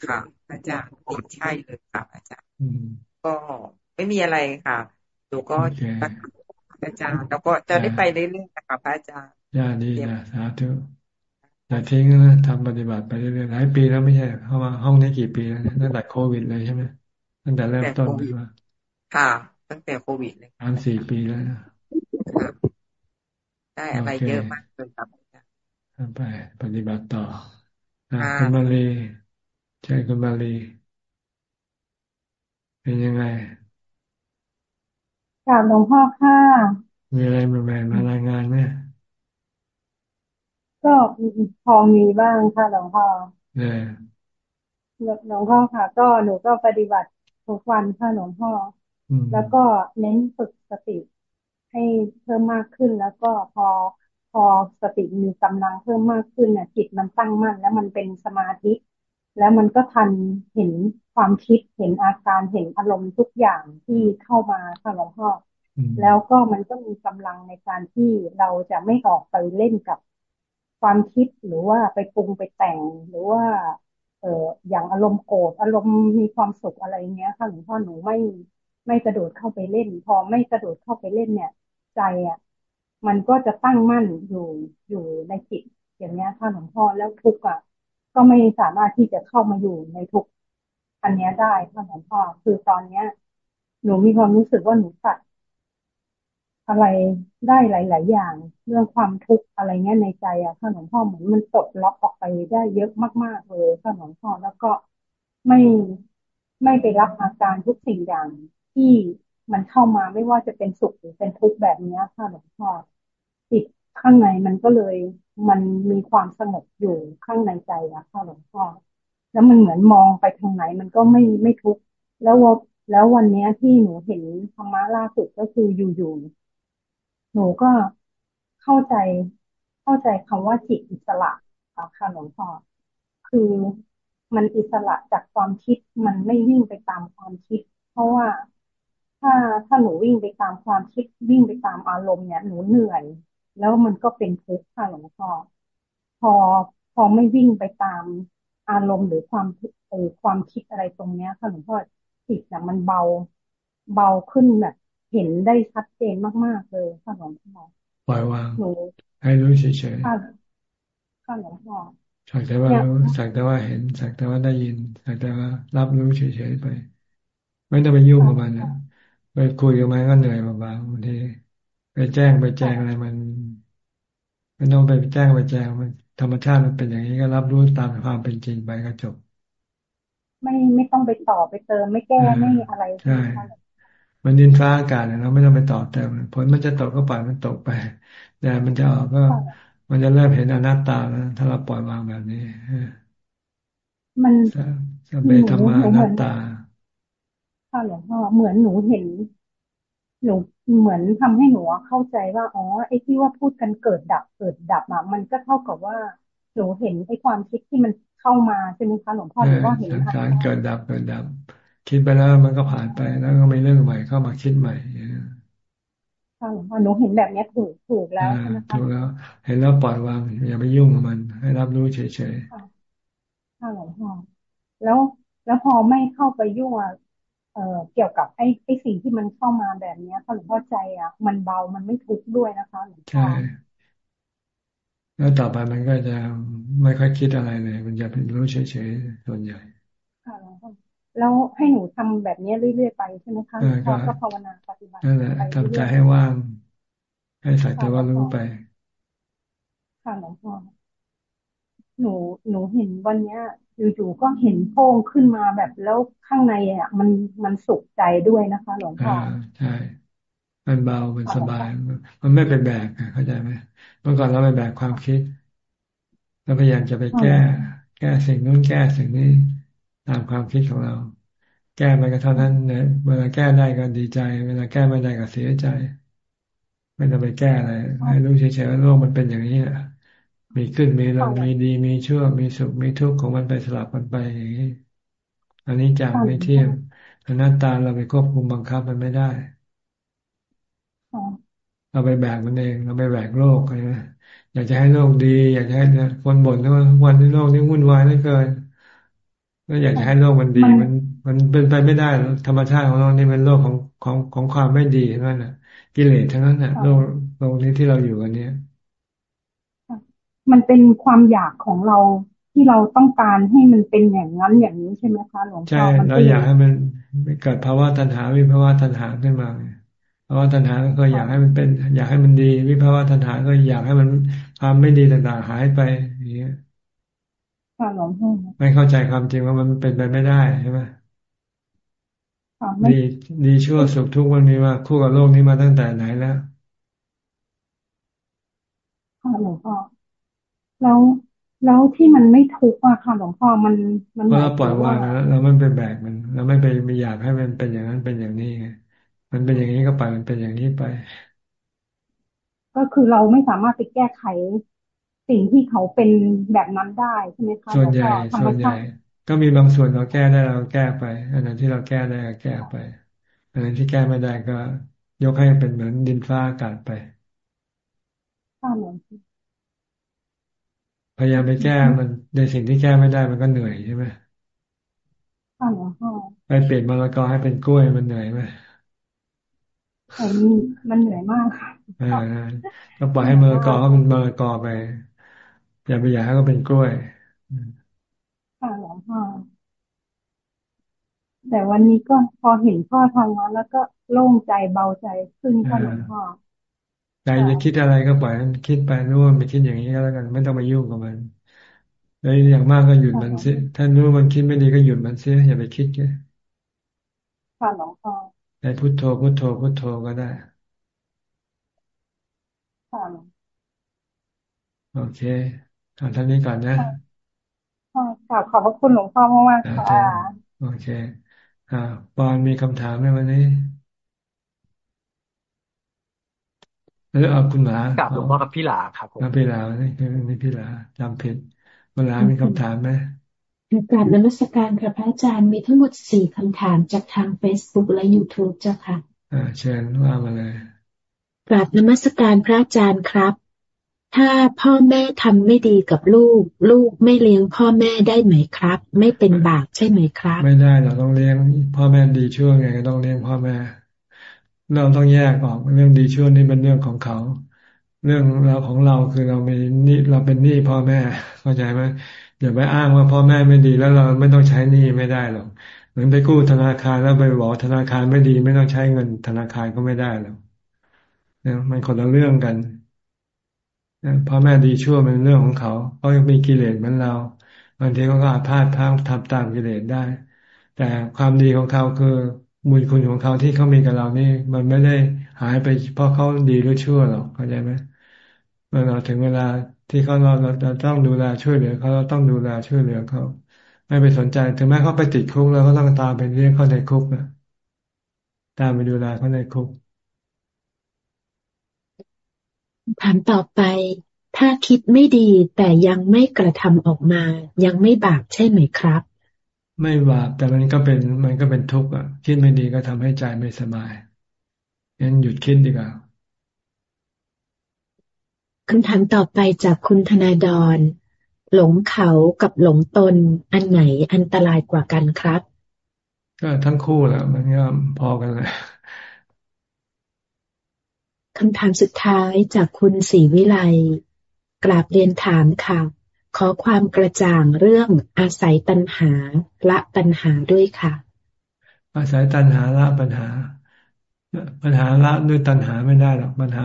ค่ะ อาจารย์ใช่เลยค่ะอาจารย์ก็ไม่มีอะไรค่ะดูก็อาจารย์แล้วก็จะได้ไปเรื่อยๆนะคะพระอาจารย์ย่าดีนะสาธุอย่าทิ้งนะทำปฏิบัติไปเรื่อยๆหลายปีแล้วไม่ใช่เข้ามาห้องนี้กี่ปีแล้วตั้งแต่โควิดเลยใช่ไหมตั้งแต่เริ่มต้นเลยว่าค่ะ ตั้งแต่โควิดเลยสามสี่ปีแล้วนะได้อะไรเยอะมากเลยครับไปปฏิบัติต่อคุณมาลี ใช่คุณมาลี เป็นยังไงกราบหลวงพ่อค่ะ มีอะไรใหม่ๆมารายงานไหมก็พอมีบ้างค่ะหลวงพ่อเนี่ยหลวงพ่อค่ะ ก็หนูก็ปฏิบัติทุกวันค่ะหลวงพ่อ แล้วก็เน้นฝึกสติให้เพิ่มมากขึ้นแล้วก็พอพอสติมีกำลังเพิ่มมากขึ้นเนี่ยจิตมันตั้งมั่นแล้วมันเป็นสมาธิ แล้วมันก็ทันเห็นความคิดเห็นอาการเห็นอารมณ์ทุกอย่างที่เข้ามาค่ะหลวงพ่อแล้วก็มันก็มีกำลังในการที่เราจะไม่ออกไปเล่นกับความคิดหรือว่าไปปรุงไปแต่งหรือว่า เอออย่างอารมณ์โกรธอารมณ์มีความสุขอะไรเงี้ยค่ะหลวงพ่อหนูไม่ไม่กระโดดเข้าไปเล่น พอไม่กระโดดเข้าไปเล่นเนี่ย ใจอะมันก็จะตั้งมั่นอยู่อยู่ในจิตอย่างเนี้ยค่ะหลวงพ่อแล้วทุกข์อะ ก็ไม่สามารถที่จะเข้ามาอยู่ในทุกอันนี้ได้ค่ะหลวงพ่อคือตอนเนี้ย หนูมีความรู้สึกว่าหนูตัดอะไรได้หลาย ๆ อย่าง เรื่องความทุกข์อะไรเงี้ยในใจอะค่ะหลวงพ่อเหมือนมันปลดล็อกออกไปได้เยอะมาก ๆ เลยค่ะหลวงพ่อแล้วก็ไม่ไม่ไปรับอาการทุกสิ่งอย่างที่มันเข้ามาไม่ว่าจะเป็นสุขหรือเป็นทุกข์แบบนี้ค่ะหลวงพ่อจิต ข้างในมันก็เลยมันมีความสงบอยู่ข้างในใจอะค่ะหลวงพ่อแล้วมันเหมือนมองไปทางไหนมันก็ไม่ไม่ทุกข์แล้วแล้ววันนี้ที่หนูเห็นธรรมะล่าสุดก็คืออยู่ๆหนูก็เข้าใจเข้าใจคำว่าจิตอิสระค่ะหลวงพ่อคือมันอิสระจากความคิดมันไม่วิ่งไปตามความคิด เพราะว่าถ้าถ้าหนูวิ่งไปตามความคิดวิ่งไปตามอารมณ์เนี่ยหนูเหนื่อย แล้วมันก็เป็นทุกข์ค่ะหลวงพ่อพอพอไม่วิ่งไปตามอารมณ์หรือความเออความคิดอะไรตรงเนี้ยค่ะหลวงพ่อจิตน่ะมันเบาเบาขึ้นแบบ เห็นได้ชัดเจนมากๆเลยค่ะหลวงพ่อปล่อยวางให้รู้เฉยๆค่ะหลวงพ่อสักแต่ว่ารู้สักแต่ว่าเห็นสักแต่ว่าได้ยินสักแต่ว่ารับรู้เฉยๆไป ไม่ต้องไปยุ่งกับมันนะไปคุยกับมันก็เหนื่อยบางบางทีไปแจ้งไปแจ้งอะไรมัน ไม่ต้องไปแจ้งไปแจ้งมันธรรมชาติมันเป็นอย่างนี้ก็รับรู้ตามความเป็นจริงไปก็จบ ไม่ไม่ต้องไปต่อไปเติม ไม่แก้ไม่อะไรใช่มันดินฟ้าอากาศเราไม่ต้องไปต่อเติมผลมันจะตกก็ปล่อยมันตกไปแดดมันจะออกก็มันจะเริ่มเห็นอนัตตาแล้วถ้าเราปล่อยวางแบบนี้มันจะเบธรรมานัตตาค่ะหลวงพ่อเหมือนหนูเห็นหนู เหมือนทำให้หนูเข้าใจว่าอ๋อไอ้ที่ว่าพูดกันเกิดดับเกิดดับอะมันก็เท่ากับว่าหนูเห็นไอ้ความคิดที่มันเข้ามาใช่ไหมคะหลวงพ่อหรือว่าเห็นการเกิดดับเกิดดับ คิดไปแล้วมันก็ผ่านไปแล้วก็มีเรื่องใหม่เข้ามาคิดใหม่ค่ะหลวงพ่อหนูเห็นแบบนี้ถูกถูกแล้วใช่ไหมคะถูกแล้ว เห็นแล้วปล่อยวางอย่าไปยุ่งกับมัน ให้รับรู้เฉยๆค่ะหลวงพ่อแล้วแล้วพอไม่เข้าไปยุ่งเอ่อ เกี่ยวกับไอ้ไอ้สิ่งที่มันเข้ามาแบบนี้ค่ะหลวงพ่อใจอะ มันเบามันไม่ทุกข์ด้วยนะคะหลวงพ่อใช่แล้วต่อไปมันก็จะไม่ค่อยคิดอะไรเลย มันจะเป็นรู้เฉยๆส่วนใหญ่ค่ะแล้วให้หนูทำแบบนี้เรื่อยๆไปใช่ไหมคะพ่อก็ภาวนาปฏิบัตินั่นแหละทำใจให้ว่าง ให้สักแต่ว่ารู้ไป ค่ะหลวงพ่อหนูหนูเห็นวันเนี้ย อยู่ๆก็เห็นโพ่งขึ้นมาแบบแล้วข้างในอะ มันมันสุขใจด้วยนะคะหลวงพ่อใช่มันเบามันสบาย มันไม่เป็นแบกเข้าใจไหมเมื่อก่อนเราไปแบกความคิดเราพยายามจะไปแก้ แก้สิ่งนู้นแก้สิ่งนี้ตามความคิดของเรา แก้ไปก็เท่านั้นเนี่ยเวลาแก้ได้ก็ดีใจ เวลาแก้ไม่ได้ก็เสียใจ ไม่ต้องไปแก้อะไรให้รู้เฉยๆว่าโลกมันเป็นอย่างนี้แหละ มีขึ้นมีลงมีดีมีชั่วมีสุขมีทุกข์ของมันไปสลับกันไปอย่างนี้อันนี้จังไม่เที่ยงอนัตตาเราไปควบคุมบังคับมันไม่ได้เราไปแบกมันเองเราไปแบกโลกใช่ไหมอยากจะให้โลกดี อยากจะให้คนบ่นทุกวันที่โลกนี้วุ่นวายเหลือเกินก็อยากจะให้โลกมันดี มันมันเป็นไปไม่ได้ธรรมชาติของเรานี่เป็นโลกของของของความไม่ดีทั้งนั้นน่ะ กิเลสทั้งนั้นน่ะโลกโลกนี้ที่เราอยู่กันเนี้ย มันเป็นความอยากของเราที่เราต้องการให้มันเป็นอย่างนั้นอย่างนี้ใช่ไหมคะหลวงพ่อใช่เราอยากให้มันเกิดภาวะตัณหาวิภาวะตัณหาขึ้นมาภาวะตัณหาก็อยากให้มันเป็น อยากให้มันดี วิภาวะตัณหาก็อยากให้มันความไม่ดีต่างๆหายไปอย่างเงี้ยค่ะหลวงพ่อไม่เข้าใจความจริงว่ามันเป็นไปไม่ได้ใช่ไหมดีดีชั่วสุขทุกข์มันมีมาคู่กับโลกนี้มาตั้งแต่ไหนแล้วค่ะหลวงพ่อ แล้วแล้วที่มันไม่ทุกข์อะค่ะหลวงพ่อมันมันเราปล่อยวางแล้วเราไม่ไปแบกมัน เราไม่ไปมีอยากให้มันเป็นอย่างนั้นเป็นอย่างนี้ไงมันเป็นอย่างนี้ก็ไปมันเป็นอย่างนี้ไป ก็คือเราไม่สามารถไปแก้ไขสิ่งที่เขาเป็นแบบนั้นได้ใช่ไหมคะส่วนใหญ่ส่วนใหญ่ ก็มีบางส่วนเราแก้ได้เราแก้ไป อันนั้นที่เราแก้ได้ก็แก้ไป อันนั้นที่แก้ไม่ได้ก็ ยกให้เป็นเหมือนดินฟ้าอากาศไปค่ะหลวงพ ยายามไปแก้มันในสิ่งที่แก้ไม่ได้มันก็เหนื่อยใช่ไหมค่ะหลวงพ่อไปเปลี่ยนมะละกอให้เป็นกล้วยมันเหนื่อยไหมมันเหนื่อยมากค่ะก็ปล่อยให้มะละกอเขาเป็นมะละกอไป อย่าไปอยากให้เขาเป็นกล้วยค่ะหลวงพ่อแต่วันนี้ก็พอเห็นพ่อทำมาแล้วก็โล่งใจเบาใจขึ้นค่ะหลวงพ่อ ใจจะคิดอะไรก็ปล่อยมันคิดไปรู้ว่ามันคิดอย่างนี้ก็แล้วกัน ไม่ต้องมายุ่งกับมันแล้วอย่างมากก็หยุดมันเสียถ้ารู้มันคิดไม่ดีก็หยุดมันเสียอย่าไปคิดแค่ค่ะหลวงพ่อใพุทโธพุทโธพุทโธก็ได้ค่ะโอเคทำท่านนี้ก่อนนะค่ะขอบพระคุณหลวงพ่อมากๆค่ะโอเค อ่าปอนมีคำถามไหมวันนี้ เออเอาคุณหมากับหลวงพ่อกับพี่หลาครับผมพี่หลานี่นี่พี่หลาจำผิดคุณหลามีคำถามไหมกราบนมัสการครับพระอาจารย์มีทั้งหมดสี่คำถามจากทางเฟซบุ๊กและยูทูบเจ้าค่ะอ่าเชิญว่ามาเลยกราบนมัสการพระอาจารย์ครับ ถ้าพ่อแม่ทำไม่ดีกับลูก ลูกไม่เลี้ยงพ่อแม่ได้ไหมครับ ไม่เป็นบาปใช่ไหมครับ ไม่ได้เราต้องเลี้ยง พ่อแม่ดีชั่วไงก็ต้องเลี้ยงพ่อแม่ เราต้องแยกออกเรื่องดีชั่วนี่เป็นเรื่องของเขา เรื่องเราของเราคือเรามีนี่เราเป็นหนี้พ่อแม่เข้าใจไหมอย่าไปอ้างว่าพ่อแม่ไม่ดีแล้วเราไม่ต้องใช้หนี้ไม่ได้หรอกเหมือนไปกู้ธนาคารแล้วไปบอกธนาคารไม่ดี ไม่ต้องใช้เงินธนาคารก็ไม่ได้หรอกนะมันคนละเรื่องกันพ่อแม่ดีชั่วเป็นเรื่องของเขาเขายังมีกิเลสเหมือนเราบางทีเขาก็อาพาธทางทำตามกิเลสได้ แต่ความดีของเขาคือ บุญคุณของเขาที่เขามีกับเรานี่ มันไม่ได้หายไปเพราะเขาดีหรือชั่วหรอกเข้าใจไหมเมื่อเราถึงเวลาที่เขาเราเราต้องดูแลช่วยเหลือเขาเราต้องดูแลช่วยเหลือเขาไม่ไปสนใจถึงแม้เขาไปติดคุกแล้วก็ต้องตามไปเรียกเขาในคุกนะตามไปดูแลเขาในคุกถามต่อไป ถ้าคิดไม่ดีแต่ยังไม่กระทำออกมา ยังไม่บาปใช่ไหมครับ ไม่บาปแต่มันก็เป็นมันก็เป็นทุกข์อะ คิดไม่ดีก็ทำให้ใจไม่สบายงั้นหยุดคิดดีกว่าคำถามต่อไปจากคุณธนาดร หลงเขากับหลงตน อันไหนอันตรายกว่ากันครับ ก็ทั้งคู่แหละมันก็พอกันเลยคำถามสุดท้ายจากคุณศรีวิไลกราบเรียนถามค่ะ ขอความกระจ่างเรื่องอาศัยตัณหาละปัญหาด้วยค่ะ อาศัยตัณหาละปัญหา ปัญหาละด้วยตัณหาไม่ได้หรอกปัญหา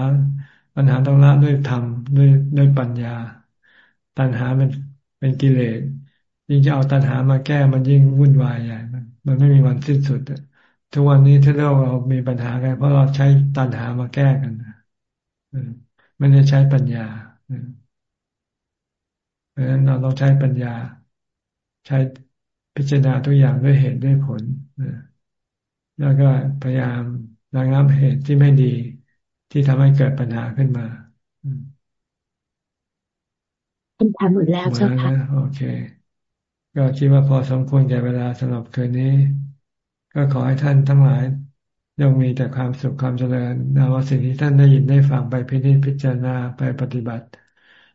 ปัญหาต้องละด้วยธรรมด้วยด้วยปัญญา ตัณหามันเป็นกิเลสยิ่งจะเอาตัณหามาแก้มันยิ่งวุ่นวายใหญ่มันมันไม่มีวันสิ้นสุดทุกวันนี้ที่เราเรามีปัญหากันเพราะเราใช้ตัณหามาแก้กันไม่ได้ใช้ปัญญา เพราะฉะนั้นเราต้องใช้ปัญญา ใช้พิจารณาทุกอย่างด้วยเหตุด้วยผลแล้วก็พยายามระงับเหตุที่ไม่ดี ที่ทำให้เกิดปัญหาขึ้นมาเป็นทำหมดแล้วเจ้าค่ะโอเค ก็คิดว่าพอสมควรแก่เวลาสำหรับคืนนี้ ก็ขอให้ท่านทั้งหลายย่อมมีแต่ความสุขความเจริญนาว่าสิ่งที่ท่านได้ยินได้ฟังไปพิจิตพิจารณาไปปฏิบัติเ